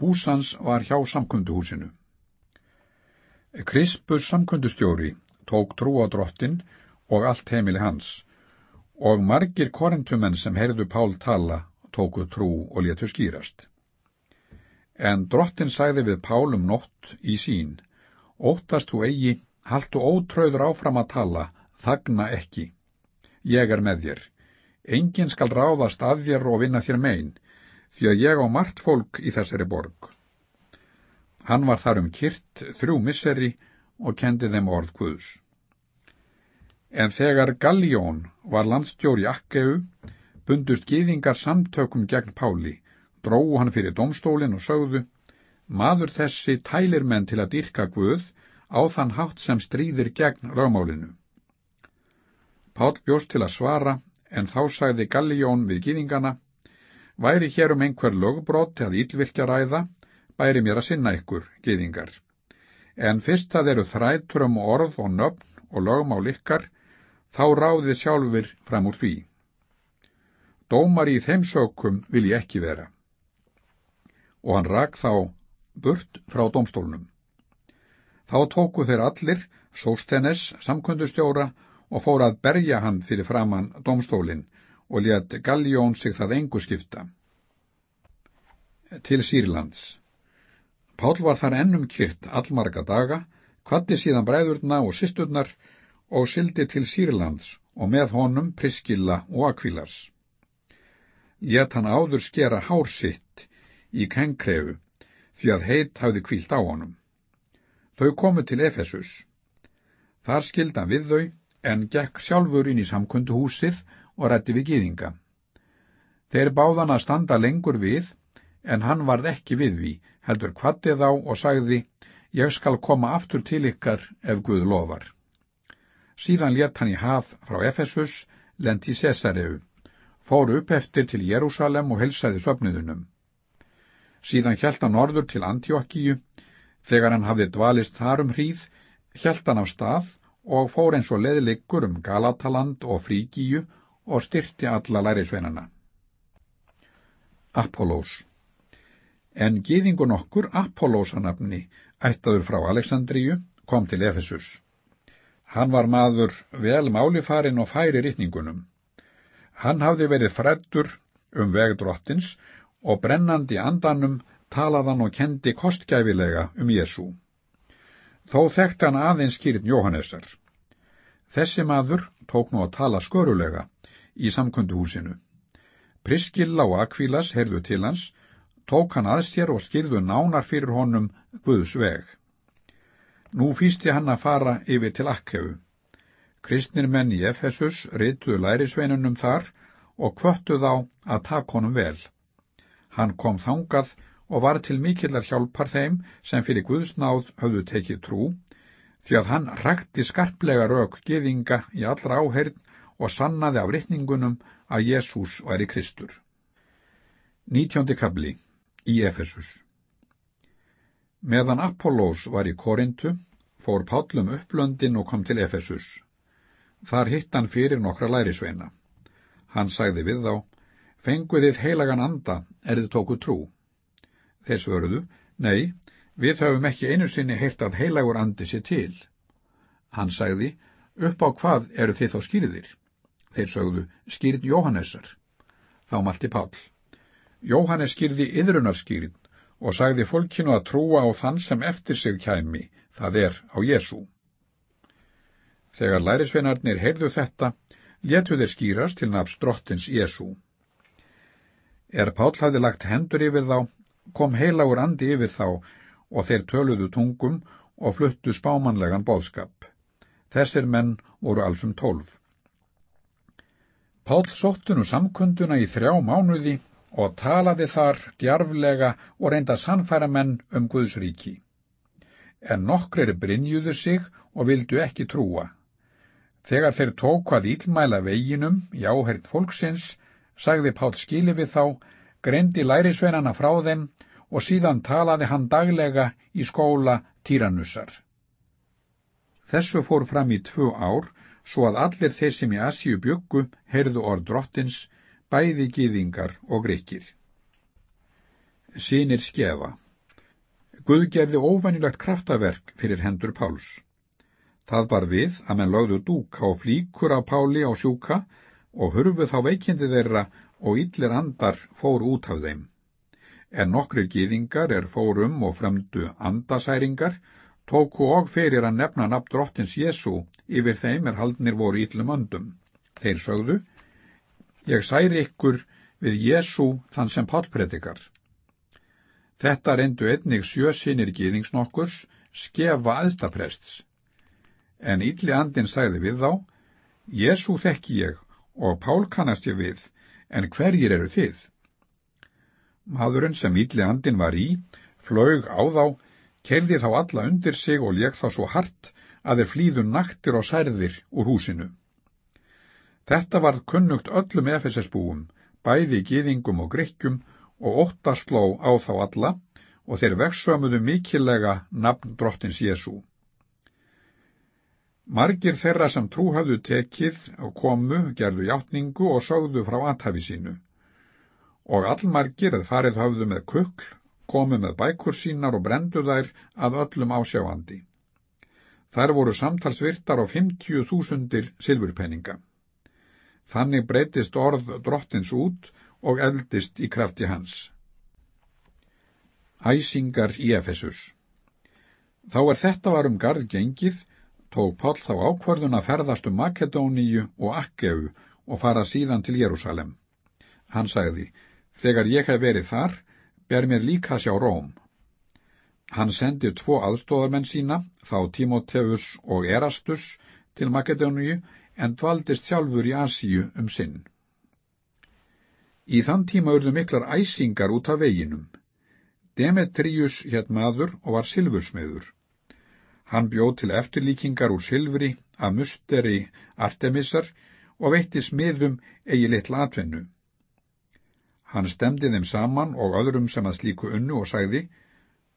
Húsans var hjá samkunduhúsinu. Krispus samkundustjóri tók trú á drottin og allt heimili hans og margir korintumenn sem heyrðu Pál tala tóku trú og letu skýrast. En drottin sæði við Pálum nótt í sín, óttast þú eigi, haltu ótröður áfram að tala, þagna ekki. Ég er með þér. Engin skal ráðast að þér og vinna þér megin, því að ég á margt fólk í þessari borg. Hann var þar um kyrt þrjú misseri og kendi þeim orð Guðs. En þegar Galljón var landstjóri Akkeu, bundust gýðingar samtökum gegn Páli, dróu hann fyrir domstólinn og sögðu, maður þessi tælir menn til að dyrka Guð á þann hátt sem stríðir gegn lögmálinu. Pál bjóst til að svara, en þá sagði Galljón við gýðingana, væri hér um einhver lögbrot að ílvirkja ræða, bæri mér að sinna ykkur, gýðingar. En fyrst það eru þrætur um orð og nöfn og lögmál ykkar, þá ráðið sjálfur fram úr því. Dómar í þeim sökum vil ég ekki vera. Og hann rak þá burt frá domstólnum. Þá tóku þeir allir, Sóstenes, samkundustjóra, og fór að berja hann fyrir framann domstólinn og létt Galljón sig það engu skipta. Til Sýrlands. Pál var þar ennum kyrkt allmarga daga, kvatti síðan bræðurna og sýsturnar og sildi til Sýrlands og með honum Priskilla og Akvilas. Létt hann áður skera hár sitt í kengkrefu því að heit hafði kvílt á honum. Þau komu til Efesus. Þar skildan við þau en gekk sjálfur inn í samkunduhúsið og rætti við gýðinga. Þeir báðan að standa lengur við, en hann varð ekki við því, heldur kvattið á og sagði, ég skal koma aftur til ykkar ef Guð lofar. Síðan létt hann í haf frá Efesus, lendi í Cesareu, fór upp eftir til Jérúsalem og helsaði söfniðunum. Síðan hjælt hann orður til Antiokkíu, þegar hann hafði dvalist þar um hríð, hjælt hann af stað og fór eins og leðileggur um Galataland og Fríkíu og styrti alla lærisveinana. Apollós En gýðingun okkur Apollósanafni, ættaður frá Aleksandríu, kom til Efesus. Hann var maður vel málifarin og færi rítningunum. Hann hafði verið frættur um vegdrottins og brennandi andanum talaðan og kendi kostgæfilega um Jésu. Þó þekkt hann aðeins kýrin Jóhannesar. Þessi maður tók nú að tala skörulega í samkunduhúsinu. Priskilla og Akvílas heyrðu til hans, tók hann að sér og skýrðu nánar fyrir honum Guðs veg. Nú fýsti hann að fara yfir til Akkefu. Kristnir menn í Efesus reytuðu lærisveinunum þar og kvöttu þá að takk honum vel. Hann kom þangað og var til mikillar hjálpar þeim sem fyrir Guðsnáð höfðu tekið trú, því að hann rækti skarplega rauk geðinga í allra áheyrn og sannaði af rittningunum að Jésús væri Kristur. 19. kabli í Efesus Meðan Apollós var í Korintu, fór Pállum upplöndin og kom til Efesus. Þar hitt hann fyrir nokkra lærisveina. Hann sagði við þá, fenguð þið heilagan anda, er þið tóku trú. Þeir svöruðu, nei, við höfum ekki einu sinni heilt að heilagur andi sér til. Hann sagði, upp á hvað eru þið þá skýriðir? Þeir sögðu, skýrð Jóhannesar. Þá malti Pál. Jóhannes skýrði yðrunarskýrð og sagði fólkinu að trúa á þann sem eftir sig kæmi, það er á Jésu. Þegar lærisveinarnir heyrðu þetta, letu þeir skýrast til nafs drottins Jésu. Er Pál hafði lagt hendur yfir þá, kom heilagur andi yfir þá og þeir töluðu tungum og fluttu spámanlegan bóðskap. Þessir menn voru alfum tólf. Pál sóttu nú samkunduna í þrjá mánuði og talaði þar djarflega og reynda sannfæra menn um Guðsríki. En nokkrir brinjuðu sig og vildu ekki trúa. Þegar þeir tók að ílmæla veginum í áhert fólksins, sagði Pál skili við þá, greindi lærisveinana frá þeim og síðan talaði hann daglega í skóla Týranussar. Þessu fór fram í tvö ár svo að allir þeir sem í Asíu byggu heyrðu orð drottins, bæði gýðingar og greikir. Sýnir skefa Guð gerði óvænilegt kraftaverk fyrir hendur Páls. Það bar við að menn lögðu dúk á flíkur af Páli á sjúka og hurfuð þá veikindi þeirra og yllir andar fór út af þeim. En nokkrir gýðingar er fórum og fremdu andasæringar tóku og fyrir að nefna nafn drottins Jésu yfir þeim er haldnir voru ítlum öndum. Þeir sögðu, ég særi ykkur við Jésu þann sem pálpredikar. Þetta reyndu einnig sjösinir gýðingsnokkurs, skefa aðstaprests. En ítli andin sagði við þá, Jésu þekki ég og Pál kannast ég við, en hverjir eru þið? Maðurinn sem ítli andin var í, flög á þá, kerði þá alla undir sig og leik þá svo hart að þeir flýðu naktir og særðir úr húsinu. Þetta varð kunnugt öllum efesesbúum, bæði gýðingum og grykkjum og óttasló á þá alla og þeir vexsömuðu mikilega nafn drottins Jésú. Margir þeirra sem trú hafðu tekið komu, gerðu játningu og sögðu frá aðhafi sínu. Og allmargir eða farið hafðu með kukl, komu með bækur sínar og brendu þær að öllum ásjáandi. Þær voru samtalsvirtar á 50.000 silfurpenninga. Þannig breytist orð drottins út og eldist í krafti hans. Æsingar í Efesus Þá er þetta var um garð gengið, tók Páll þá ákvörðun að ferðast um Makedóníu og Akkeu og fara síðan til Jérúsalem. Hann sagði, þegar ég hef verið þar, ber mér líka sjá Róm. Hann sendi tvo aðstóðarmenn sína, þá Tímoteus og Erastus, til Makedóníu en dvaldist sjálfur í Asíu um sinn. Í þann tíma urðu miklar æsingar út af veginum. Demetrius hétt maður og var silfursmiður. Hann bjóð til eftirlíkingar úr silfri af musteri Artemisar og veitti smiðum eigi litla atvennu. Hann stemdi þeim saman og öðrum sem að slíku unnu og sagði,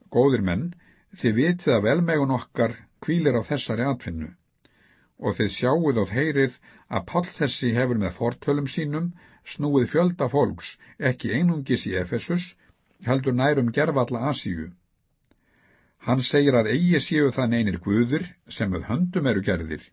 Góðir menn, þið vitið að velmegun okkar kvílir á þessari atvinnu og þið sjáuð og heyrið að Pál þessi hefur með fortölum sínum snúið fjölda fólks, ekki einungis í Efesus, heldur nærum gerfalla Asíu. Hann segir að eigi séu það neynir guður sem við höndum eru gerðir.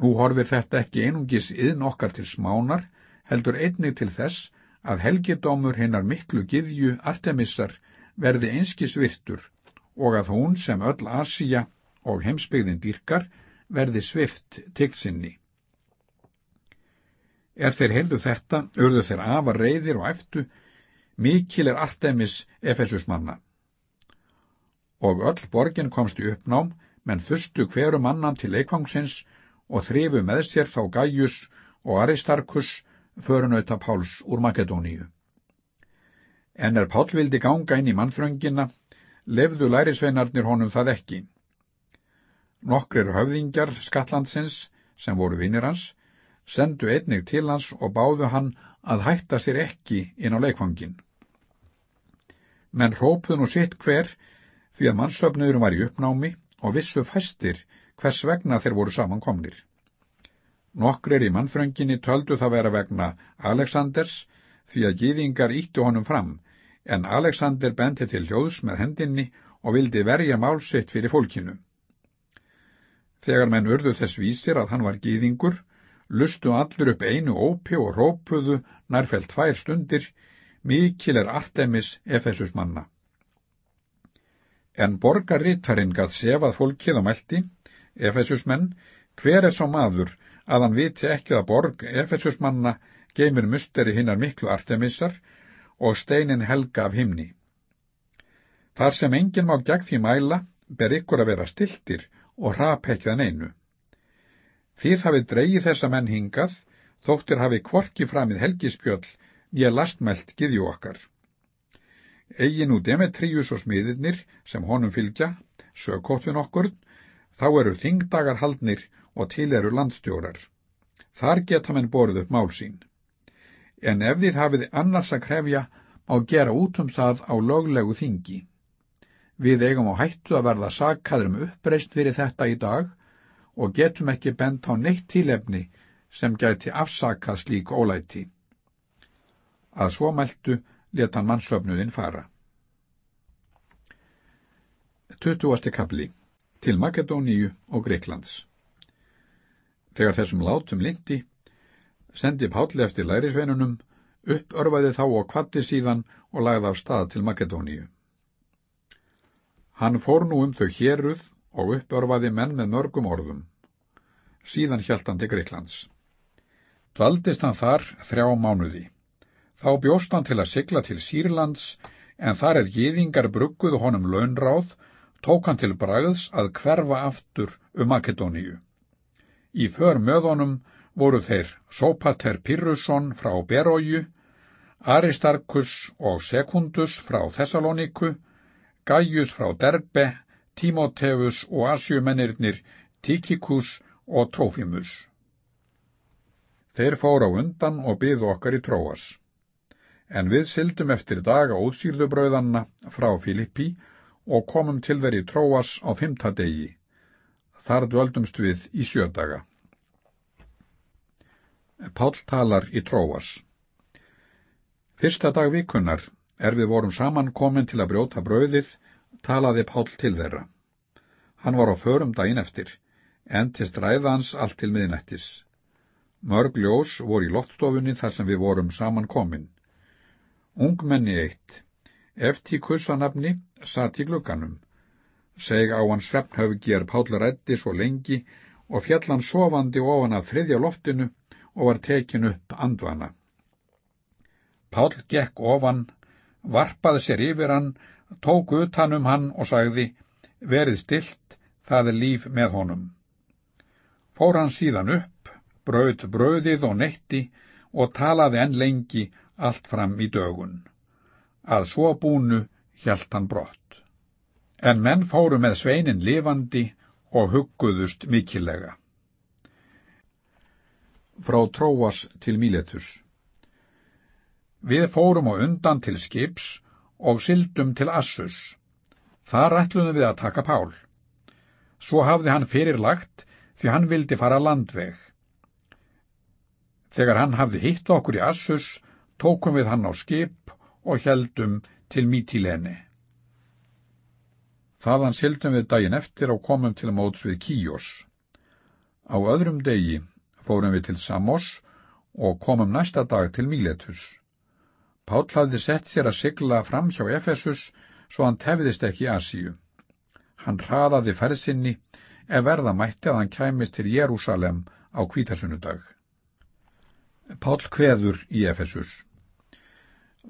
Nú horfir þetta ekki einungis yðn okkar til smánar, heldur einnig til þess að helgidómur hinnar miklu giðju Artemissar verði einskis virtur og að hún sem öll Asíja og heimsbyggðin dýrkar verði svift tiggsinni. Er þeir heyrðu þetta, urðu þeir afar reyðir og eftu, mikil er Artemis Efesus manna. Og öll borgin komst í uppnám, menn þustu hverju mannan til leikvangsins og þrifu með sér þá Gaius og Aristarkus förunauta Páls úr Makedóníu. En er Pál vildi ganga inn í mannfröngina, lefðu lærisveinarnir honum það ekki. Nokkrir höfðingjar Skatlandsins, sem voru vinnir hans, sendu einnig til hans og báðu hann að hætta sér ekki inn á leikfangin. Menn rópuð nú sitt hver því að mannsöfnuðurum var í uppnámi og vissu fæstir hvers vegna þeir voru samankomnir. Nokkrir í mannfrönginni töldu það vera vegna Aleksanders því að gýðingar íttu honum fram en Aleksander bendi til hljóðs með hendinni og vildi verja málsitt fyrir fólkinu. Þegar menn urðu þess vísir að hann var gýðingur, lustu allir upp einu ópi og rópuðu nærfælt tvær stundir, mikil er Artemis Efesus manna. En borgarritarinn gað sefað fólkið á meldi, Efesus menn, hver er svo maður að hann viti ekki að borg Efesus manna geymir musteri hinnar miklu Artemisar og steinin helga af himni. Þar sem enginn má gegn því mæla, ber ykkur að vera stiltir og hrapekjaðan einu. Þið hafið dreyið þessa menn hingað, þóttir hafið kvorki framið helgispjöll, ég lastmælt giðjú okkar. Egin út Demetrius og smiðirnir sem honum fylgja, sögóttvin okkur, þá eru þingdagar haldnir og til eru landstjórar. Þar geta menn borðið upp mál sín. En ef þið hafið annars að krefja, má gera út um það á löglegu þingi. Við eigum á hættu að verða sakkaður um uppreist fyrir þetta í dag og getum ekki bent á neitt tílefni sem gæti afsakað slík ólæti. Að svo mæltu leta hann mannsöfnuðin fara. 20. kapli til Makedóníu og Greiklands Þegar þessum látum lindi, sendi Páll eftir lærisveinunum, uppörfaði þá og kvatti síðan og lagði af stað til Makedóníu. Hann fór nú um þau héruð og uppörfaði menn með mörgum orðum. Síðan hjælt hann til Greiklands. Dvaldist hann þar þrjá mánuði. Þá bjóst hann til að sigla til Sýrlands, en þar er gýðingar brugguðu honum launráð, tók hann til bragðs að hverfa aftur um Makedóníu. Í för möðunum voru þeir Sópater Pyrrusson frá Beróju, Aristarkus og Sekundus frá Thessaloniku, Gaius frá Derbe, Timoteus og Asjumennirnir Tíkikus og Trófimus. Þeir fór á undan og byðu okkar í Tróas. En við syldum eftir daga ótsýrðubröðanna frá Filippi og komum til þeirri Tróas á fymta degi. Þar dvöldumst við í sjödaga. Pál talar í Tróas. Fyrsta dag vikunar, er við vorum saman komin til að brjóta brauðið, talaði Pál til þeirra. Hann var á förum daginn eftir, en til stræðans allt til miðnættis. Mörg ljós voru í loftstofunni þar sem við vorum saman komin. Ungmenni eitt, eftir kussanafni, satt í glugganum. Seg á hans svefnhöfgi er Pál rætti svo lengi og fjallan sofandi ofan af þriðja loftinu og var tekin upp andvana. Pál gekk ofan, varpaði sér yfir hann, tók utanum hann og sagði, verið stilt, það er líf með honum. Fór hann síðan upp, brauð brauðið og netti og talaði enn lengi allt fram í dögun. Að svo búnu hjælt hann brott. En menn fóru með sveinin lifandi og hugguðust mikillega frá Tróas til Míletus. Við fórum á undan til skips og syldum til Assus. Þar ætlunum við að taka Pál. Svo hafði hann fyrirlagt því hann vildi fara landveg. Þegar hann hafði hitt okkur í Assus, tókum við hann á skip og heldum til Mítilene. Þaðan syldum við daginn eftir og komum til móts við Kíos. Á öðrum degi fórum við til Samos og komum næsta dag til Míletus. Páll hafði sett sér að sigla fram hjá Efesus svo hann tefðist ekki Asíu. Hann hraðaði ferðsynni ef verða mætti að hann kæmist til Jérúsalem á kvítasunnudag. Páll kveður í Efesus.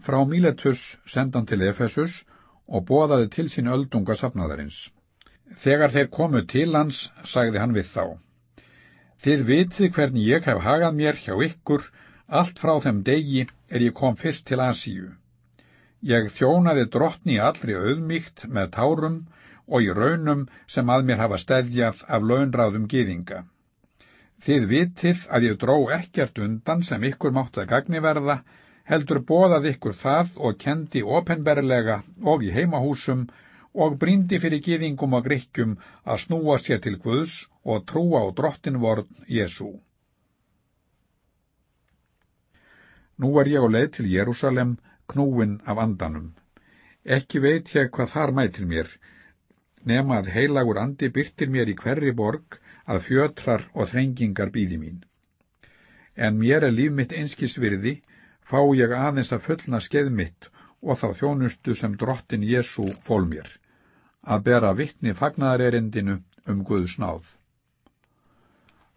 Frá Míletus sendan til Efesus og bóðaði til sín öldunga safnaðarins. Þegar þeir komu til hans, sagði hann við þá. Þið vitið hvernig ég hef hagað mér hjá ykkur allt frá þeim degi er ég kom fyrst til Asíu. Ég þjónaði drottni allri auðmíkt með tárum og í raunum sem að mér hafa stedjað af launráðum gýðinga. Þið vitið að ég dró ekkert undan sem ykkur mátt að gagni verða, heldur bóðað ykkur það og kendi openberlega og í heimahúsum og brindi fyrir gýðingum og gríkjum að snúa sér til Guðs og trúa á drottinvorn Jésu. Nú er ég á leið til Jérúsalem, knúin af andanum. Ekki veit ég hvað þar mætir mér, nema að heilagur andi byrtir mér í hverri borg að fjötrar og þrengingar býði mín. En mér er líf mitt einskisvirði, fá ég aðeins að fullna skeið mitt og þá þjónustu sem drottin Jésu fól mér, að bera vittni fagnadarerindinu um Guðs náð.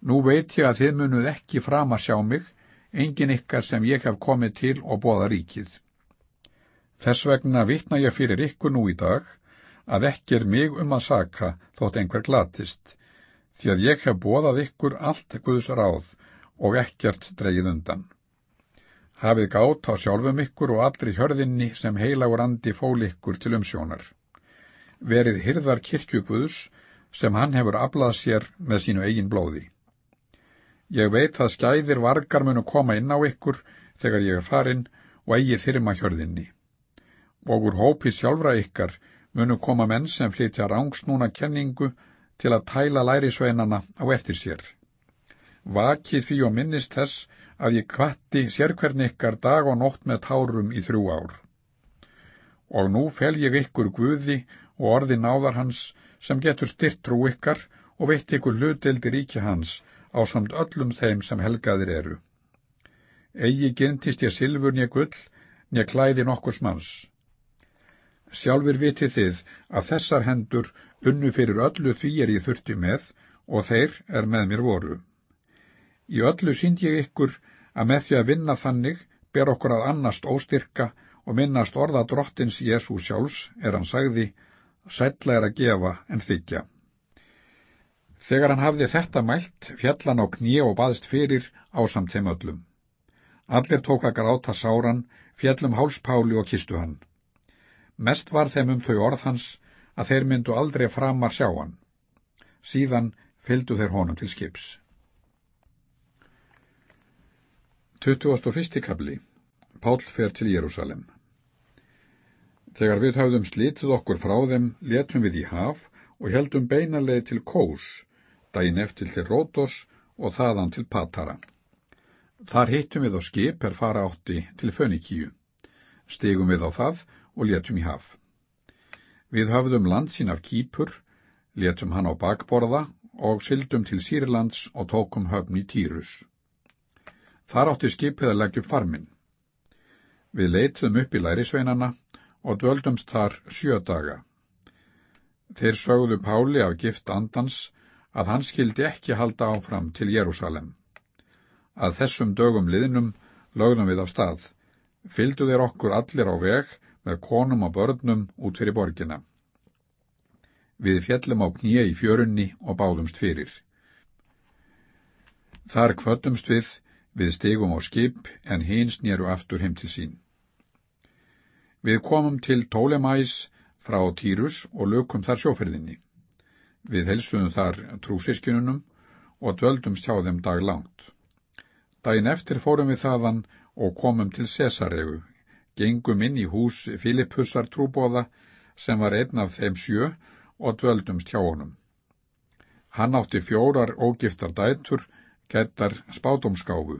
Nú veit ég að þið munuð ekki fram að sjá mig, engin ykkar sem ég hef komið til og bóða ríkið. Þess vegna vittna ég fyrir ykkur nú í dag að ekki er mig um að saka þótt einhver glatist, því að ég hef bóðað ykkur allt Guðs ráð og ekkert dreigið undan. Hafið gátt á sjálfum ykkur og allri hjörðinni sem heilagur andi fól ykkur til umsjónar. Verið hyrðar kirkjuguðs sem hann hefur aflað sér með sínu eigin blóði. Ég veit að skæðir vargar munu koma inn á ykkur þegar ég er farin og eigi þyrma hjörðinni. Og úr hópi sjálfra ykkar munu koma menn sem flytja rángsnúna kenningu til að tæla lærisveinana á eftir sér. Vakið því og minnist þess að ég kvatti sérkvern ykkar dag og nótt með tárum í þrjú ár. Og nú fel ég ykkur guði og orði náðar hans sem getur styrt trú ykkar og veitt ykkur hlutildi ríki hans á samt öllum þeim sem helgaðir eru. Egi gyrntist ég silfur nýja gull, nýja klæði nokkurs manns. Sjálfur vitið þið að þessar hendur unnu fyrir öllu því er ég þurfti með og þeir er með mér voru. Í öllu sínd ég ykkur að með því að vinna þannig ber okkur að annast óstyrka og minnast orða drottins Jésú sjálfs er hann sagði, sætla er að gefa en þykja. Þegar hann hafði þetta mælt, fjallan á kníu og baðist fyrir ásamt þeim öllum. Allir tók að gráta sáran fjallum hálspáli og kistu hann. Mest var þeim um þau orð hans að þeir myndu aldrei framar sjá hann. Síðan fylgdu þeir honum til skips. 21. kabli Pál fer til Jérúsalem Þegar við hafðum slítið okkur frá þeim, letum við í haf og heldum beinarleið til Kós, daginn eftir til Rótos og þaðan til Patara. Þar hittum við á skip er fara átti til Fönikíu. Stegum við á það og letum í haf. Við hafðum landsinn af Kýpur, letum hann á bakborða og syldum til Sýrlands og tókum höfn í Týrus. Þar átti skipið að leggja upp farminn. Við leitum upp í lærisveinana og döldumst þar sjö daga. Þeir sögðu Páli af gift andans að hann skildi ekki halda áfram til Jérúsalem. Að þessum dögum liðnum lögðum við af stað. Fyldu þeir okkur allir á veg með konum og börnum út fyrir borgina. Við fjellum á knýja í fjörunni og báðumst fyrir. Þar kvötumst við, við stegum á skip en hins nýru aftur heim til sín. Við komum til Tólemæs frá Týrus og lökum þar sjóferðinni. Við helsuðum þar trúsískinunum og döldumst hjá þeim dag langt. Dæin eftir fórum við þaðan og komum til Cesaregu, gengum inn í hús Filipussar trúbóða sem var einn af þeim sjö og dvöldumst hjá honum. Hann átti fjórar ógiftar dætur, gettar spátumskáfu.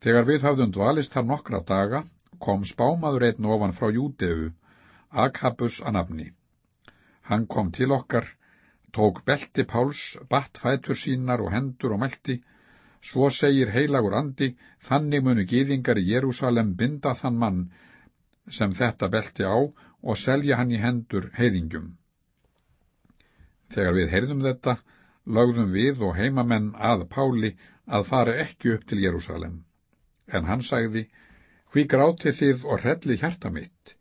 Þegar við hafðum dvalist þar nokkra daga, kom spámaður einn ofan frá Júteu, Akabus að nafni. Hann kom til okkar, tók belti Páls, batt fætur sínar og hendur og meldi, Svo segir heilagur andi, þannig munu gýðingar í Jérúsalem binda þann mann sem þetta belti á og selja hann í hendur heiðingjum. Þegar við heyrðum þetta, lögðum við og heimamenn að Páli að fara ekki upp til Jérúsalem. En hann sagði, hví gráti þið og hrelli hjarta mitt.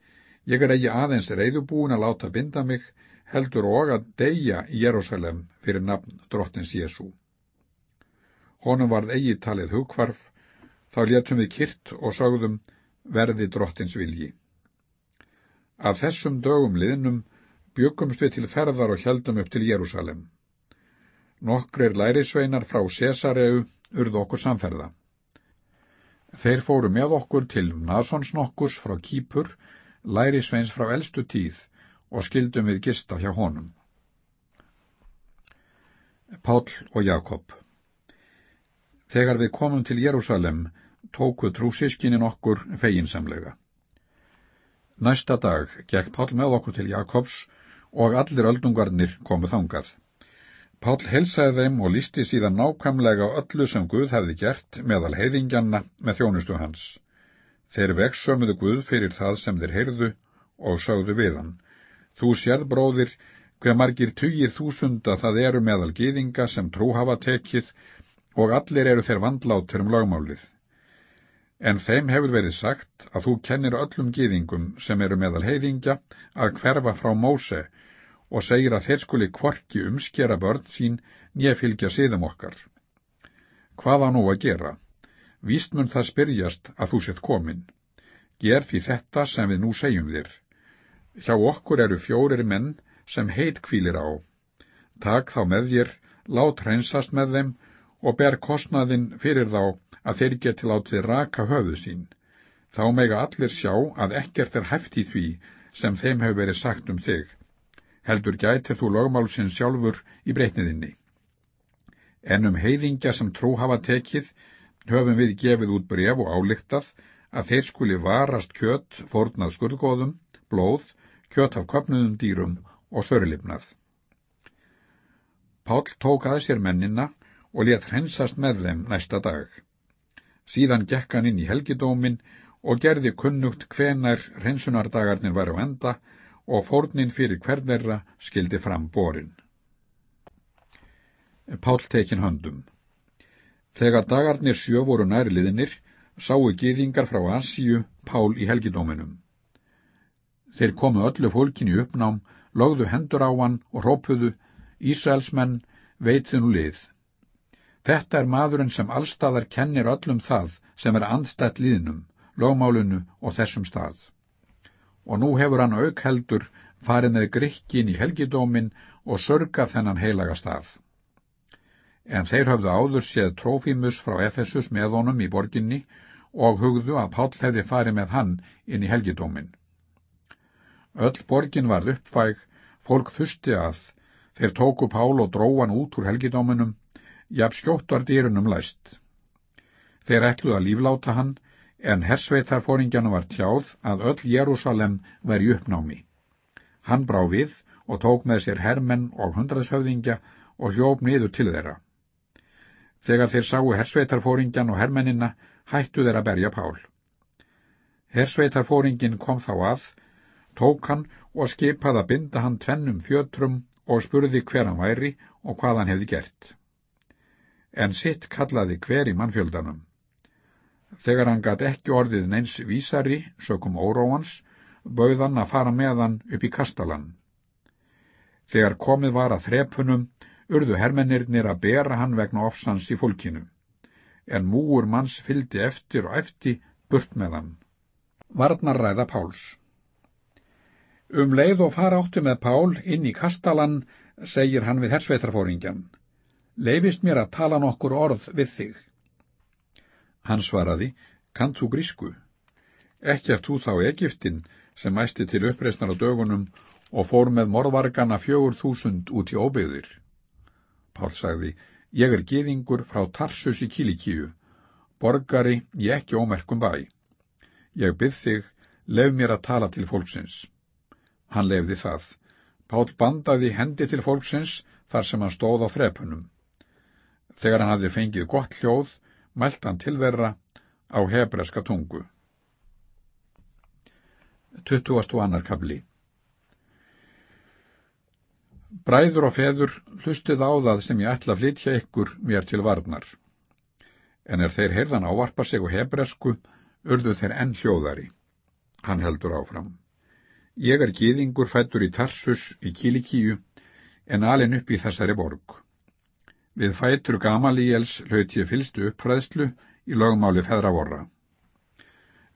Ég er ekki aðeins reyðubúin að láta binda mig, heldur og að deyja í Jérúsalem fyrir nafn drottins Jésú. Honum varð eigi talið hugkvarf, þá létum við kyrt og sögðum verði drottins vilji. Af þessum dögum liðnum byggumst við til ferðar og heldum upp til Jérúsalem. Nokkrir lærisveinar frá Cesareu urðu okkur samferða. Þeir fóru með okkur til Nasons nokkurs frá Kýpur, lærisveins frá eldstu tíð og skildum við gista hjá honum. Pál og Jakob Þegar við komum til Jérúsalem, tóku trúsískinin okkur feginsamlega. Næsta dag gekk Pál með okkur til Jakobs og allir öldungarnir komu þangað. Pál helsaði þeim og listi síðan nákvæmlega öllu sem Guð hefði gert meðal heiðingjanna með þjónustu hans. Þeir vekssömuðu Guð fyrir það sem þeir heyrðu og sögðu við hann. Þú sérð bróðir, hver margir tugir þúsunda það eru meðal gýðinga sem trú hafa tekið og allir eru þeir vandlátur um lögmálið. En þeim hefur verið sagt að þú kennir öllum gýðingum sem eru meðal heiðingja að hverfa frá Móse og segir að þeir skuli kvorki umskjera börn sín nýja fylgja síðum okkar. Hvaða nú að gera? Víst mun það spyrjast að þú sett komin. Ger því þetta sem við nú segjum þér. Hjá okkur eru fjórir menn sem heit kvílir á. Tak þá með þér, lát hreinsast með þeim og ber kostnaðinn fyrir þá að þeir geti látið raka höfuð sín. Þá mega allir sjá að ekkert er hæft í því sem þeim hefur verið sagt um þig. Heldur gætir þú lögmálsins sjálfur í breytniðinni. En um heiðingja sem trú hafa tekið, höfum við gefið út bref og álíktað að þeir skuli varast kjött, fornað skurðgóðum, blóð, kjött af köpnuðum dýrum og sörlipnað. Pál tók að sér mennina og let hrensast með þeim næsta dag. Síðan gekk hann inn í helgidómin og gerði kunnugt hvenar hrensunardagarnir var á enda og fórnin fyrir hvernerra skildi fram borin. Pál tekin höndum. Þegar dagarnir sjö voru næri liðinir, sáu gýðingar frá Asíu Pál í helgidóminum. Þeir komu öllu fólkinu uppnám, lögðu hendur á hann og rópuðu, Ísraelsmenn veit þið nú lið. Þetta er maðurinn sem allstaðar kennir öllum það sem er andstætt líðnum, lögmálinu og þessum stað. Og nú hefur hann auk heldur farið með grikkin í helgidómin og sörga þennan heilaga stað. En þeir höfðu áður séð Trófímus frá Efesus með honum í borginni og hugðu að Páll hefði farið með hann inn í helgidómin. Öll borgin var uppvæg, fólk þusti að, þeir tóku Pál og dróan út úr helgidóminum, jafn skjóttar dýrunum læst. Þeir ætluð að lífláta hann, en hersveitarfóringjanum var tjáð að öll Jérúsalem veri uppnámi. Hann brá við og tók með sér hermenn og hundraðshöfðingja og hljóf niður til þeirra. Þegar þeir sáu hersveitarfóringjan og hermennina, hættu þeir að berja Pál. Hersveitarfóringin kom þá að, tók hann og skipaði að binda hann tvennum fjötrum og spurði hver hann væri og hvað hann hefði gert. En sitt kallaði hver í mannfjöldanum. Þegar hann gatt ekki orðið neins vísari, sökum óróans, bauðan að fara með hann upp í kastalan. Þegar komið var að þrepunum, urðu hermennirnir að bera hann vegna ofsans í fólkinu, en múur manns fyldi eftir og eftir burt með hann. Varnarræða Páls Um leið og fara áttu með Pál inn í kastalan, segir hann við hersveitarfóringjan. Leifist mér að tala nokkur orð við þig. Hann svaraði, kann þú grísku? Ekki að þú þá Egiptin sem mæsti til uppreysnar á dögunum og fór með morðvargana fjögur þúsund út í óbyggðir. Pál sagði, ég er geðingur frá Tarsus í Kilikíu, borgari ég ekki ómerkum bæ. Ég byrð þig, lef mér að tala til fólksins. Hann lefði það. Pál bandaði hendi til fólksins þar sem hann stóð á þrepunum. Þegar hann hafði fengið gott hljóð, mælt hann til þeirra á hebreska tungu. 20. annar kabli Bræður og feður hlustið á það sem ég ætla að flytja ykkur mér til varnar. En er þeir heyrðan ávarpa sig og hebresku, urðu þeir enn hljóðari. Hann heldur áfram. Ég er gýðingur fættur í Tarsus í Kílikíu, en alin upp í þessari borg. Við fætur Gamalíels hlaut ég fylstu uppfræðslu í lögmáli feðravorra.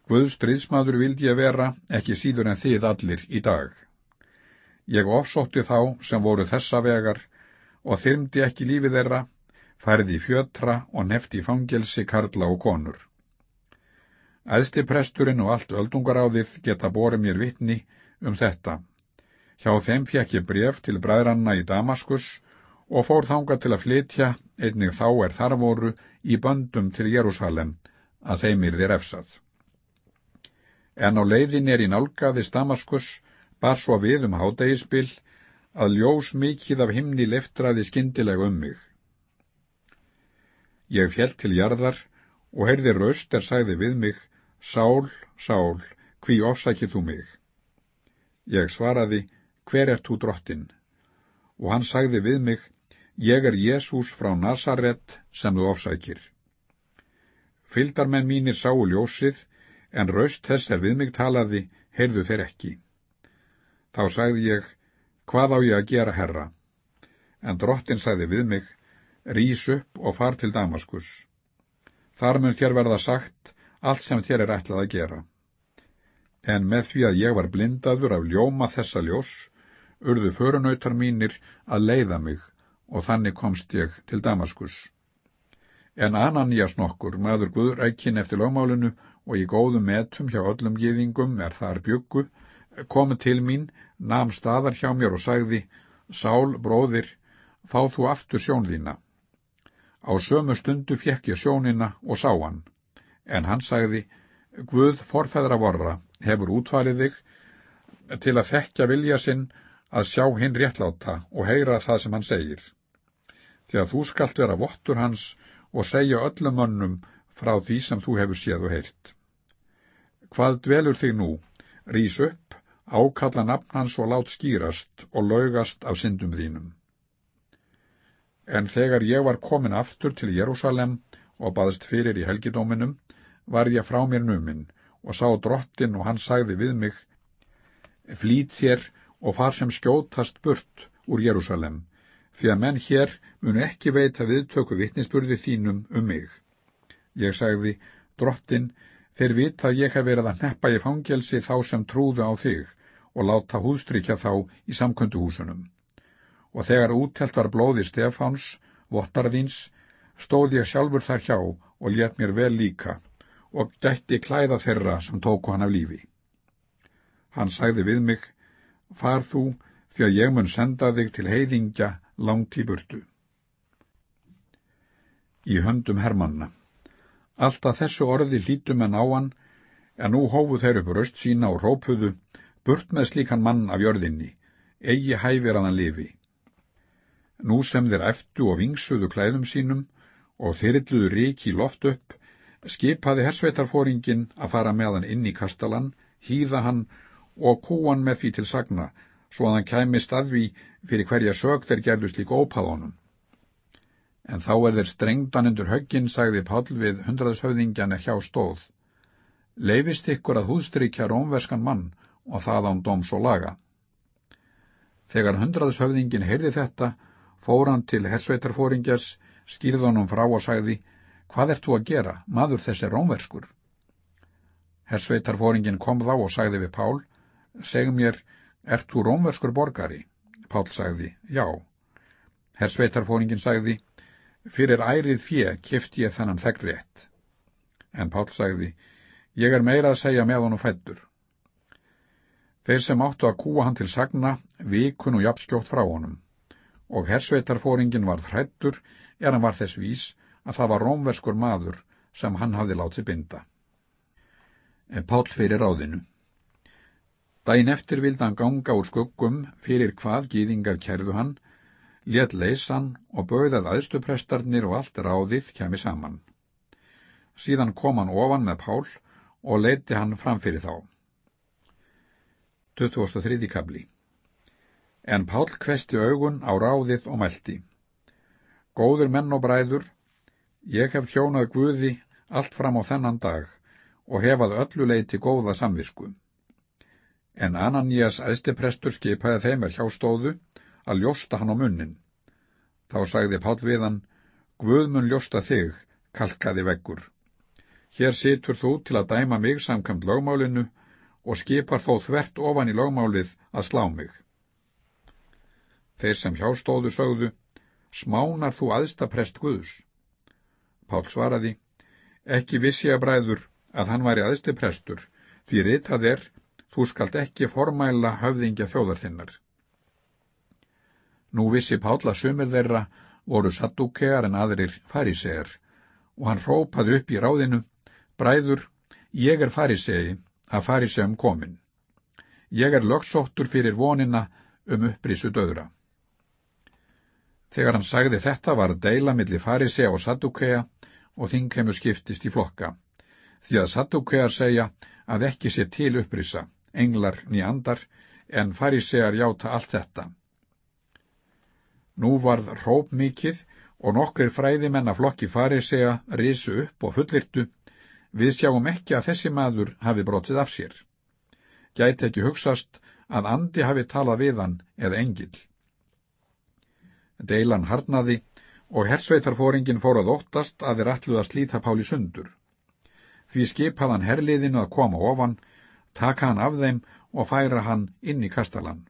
Guðs stríðsmaður vildi ég vera ekki síður en þið allir í dag. Ég ofsótti þá sem voru þessa vegar og þyrmdi ekki lífið þeirra, færði fjötra og nefti fangelsi karla og konur. Æðsti presturinn og allt öldungaráðið geta borið mér vittni um þetta. Hjá þeim fjekk ég bref til bræðranna í Damaskus og fór þanga til að flytja, einnig þá er þar voru, í böndum til Jérúsalem, að þeim er þér efsað. En á leiðin er í nálgaðis Damaskus, bar svo við um hádegispill að ljós mikið af himni leftraði skindilega um mig. Ég fjell til jarðar og heyrði raust er sagði við mig, Sál, Sál, hví ofsækið þú mig? Ég svaraði, hver er þú drottin? Og hann sagði við mig, ég er Jésús frá Nazaret sem þú ofsækir. Fyldarmenn mínir sáu ljósið, en raust þess er við mig talaði, heyrðu þeir ekki. Þá sagði ég, hvað á ég að gera, herra? En drottin sagði við mig, rís upp og far til Damaskus. Þar mun þér verða sagt allt sem þér er ætlað að gera. En með því að ég var blindaður af ljóma þessa ljós, urðu förunautar mínir að leiða mig og þannig komst ég til Damaskus. En Ananias nokkur, maður Guðrækin eftir lögmálinu og í góðum metum hjá öllum gýðingum er þar byggu, komið til mín, nam staðar hjá mér og sagði, Sál, bróðir, fá þú aftur sjón þína. Á sömu stundu fjekk ég sjónina og sá hann, en hann sagði, Guð forfæðra vorra hefur útfarið þig til að þekkja vilja sinn að sjá hinn réttláta og heyra það sem hann segir. Því að þú skalt vera vottur hans og segja öllum önnum frá því sem þú hefur séð og heyrt. Hvað dvelur þig nú? Rís upp, ákalla nafn hans og lát skýrast og laugast af syndum þínum. En þegar ég var komin aftur til Jérúsalem og baðst fyrir í helgidóminum, var ég frá mér numinn og sá drottin og hann sagði við mig, flýt þér og far sem skjótast burt úr Jérúsalem, því að menn hér munu ekki veita viðtöku vittnisspurði þínum um mig. Ég sagði, drottin, Þeir vita að ég hef verið að neppa í fangelsi þá sem trúðu á þig og láta húðstrykja þá í samkönduhúsunum. Og þegar úttelt var blóði Stefáns, vottarðins, stóð ég sjálfur þar hjá og let mér vel líka og gætti klæða þeirra sem tóku hann af lífi. Hann sagði við mig, far þú því að ég mun senda þig til heiðingja langt í burtu. Í höndum Hermanna Alltaf þessu orði hlítum en á hann, en nú hófu þeir upp röst sína og rópuðu, burt með slíkan mann af jörðinni, eigi hæfir að hann lifi. Nú sem þeir eftu og vingsuðu klæðum sínum og þyrrluðu rík í loft upp, skipaði hersveitarfóringin að fara með hann inn í kastalan, hýða hann og kúan með því til sagna, svo að hann kæmi staðví fyrir hverja sög þeir gerðu slík ópað honum. En þá er þeir strengdan undir höggin, sagði Pál við hundraðshöfðingjan er hjá stóð. Leifist ykkur að hústrykja rómverskan mann og það án dóms og laga. Þegar hundraðshöfðingin heyrði þetta, fór hann til hersveitarfóringjars, skýrði honum frá og sagði, hvað ert þú að gera, maður þessi rómverskur? Hersveitarfóringin kom þá og sagði við Pál, seg mér, ert þú rómverskur borgari? Pál sagði, já. Hersveitarfóringin sagði, Fyrir ærið fjö kifti ég þennan þeggrétt. En Pál sagði, ég er meira að segja með hann og fættur. Þeir sem áttu að kúa hann til sagna, vikun og jafnskjótt frá honum. Og hersveitarfóringin var þrættur, er hann var þess vís að það var rómverskur maður sem hann hafði látið binda. En Pál fyrir áðinu. Dæin eftir vildi hann ganga úr skuggum fyrir hvað gýðingar kerðu hann, let leysan og bauðað aðstuprestarnir og allt ráðið kemi saman. Síðan kom hann ofan með Pál og leiti hann framfyrir þá. 2003. kabli En Pál kvesti augun á ráðið og meldi. Góður menn og bræður, ég hef þjónað Guði allt fram á þennan dag og hefað öllu leiti góða samvisku. En Ananias æðstiprestur skipaði þeim er hjástóðu að ljósta hann á munnin. Þá sagði Pál við hann, Guð mun ljósta þig, kalkaði veggur. Hér situr þú til að dæma mig samkvæmt lögmálinu og skipar þó þvert ofan í lögmálið að slá mig. Þeir sem hjástóðu sögðu, smánar þú aðsta prest Guðs? Pál svaraði, ekki vissi að bræður að hann væri aðsti prestur, því ritað er, þú skalt ekki formæla höfðingja þjóðarþinnar. Nú vissi Páll að sumir þeirra voru sattúkegar en aðrir farisegar og hann rópaði upp í ráðinu, bræður, ég er farisegi að farisegum komin. Ég er lögsóttur fyrir vonina um upprísu döðra. Þegar hann sagði þetta var deila millir farisega og sattúkea og þingheimur skiptist í flokka, því að sattúkear segja að ekki sé til upprisa, englar nýjandar, en farisegar játa allt þetta Nú varð hróp mikið og nokkrir fræðimenn að flokki farið segja risu upp og fullirtu, við sjáum ekki að þessi maður hafi brotið af sér. Gæti ekki hugsast að andi hafi talað við hann eða engil. Deilan harnaði og hersveitarfóringin fór að óttast að þeir ætluð að slíta Páli sundur. Því skipað hann herliðinu að koma ofan, taka hann af þeim og færa hann inn í kastalan.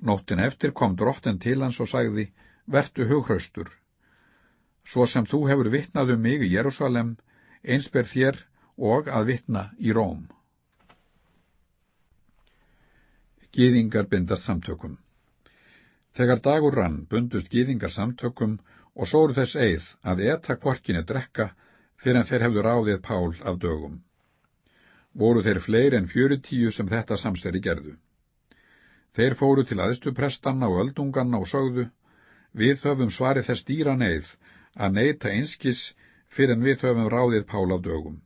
Nóttin eftir kom drottin til hans og sagði, vertu hughröstur. Svo sem þú hefur vittnað um mig í Jérúsalem, einsber þér og að vittna í Róm. Gýðingar bindast samtökum Þegar dagur rann bundust gýðingar samtökum og sóru þess eið að etta kvorkinni drekka fyrir en þeir hefðu ráðið Pál af dögum. Voru þeir fleiri en fjöru tíu sem þetta samstæri gerðu. Þeir fóru til aðstu prestanna og öldunganna og sögðu, við höfum svarið þess dýra neyð að neyta einskis fyrir en við höfum ráðið Pál af dögum.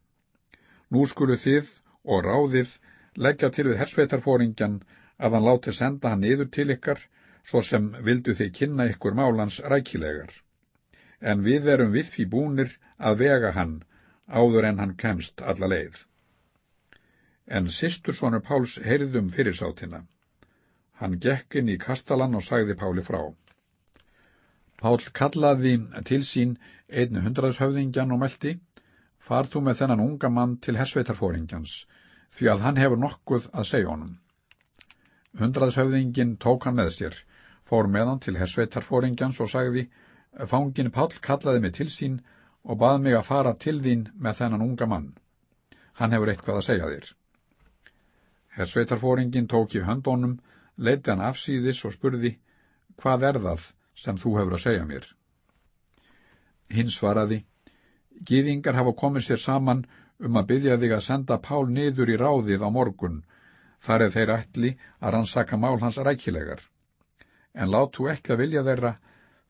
Nú skulu þið og ráðið leggja til við hersveitarfóringjan að hann láti senda hann niður til ykkar, svo sem vildu þið kynna ykkur málans rækilegar. En við erum við því búnir að vega hann áður en hann kemst alla leið. En sýstur svonur Páls heyrðum fyrirsátina. Hann gekk inn í kastalan og sagði Páli frá. Pál kallaði til sín einn hundraðshöfðingjan og meldi, far þú með þennan unga mann til hersveitarfóringjans, því að hann hefur nokkuð að segja honum. Hundraðshöfðingin tók hann með sér, fór með hann til hersveitarfóringjans og sagði, fangin Pál kallaði mig til sín og bað mig að fara til þín með þennan unga mann. Hann hefur eitthvað að segja þér. Hersveitarfóringin tók í höndónum, leiti hann afsýðis og spurði, hvað er það sem þú hefur að segja mér? Hinn svaraði, Gýðingar hafa komið sér saman um að byggja þig að senda Pál niður í ráðið á morgun, þar er þeir ætli að rannsaka mál hans rækilegar. En látu ekki að vilja þeirra,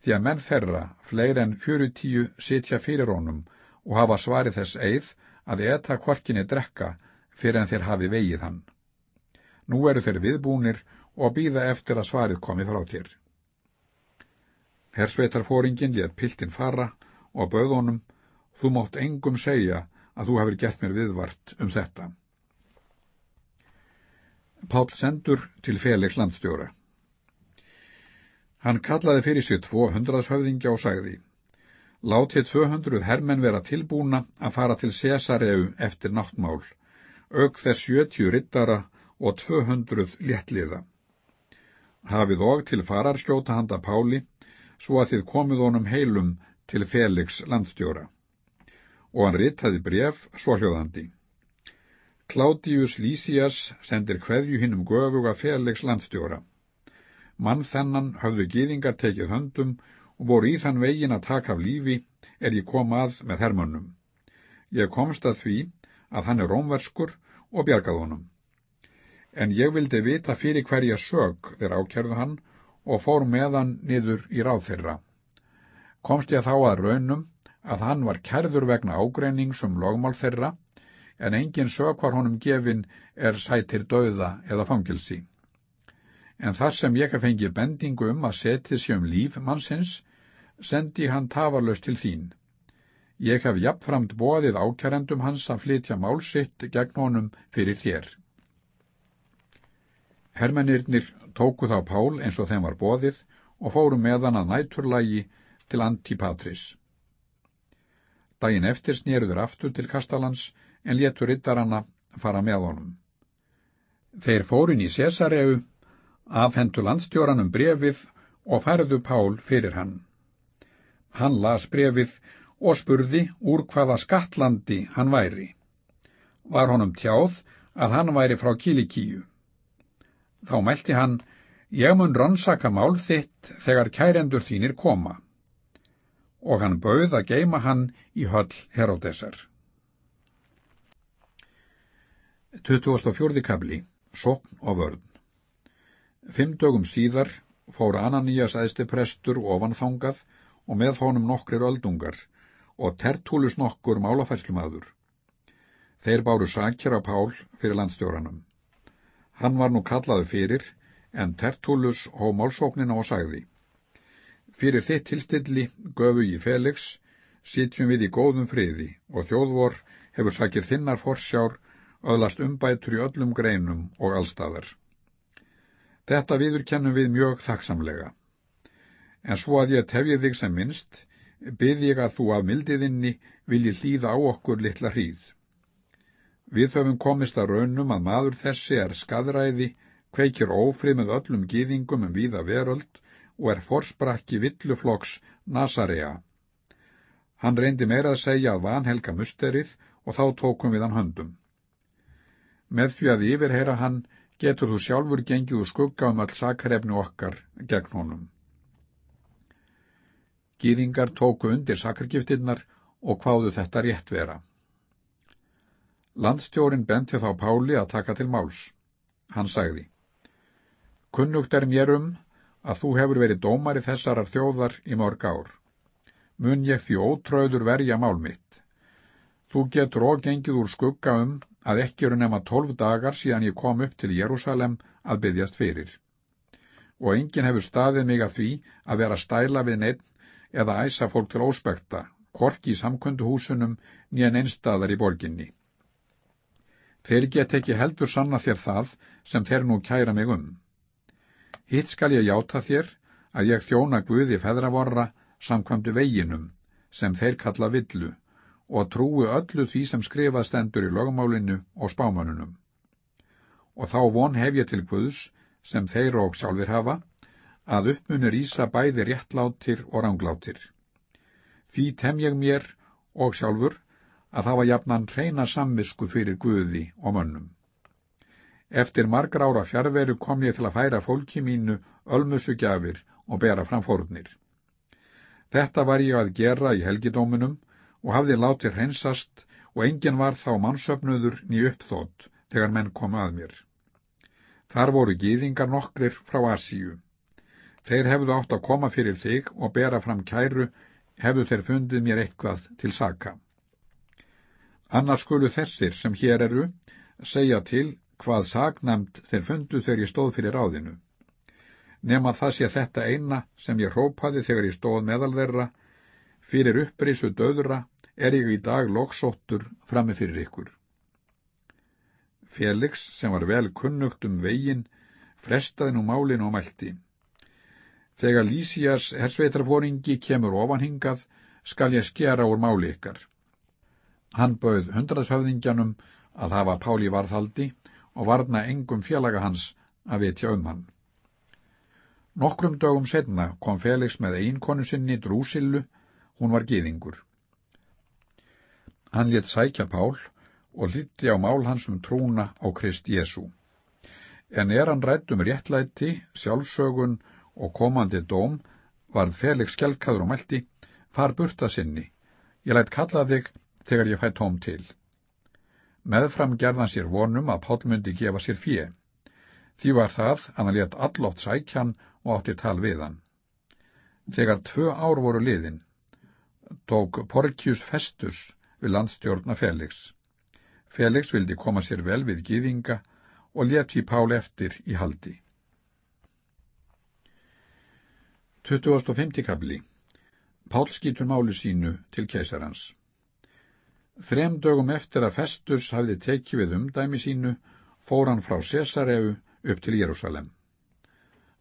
því að menn þeirra, fleir en fjörutíu, sitja fyrir honum og hafa svarið þess eið að etta kvarkinni drekka fyrir en þeir hafi vegið hann. Nú eru þeir viðbúnir og býða eftir að svarið komi frá þér. Hersveitarfóringin létt piltin fara og bauð honum, þú mátt engum segja að þú hefur gert mér viðvart um þetta. Pál sendur til Felix landstjóra. Hann kallaði fyrir sér 200 höfðingja og sagði, látið 200 hermenn vera tilbúna að fara til Cesareu eftir náttmál, auk þess 70 rittara og 200 léttliða. Hafið og til fararskjóta handa Páli, svo að þið komið honum heilum til Felix landstjóra. Og hann rittaði bref svo hljóðandi. Claudius Lysias sendir hverju hinnum göfuga Felix landstjóra. Mann þennan hafðu gýðingar tekið höndum og voru í þann vegin að taka af lífi er ég kom að með hermönnum. Ég komst að því að hann er rómverskur og bjargað honum. En ég vildi vita fyrir hverja sög þeir ákjörðu hann og fór meðan niður í ráð þeirra komst ég þá að raunum að hann var kærður vegna ágreinings um logmál þeirra, en engin sök var honum gefin er sætir döða eða fangilsi. En þar sem ég að fengi bendingu um að setja sér um líf mannsins, sendi hann tafarlöst til þín. Ég hef jafnframt bóðið ákjærendum hans að flytja málsitt gegn honum fyrir þér. Hermennirnir tóku þá Pál eins og þeim var bóðið og fóru meðan að næturlægi til Antipatris. Dægin eftir snýruður aftur til Kastalans en léttur riddaranna fara með honum. Þeir fórun í Cesareu, afhendu landstjóranum brefið og færðu Pál fyrir hann. Hann las brefið og spurði úr hvaða skattlandi hann væri. Var honum tjáð að hann væri frá Kilikíu. Þá meldi hann, ég mun rannsaka mál þitt þegar kærendur þínir koma og hann bauð að geima hann í höll Heródesar. 24. kabli Sokn og vörn Fimm dögum síðar fór Ananías æðsti prestur ofanþangað og með honum nokkrir öldungar og tertúlus nokkur málafærslumadur. Þeir báru sakjar á Pál fyrir landstjóranum. Hann var nú kallaður fyrir, en tertúlus hó málsóknina og sagði Fyrir þitt tilstilli, göfu í Felix, sitjum við í góðum friði og þjóðvor hefur sakir þinnar forsjár, öðlast umbætur í öllum greinum og allstæðar. Þetta viður kennum við mjög þaksamlega. En svo að ég tefji þig sem minnst, byrð ég að þú af mildiðinni vilji hlýða á okkur litla hríð. Við höfum komist að raunum að maður þessi er skadræði, kveikir ófrið með öllum gýðingum um víða veröld og er forsprakki villuflokks Nasarea. Hann reyndi meira að segja að vanhelga musterið og þá tókum við hann höndum. Með því að yfirheyra hann getur þú sjálfur gengið úr skugga um all sakarefni okkar gegn honum. Gýðingar tóku undir sakargiftinnar og hvaðu þetta rétt vera. Landstjórin benti þá Páli að taka til máls. Hann sagði, Kunnugt er mér um að þú hefur verið dómari þessarar þjóðar í mörg ár. Mun ég því ótröður verja mál mitt. Þú getur ógengið úr skugga um að ekki eru nema tólf dagar síðan ég kom upp til Jérúsalem að byggjast fyrir. Og enginn hefur staðið mig að því að vera stæla við neitt eða æsa fólk til óspekta, korki í samkunduhúsunum nýjan einstaðar í borginni. Þeir get ekki heldur sanna þér það sem þeir nú kæra mig um. Hitt skal ég játa þér að ég þjóna Guði feðravorra samkvæmdu veginum sem þeir kalla villu og trúi öllu því sem skrifað stendur í lögmálinu og spámanunum. Og þá von hef ég til Guðs, sem þeir og sjálfur hafa, að uppmunur Ísa bæði réttlátir og ránglátir. Því tem ég mér og sjálfur að var jafnan reyna samvisku fyrir Guði og mönnum. Eftir margra ára fjárveru kom ég til að færa fólki mínu ölmusugjafir og bera fram fórnir. Þetta var ég að gera í helgidóminum og hafði látið hreinsast og enginn var þá mannsöfnuður ný uppþótt þegar menn kom að mér. Þar voru gýðingar nokkrir frá Asíu. Þeir hefðu átt að koma fyrir þig og bera fram kæru, hefðu þeir fundið mér eitthvað til saka. Annars skulu þessir sem hér eru segja til hvað sagnamt þeir fundu þegar ég stóð fyrir ráðinu. Nefn að það sé þetta eina sem ég hrópaði þegar ég stóð meðal þeirra, fyrir upprisu döðra er ég í dag loksóttur frammi fyrir ykkur. Felix, sem var vel kunnugt um vegin, frestaði nú málinu og mælti. Þegar Lísias hersveitrafóringi kemur ofanhingað, skal ég skjara úr máli ykkar. Hann bauð hundraðshöfðingjanum að hafa Páli varðhaldi og varna engum félaga hans að vitja um hann. Nokkrum dögum setna kom Felix með einkonu sinni Drúsillu, hún var gýðingur. Hann létt sækja Pál og hlýtti á mál hans um trúna á Krist Jésu. En er hann rætt um réttlæti, sjálfsögun og komandi dóm, varð Felix skjálkaður og meldi, far burta sinni, ég lætt kalla þig þegar ég fæ tóm til. Meðfram gerðan sér vonum að Pál myndi gefa sér fjö. Því var það að hann létt allótt sækjan og átti tal við hann. Þegar tvö ár voru liðin, tók Porcius Festus við landstjórna Felix. Felix vildi koma sér vel við gýðinga og leti Pál eftir í haldi. 25. kabli Pál skýtur málu sínu til keisarans. Þrem dögum eftir að Festus hafði tekið við umdæmi sínu, fór hann frá Cesareu upp til Jérúsalem.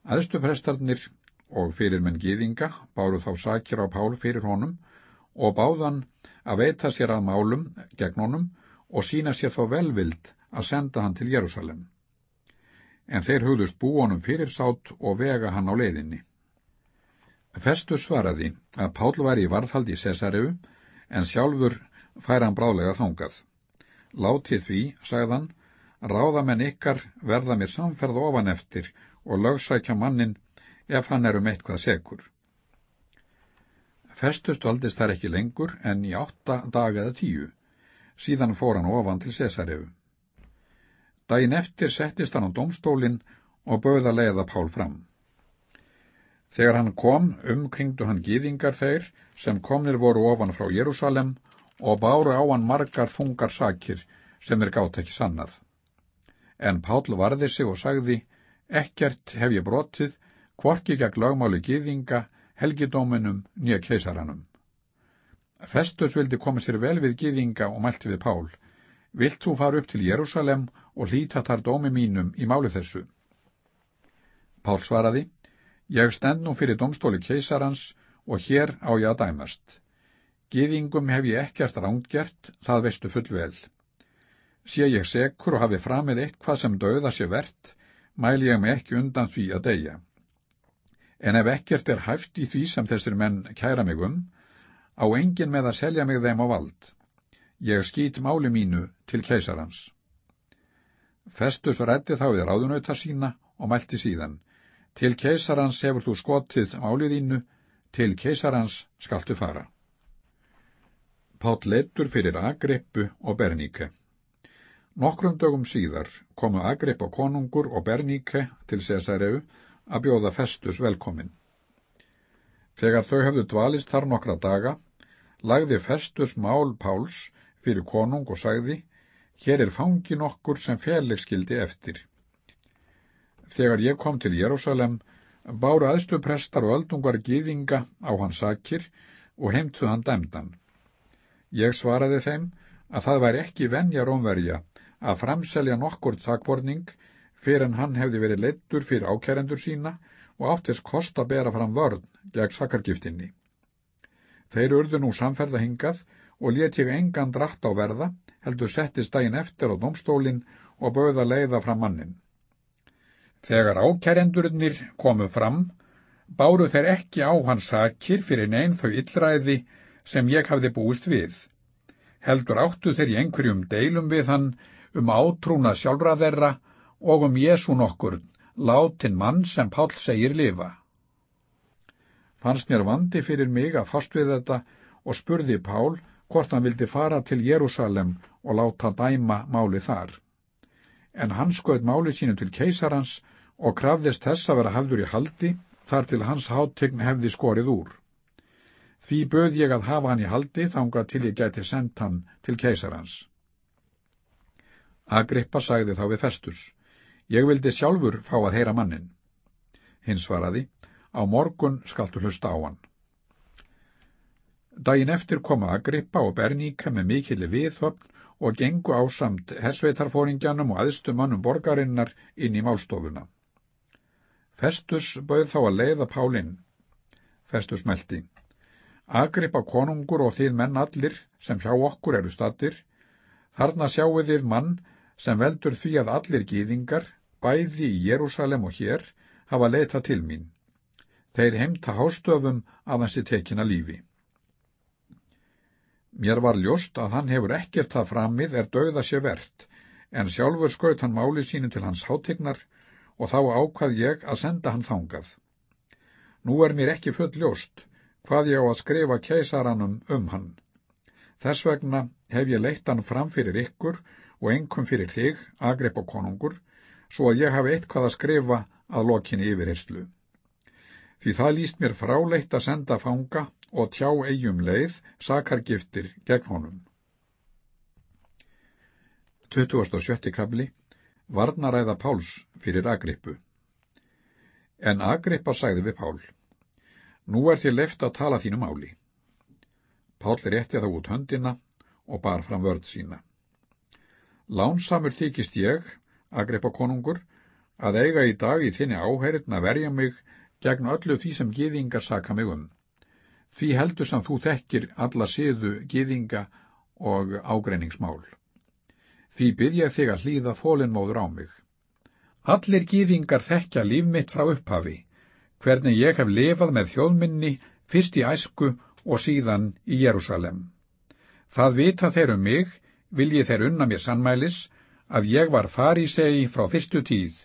Aðstuprestarnir og fyrir menn gýðinga báru þá sakir á Pál fyrir honum og báðan að veita sér að málum gegn honum og sína sér þá velvild að senda hann til Jérúsalem. En þeir hugðust bú honum fyrir sátt og vega hann á leiðinni. Festus svaraði að Pál var í varðhaldi Cesareu en sjálfur fær hann bráðlega þangað. Látið því, sagðan, ráðamenn ykkar verða mér samferð ofan eftir og lögsækja mannin ef hann er um eitthvað segur. Festust valdist þær ekki lengur en í átta dag eða tíu. Síðan fór hann ofan til Cesareu. Dæin eftir settist hann á domstólinn og bauða leiða Pál fram. Þegar hann kom, umkringdu hann gýðingar þeir sem komnir voru ofan frá Jérúsalem og báru á hann margar þungar sakir sem er gátt ekki sannað. En Pál varði sig og sagði, ekkert hef ég brotið, kvorki gegn lögmáli gýðinga, helgidóminum, nýja keisaranum. Festus vildi koma sér vel við gýðinga og mælti við Pál, vilt þú fara upp til Jérúsalem og hlýta þar dómi mínum í máli þessu? Pál svaraði, ég stend nú fyrir domstóli keisarans og hér á ég að dæmast. Gýðingum hef ég ekkert rángert, það veistu full vel. Sé ég sekur og hafi framið eitthvað sem döða sé verðt, mæli ég mig ekki undan því að deyja. En ef ekkert er hæft í því sem þessir menn kæra mig um, á engin með að selja mig þeim á vald. Ég skýt máli mínu til keisarans. Festus rætti þá við ráðunauta sína og mælti síðan. Til keisarans hefur þú skotið máliðínu, til keisarans skaltu fara. Páll leittur fyrir Agrippu og Berníke. Nokkrum dögum síðar komu Agrippa konungur og Berníke til Cesareu að bjóða festus velkomin. Þegar þau hefðu dvalist þar nokkra daga, lagði festus mál Páls fyrir konung og sagði, hér er fangin okkur sem félagskildi eftir. Þegar ég kom til Jérúsalem, báru aðstuprestar og öldungar gýðinga á hans sakir og heimtuð hann dæmdan. Ég svaraði þeim að það væri ekki venja rómverja að framselja nokkurt sakborning fyrir en hann hefði verið leittur fyrir ákærendur sína og áttist kost að bera fram vörn gegn sakargiftinni. Þeir urðu nú samferða hingað og let ég engan drátt á verða, heldur settist daginn eftir á domstólinn og bauða leiða fram mannin. Þegar ákærendurinnir komu fram, báru þeir ekki á hans sakir fyrir neyn þau illræði sem ég hafði búist við. Heldur áttu þeir í einhverjum deilum við hann um átrúna sjálfra þeirra og um Jésu nokkur, látin mann sem Pál segir lifa. Fannst mér vandi fyrir mig að fast við þetta og spurði Pál hvort hann vildi fara til Jérúsalem og láta dæma máli þar. En hann skoð máli sínu til keisarans og krafðist þess að vera hafður í haldi þar til hans háttegn hefði skorið úr. Því böð ég að hafa hann í haldi þanga til ég geti sendt hann til keisarans. Agrippa sagði þá við festus. Ég vildi sjálfur fá að heyra mannin. Hins svaraði, á morgun skaltu hlusta á hann. Dæin eftir koma Agrippa og Berníka með mikilli viðhöfn og gengu ásamt hersveitarfóringjanum og aðstumannum borgarinnar inn í málstofuna. Festus bauð þá að leiða Pálinn. Festus meldi. Agrippa konungur og þið menn allir sem hjá okkur eru stattir, þarna sjáu þið mann sem veldur því að allir gýðingar, bæði í Jérúsalem og hér, hafa leita til mín. Þeir heimta hástöfum að hansi tekina lífi. Mér var ljóst að hann hefur ekkert það framið er dauða sér verðt, en sjálfur skaut hann máli sínu til hans hátegnar og þá ákvað ég að senda hann þangað. Nú er mér ekki full ljóst hvað ég á að skrifa keisaranum um hann. Þess vegna hef ég leitt hann fram fyrir ykkur og engum fyrir þig, agrip og konungur, svo að ég hafi eitthvað að skrifa að lokinni yfirherslu. Því það líst mér fráleitt að senda fanga og tjá eigum leið sakargiftir gegn honum. 27. kabli Varnaræða Páls fyrir Agrippu En Agrippa sagði við Pál Nú er þér left að tala þínu máli. Pál rétti þá út höndina og bar fram vörð sína. Lánsamur þykist ég, Agrippa konungur, að eiga í dag í þinni áheritna verja mig gegn öllu því sem gýðingar saka mig um. Því heldur sem þú þekkir alla siðu gýðinga og ágreiningsmál. Því byrja þig að hlýða fólinnmóður á mig. Allir gýðingar þekkja líf mitt frá upphafi, hvernig ég hef lifað með þjóðminni fyrst í æsku og síðan í Jérúsalem. Það vita þeir um mig, vilji þeir unna mér sannmælis, að ég var farisei frá fyrstu tíð,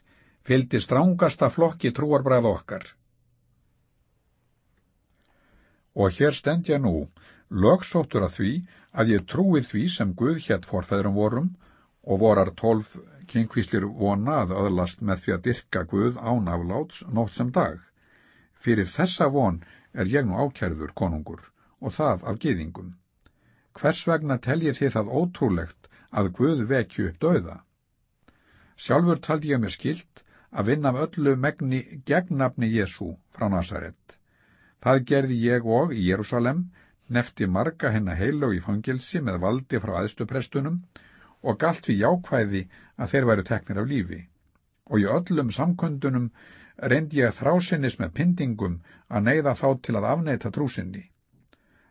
fylgdi strángasta flokki trúarbræð okkar. Og hér stend ég nú, lögsóttur að því að ég trúið því sem Guð hétt forfæðrum vorum og vorar tólf kynkvíslir vona að öðlast með því að dyrka Guð án afláts nótt sem dag. Fyrir þessa von er ég nú ákjærður konungur og það af geðingum. Hvers vegna teljið þið það ótrúlegt að Guð vekju upp döða? Sjálfur taldi ég mér skilt að vinna af öllu megni gegnafni Jésu frá Nazaret. Það gerði ég og í Jérúsalem, nefti marga hennar heilög í fangilsi með valdi frá aðstuprestunum og galt við jákvæði að þeir væru teknir af lífi. Og í öllum samkundunum reyndi ég þrásinnis með pindingum að neyða þá til að afneita trúsinni.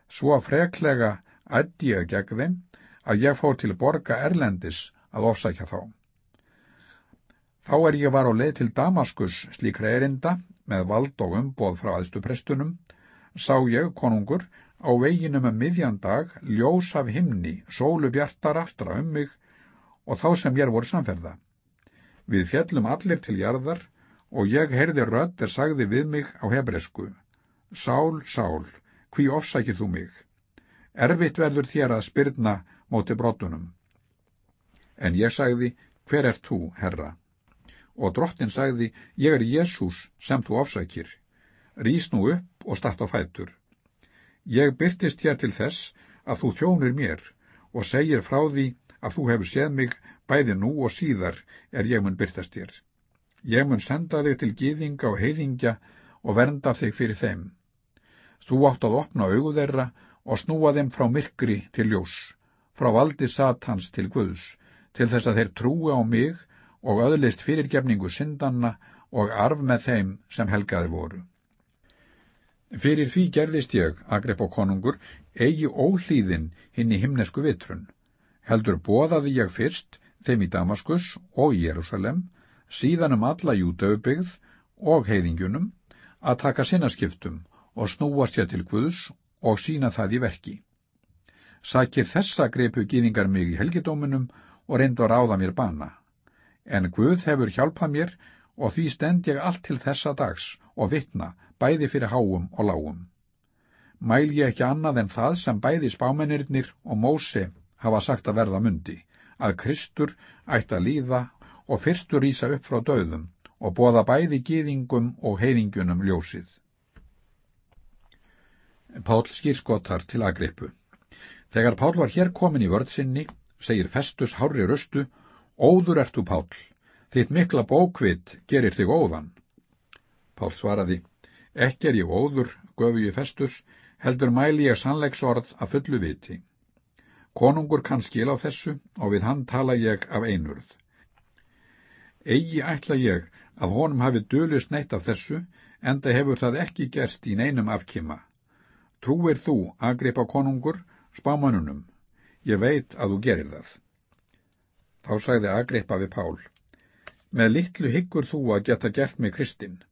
Svo freklega ætti ég gegn þeim að ég fór til borga Erlendis að ofsækja þá. Þá er ég var á leið til Damaskus slíkra erinda með vald og umboð frá aðstuprestunum, sá ég, konungur, á veginum um miðjandag ljós af himni, sólu bjartar aftra um mig og þá sem ég voru samferða. Við fjellum allir til jarðar og ég heyrði rödd er sagði við mig á hebresku. Sál, sál, hví ofsækir þú mig? Erfitt verður þér að spyrna móti brotunum. En ég sagði, hver er þú, herra? og drottin sagði, ég er Jésús sem þú ofsækir. Rís nú upp og statt á fætur. Ég byrtist hér til þess að þú þjónir mér og segir frá því að þú hefur séð mig bæði nú og síðar er ég mun byrtast þér. Ég mun senda þig til gýðinga og heiðingja og vernda þig fyrir þeim. Þú átt að opna augu þeirra og snúa þeim frá myrkri til ljós, frá valdi satans til Guðs, til þess að þeir trúi á mig og öðlist fyrirgefningu syndanna og arf með þeim sem helgaði voru. Fyrir því gerðist ég, Agrip og konungur, eigi óhlýðin hinn í himnesku vitrun. Heldur bóðaði ég fyrst þeim í Damaskus og Jérúsalem, síðan um alla júdauðbyggð og heiðingjunum, að taka sinnaskiptum og snúa sér til Guðs og sína það í verki. Sækir þessa greipu gýningar mig í helgidóminum og reyndu að ráða mér bana. En Guð hefur hjálpað mér og því stend ég allt til þessa dags og vitna bæði fyrir háum og lágum. Mæl ég ekki annað en það sem bæði spámennirnir og Móse hafa sagt að verða mundi, að Kristur ætti að líða og fyrstur rýsa upp frá döðum og bóða bæði gýðingum og heiðingunum ljósið. Pál skýrskotar til agrippu. Þegar Pál var hér komin í vörðsynni, segir Festus Hári Röstu, Óður ertu Pál, þitt mikla bókvit gerir þig óðan. Pál svaraði, ekki er ég óður, göfu ég Festus, heldur mæli ég sannleiksorð að fullu viti. Konungur kann skil á þessu og við hann tala ég af einurð. Egi ætla ég að honum hafi dölust neitt af þessu, enda hefur það ekki gerst í neinum afkima. Trúir þú, agripa konungur, spámanunum. Ég veit að þú gerir það. Þá sagði Agrippa við Pál. Með litlu hyggur þú að geta gert mig Kristinn.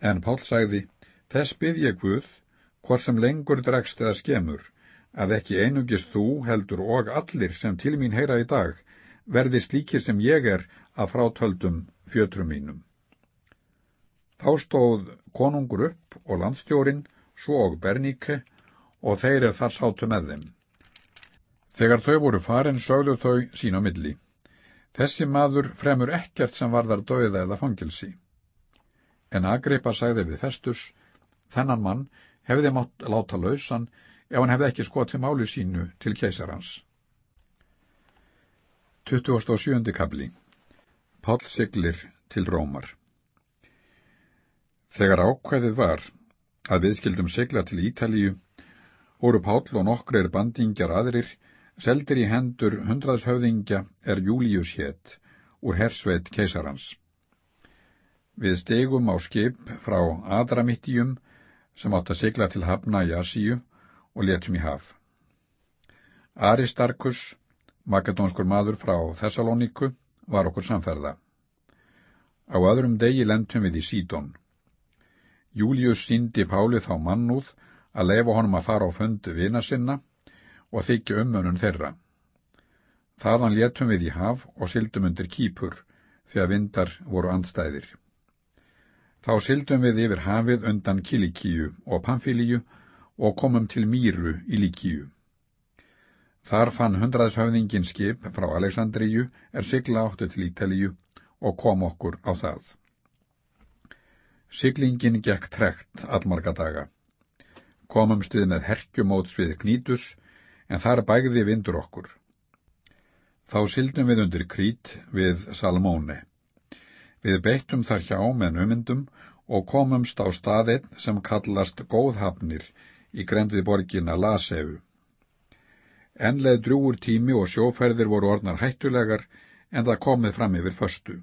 En Pál sagði, þess byrð ég Guð, hvort sem lengur dregst eða skemur, að ekki einungist þú heldur og allir sem til mín heyra í dag, verði slíkir sem ég er að frátöldum fjötrum mínum. Þá stóð konungur upp og landstjórin, svo og Berníke, og þeir er þar sátu með þeim. Þegar þau voru farin sögðu þau sín á milli. Þessi maður fremur ekkert sem varðar döiða eða fangilsi. En Agripa sagði við Festus, þennan mann hefði mátt láta lausan ef hann hefði ekki skotið máli sínu til keisarhans. 27. kabli Pál siglir til Rómar Þegar ákveðið var að við skildum sigla til Ítalíu, voru Pál og nokkrir bandingjar aðrir seldir í hendur hundraðshöfðingja er Július hétt úr hersveit keisarans. Við stegum á skip frá Adramittium sem átt að sigla til hafna í Asíu og letum í haf. Aristarkus, makedónskur maður frá Thessalóníku, var okkur samferða. Á öðrum degi lentum við í Sídón. Július síndi Páli þá mannúð að leifa honum að fara á fundu vina sinna og þykja umönun þeirra. Þaðan létum við í haf og syldum undir kýpur, því að vindar voru andstæðir. Þá syldum við yfir hafið undan Kilikíu og Pamfíliu og komum til Mýru í Líkíu. Þar fann hundraðshöfningin skip frá Aleksandríu er sigla áttu til Ítalíu og kom okkur á það. Siglingin gekk trekt allmarga daga. Komum stuð með herkjumóts við Knítus en þar bægði vindur okkur. Þá sildum við undir krít við Salmóni. Við beittum þar hjá með numyndum og komumst á staðinn sem kallast Góðhafnir í grendið borgina Laseu. Enleð drúur tími og sjóferðir voru orðnar hættulegar en það komið fram yfir förstu.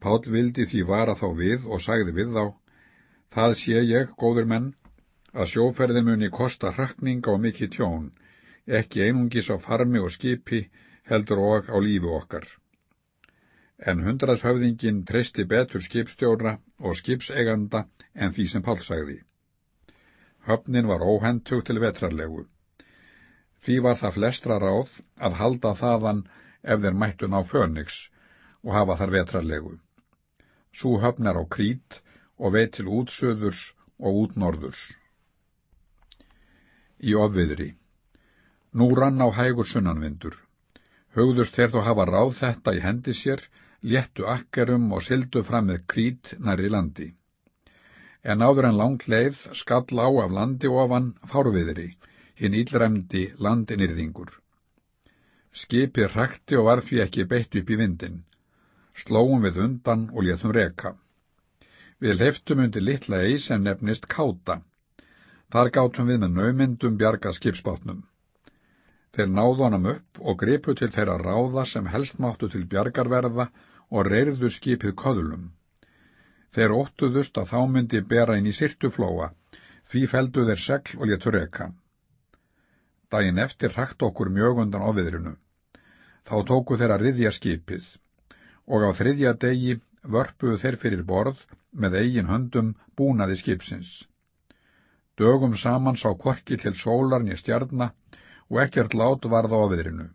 Pál vildi því vara þá við og sagði við þá, það sé ég, góður menn, að sjóferðin muni kosta hrakninga og mikið tjón, ekki einungis á farmi og skipi, heldur og á lífi okkar. En hundraðshöfðingin treysti betur skipstjóra og skipseganda en því sem Pál sagði. Höfnin var óhendug til vetrarlegu. Því var það flestra ráð að halda þaðan ef þeir mættun á Fönix og hafa þar vetrarlegu. Sú höfnar á krít og veit til útsöðurs og útnorðurs í ofviðri. Nú rann á hægur sunnanvindur. Hugðust þeir þó hafa ráð þetta í hendi sér, léttu akkerum og sildu fram með krít nær í landi. En áður en langt leið skall á af landi ofan fárviðri, hinn íllræmdi landinirðingur. Skipið rækti og var því ekki beitt upp í vindin. Slóum við undan og léttum reka. Við leftum undir litla eis sem nefnist káta Þar gátum við með naumyndum bjarga skipsbátnum. Þeir náðu honum upp og gripu til þeirra ráða sem helst máttu til bjargarverða og reyrðu skipið köðlum. Þeir óttuðust að þá myndi bera inn í sirtuflóa, því feldu þeir segl og léttur eka. Daginn eftir hrakt okkur mjög undan ofiðrinu. Þá tóku þeir að riðja skipið og á þriðja degi vörpuðu þeir fyrir borð með eigin höndum búnaði skipsins. Dögum saman sá korki til sólarni stjarnar og ekkert lát varð á ofiðrinu.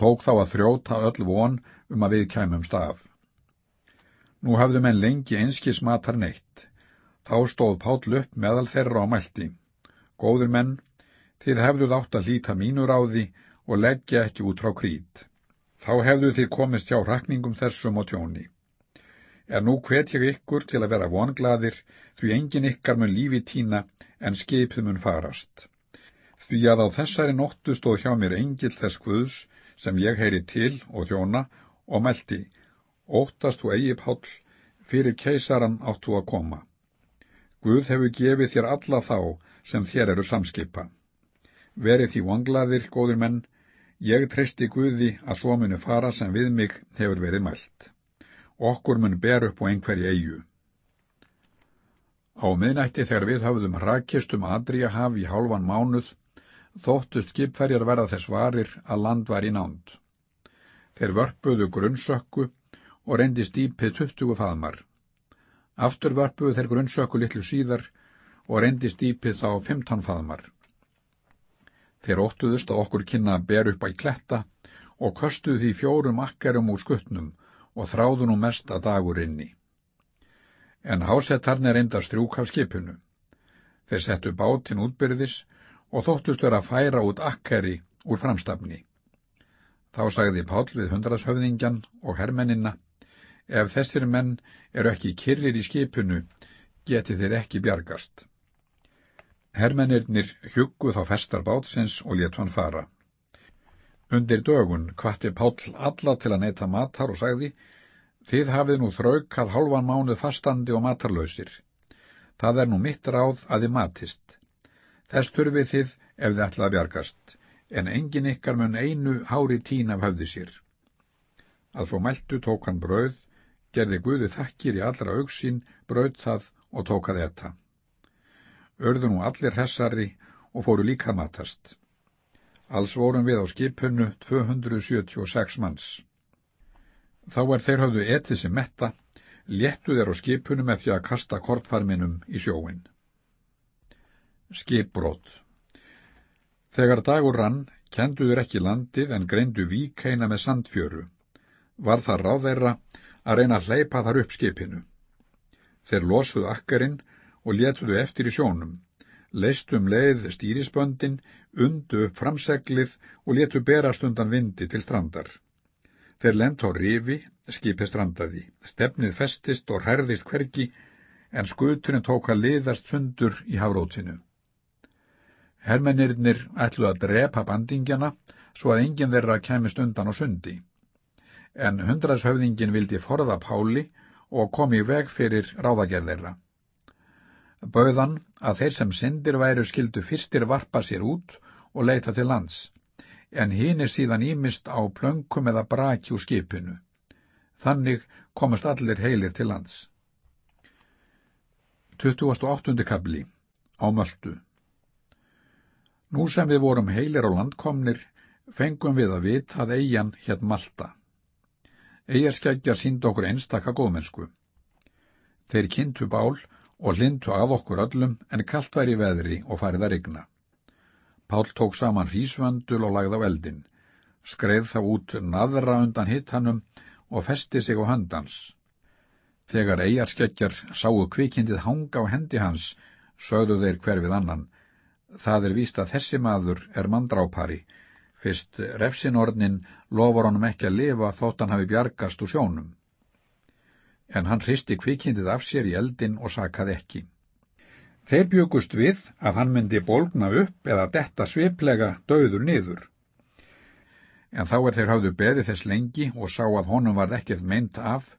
Tók þá að þrjóta öll von um að við kæmum staf. Nú hafðu menn lengi einskis matar neitt. Þá stóð Páll upp meðal þeirra á mælti. Góður menn, þið hefðuð átt að líta mínur á því og leggja ekki út frá krít. Þá hefðu þið komist hjá rakningum þessum og tjóni. Er nú hvet ég ykkur til að vera vonglaðir því engin ykkar mun lífi tína en skipið mun farast. Því að á þessari nóttu stóð hjá mér engil þess guðs sem ég heyri til og þjóna og meldi óttast þú eigi pál, fyrir keisaran áttu að koma. Guð hefur gefið þér alla þá sem þér eru samskipa. Verið því vanglaðir, góður menn, ég treysti Guði að svo munu fara sem við mig hefur verið mælt. Okkur mun ber upp á einhverju eigu. Á miðnætti þegar við hafðum rakist um Adria haf í hálfan mánuð, þóttust skipferjar verða þess varir að land var í nánd. Þeir vörpuðu grunnsökku og reyndi stýpið 20 faðmar. Aftur vörpuðu þeir grunnsöku litlu síðar og reyndi stýpið þá 15 faðmar. Þeir óttuðust að okkur kynna að ber upp á í kletta og köstuðu því fjórum akkerum úr skuttnum og þráðu nú mest að dagur inni. En hásettarni reynda strjúk af skipinu. Þeir settu bátinn útbyrðis og þóttust vera að færa út akkeri úr framstafni. Þá sagði Pál við hundrashöfðingjan og hermennina Ef þessir menn eru ekki kyrrir í skipinu, geti þeir ekki bjargast. Hermennirnir hjuggu þá festar bátsins og létt hann fara. Undir dögun kvatti Páll alla til að neyta matar og sagði, Þið hafið nú þraukað hálfan mánuð fastandi og matarlausir. Það er nú mitt ráð að þið matist. Þess turfið þið ef þið ætla að bjargast, en engin ykkar mun einu hári tín af höfði sér. Að svo mæltu tók hann brauð, gerði Guði þakkir í allra auksín, braut það og tókað etta. Örðu nú allir hessari og fóru líka matast. Alls vorum við á skipunnu 276 manns. Þá er þeir hafðu etið sem metta, léttu þeir á skipunum með því að kasta kortfarminum í sjóin. Skipbrót Þegar dagur rann, kenduður ekki landið en greindu víkeina með sandfjöru. Var það ráð þeirra að reyna að hleypa þar upp skipinu. Þeir losuðu akkarinn og letuðu eftir í sjónum, leistum leið stýrisböndin, undu upp framseglið og letu berast undan vindi til strandar. Þeir lent á rifi, skipið strandaði, stefnið festist og herðist hvergi, en skuturinn tók að liðast sundur í hafrótinu. Hermennirnir ætlu að drepa bandingjana svo að enginn þeirra kemist undan á sundi en hundraðshöfðingin vildi forða Páli og kom í veg fyrir ráðagerðirra. Bauðan að þeir sem syndir væru skildu fyrstir varpa sér út og leita til lands, en hinn er síðan ímist á plönkum eða braki úr skipinu. Þannig komast allir heilir til lands. 28. kabli á möldu Nú sem við vorum heilir á landkomnir, fengum við að vita að eigin hér Malta. Eyjarskeggjar sínd okkur einstaka góðmennsku. Þeir kynntu bál og lindu að okkur öllum en kallt væri veðri og farið að rigna. Pál tók saman hrísvöndul og lagði á eldin, skreið þá út naðra undan hittanum og festi sig á höndans. Þegar eigarskeggjar sáu kvikindið hanga á hendi hans, sögðu þeir hver við annan. Það er víst að þessi maður er mandrápari, fyrst refsinornin lofar honum ekki að lifa þótt hann hafi bjargast úr sjónum. En hann hristi kvikindið af sér í eldin og sakaði ekki. Þeir byggust við að hann myndi bólgna upp eða detta sviplega döður niður. En þá er þeir hafðu beðið þess lengi og sá að honum var ekkert meint af,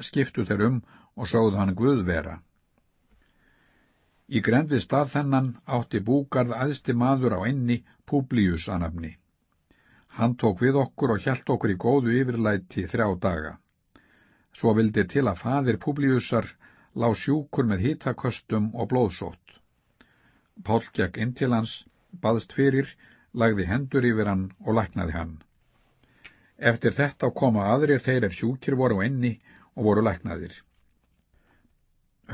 skiptu þeir um og sóðu hann Guðvera. Í grendið stað þennan átti búgarð aðsti maður á enni Publius anafni. Hann tók við okkur og hjælt okkur í góðu yfirlæti þrjá daga. Svo vildi til að fadir Publiusar lá sjúkur með hýtaköstum og blóðsótt. Pál gekk inn til hans, baðst fyrir, lagði hendur yfir hann og læknaði hann. Eftir þetta koma aðrir þeir ef sjúkir voru á enni og voru læknaðir.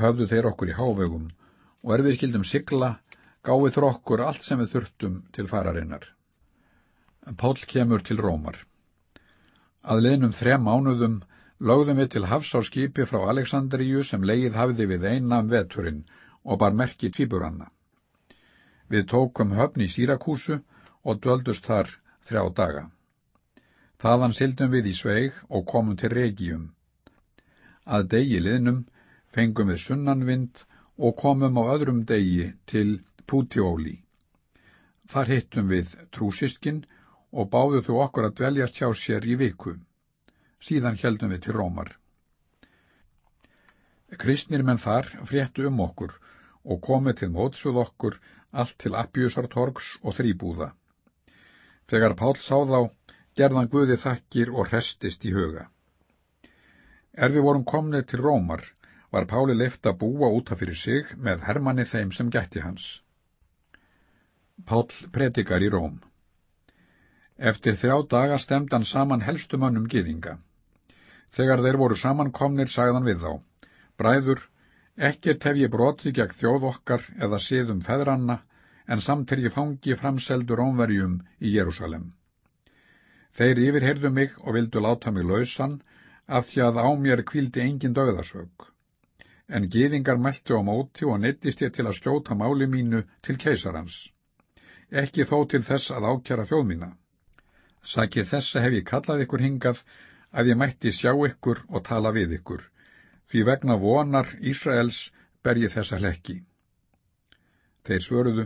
Höfðu þeir okkur í hávegum og er við skildum sigla, gáið þur okkur allt sem við þurftum til fararinnar. Pál kemur til Rómar. Að liðnum þrem mánuðum lögðum við til hafs á skipi frá Aleksandríu sem leið hafði við einam veturinn og bar merki tvíburanna. Við tókum höfn í Sírakúsu og döldust þar þrjá daga. Þaðan sildum við í sveig og komum til Regium. Að degi liðnum fengum við sunnanvind og komum á öðrum degi til Pútióli. Þar hittum við trúsiskin og báðu þú okkur að dveljast hjá sér í viku. Síðan heldum við til Rómar. Kristnir menn þar fréttu um okkur og komið til mótsuð okkur allt til Appjusartorgs og þrýbúða. Þegar Pál sá þá, gerðan Guði þakkir og restist í huga. Er við vorum komnið til Rómar, var Páli leift að búa útaf fyrir sig með hermanni þeim sem gætti hans. Pál predikar í Róm. Eftir þrjá daga stemd hann saman helstumönnum gýðinga. Þegar þeir voru samankomnir sagðan við þá. Bræður, ekkert hef ég brotið gegn þjóð okkar eða siðum feðranna en samt er ég fangi framseldur ónverjum í Jérúsalem. Þeir yfirherðu mig og vildu láta mig lausan af því að á mér kvildi engin döðasög. En gýðingar meldu á móti og neittist ég til að skjóta máli mínu til keisarans. Ekki þó til þess að ákjara þjóð mína. Sækir þessa hef ég kallað ykkur hingað að ég mætti sjá ykkur og tala við ykkur. Því vegna vonar Ísraels ber ég þessa hlekki. Þeir svöruðu,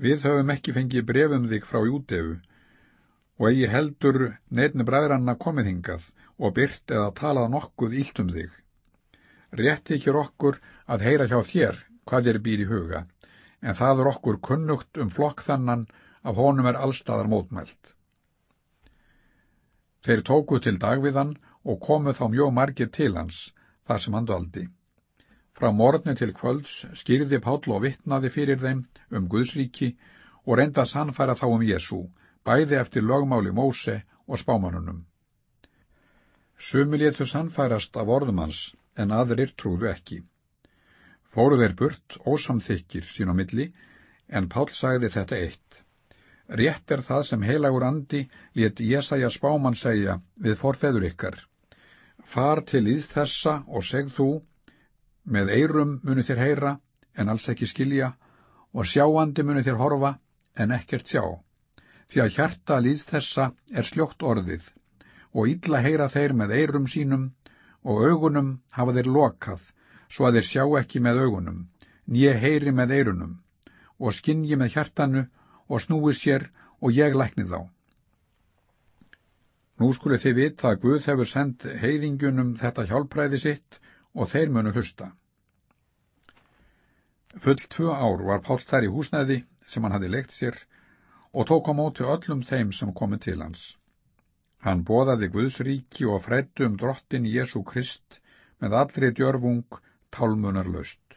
Við höfum ekki fengið brefum þig frá Jútefu og eigi heldur nefni bræðranna komið hingað og byrt eða talað nokkuð ílt um þig. Rétti ekki okkur að heyra hjá þér hvað þér býr í huga, en það er okkur kunnugt um flokk þannan af honum er allstaðar mótmælt. Þeir tóku til dagviðan og komu þá mjög margir til hans, þar sem hann dvaldi. Frá morgni til kvölds skýrði Páll og vittnaði fyrir þeim um Guðsríki og reynda að sannfæra þá um Jésu, bæði eftir lögmáli Móse og spámanunum. Sumi léttu sannfærast af orðum hans, en aðrir trúðu ekki. Fóru þeir burt ósamþykir sín á milli, en Páll sagði þetta eitt. Rétt er það sem heilagur andi létt Jésaja spáman segja við forfeður ykkar. Far til íð þessa og segð þú, Með eirum munu þér heyra, en alls ekki skilja, og sjáandi munu þér horfa, en ekkert sjá. Því að hjarta líð þessa er sljótt orðið, og illa heyra þeir með eirum sínum, og augunum hafa þeir lokað, svo að þeir sjá ekki með augunum, nýje heyri með eirunum, og skinji með hjartanu, og snúi sér, og ég lækni þá. Nú skuli þið vita að Guð hefur sendt heiðingunum þetta hjálpræði sitt og þeir munu hlusta. Full tvö ár var Páll þær í húsnæði sem hann hafi leikt sér og tók á móti öllum þeim sem komið til hans. Hann bóðaði Guðsríki og frættu um drottin Jésu Krist með allri djörfung tálmunar löst.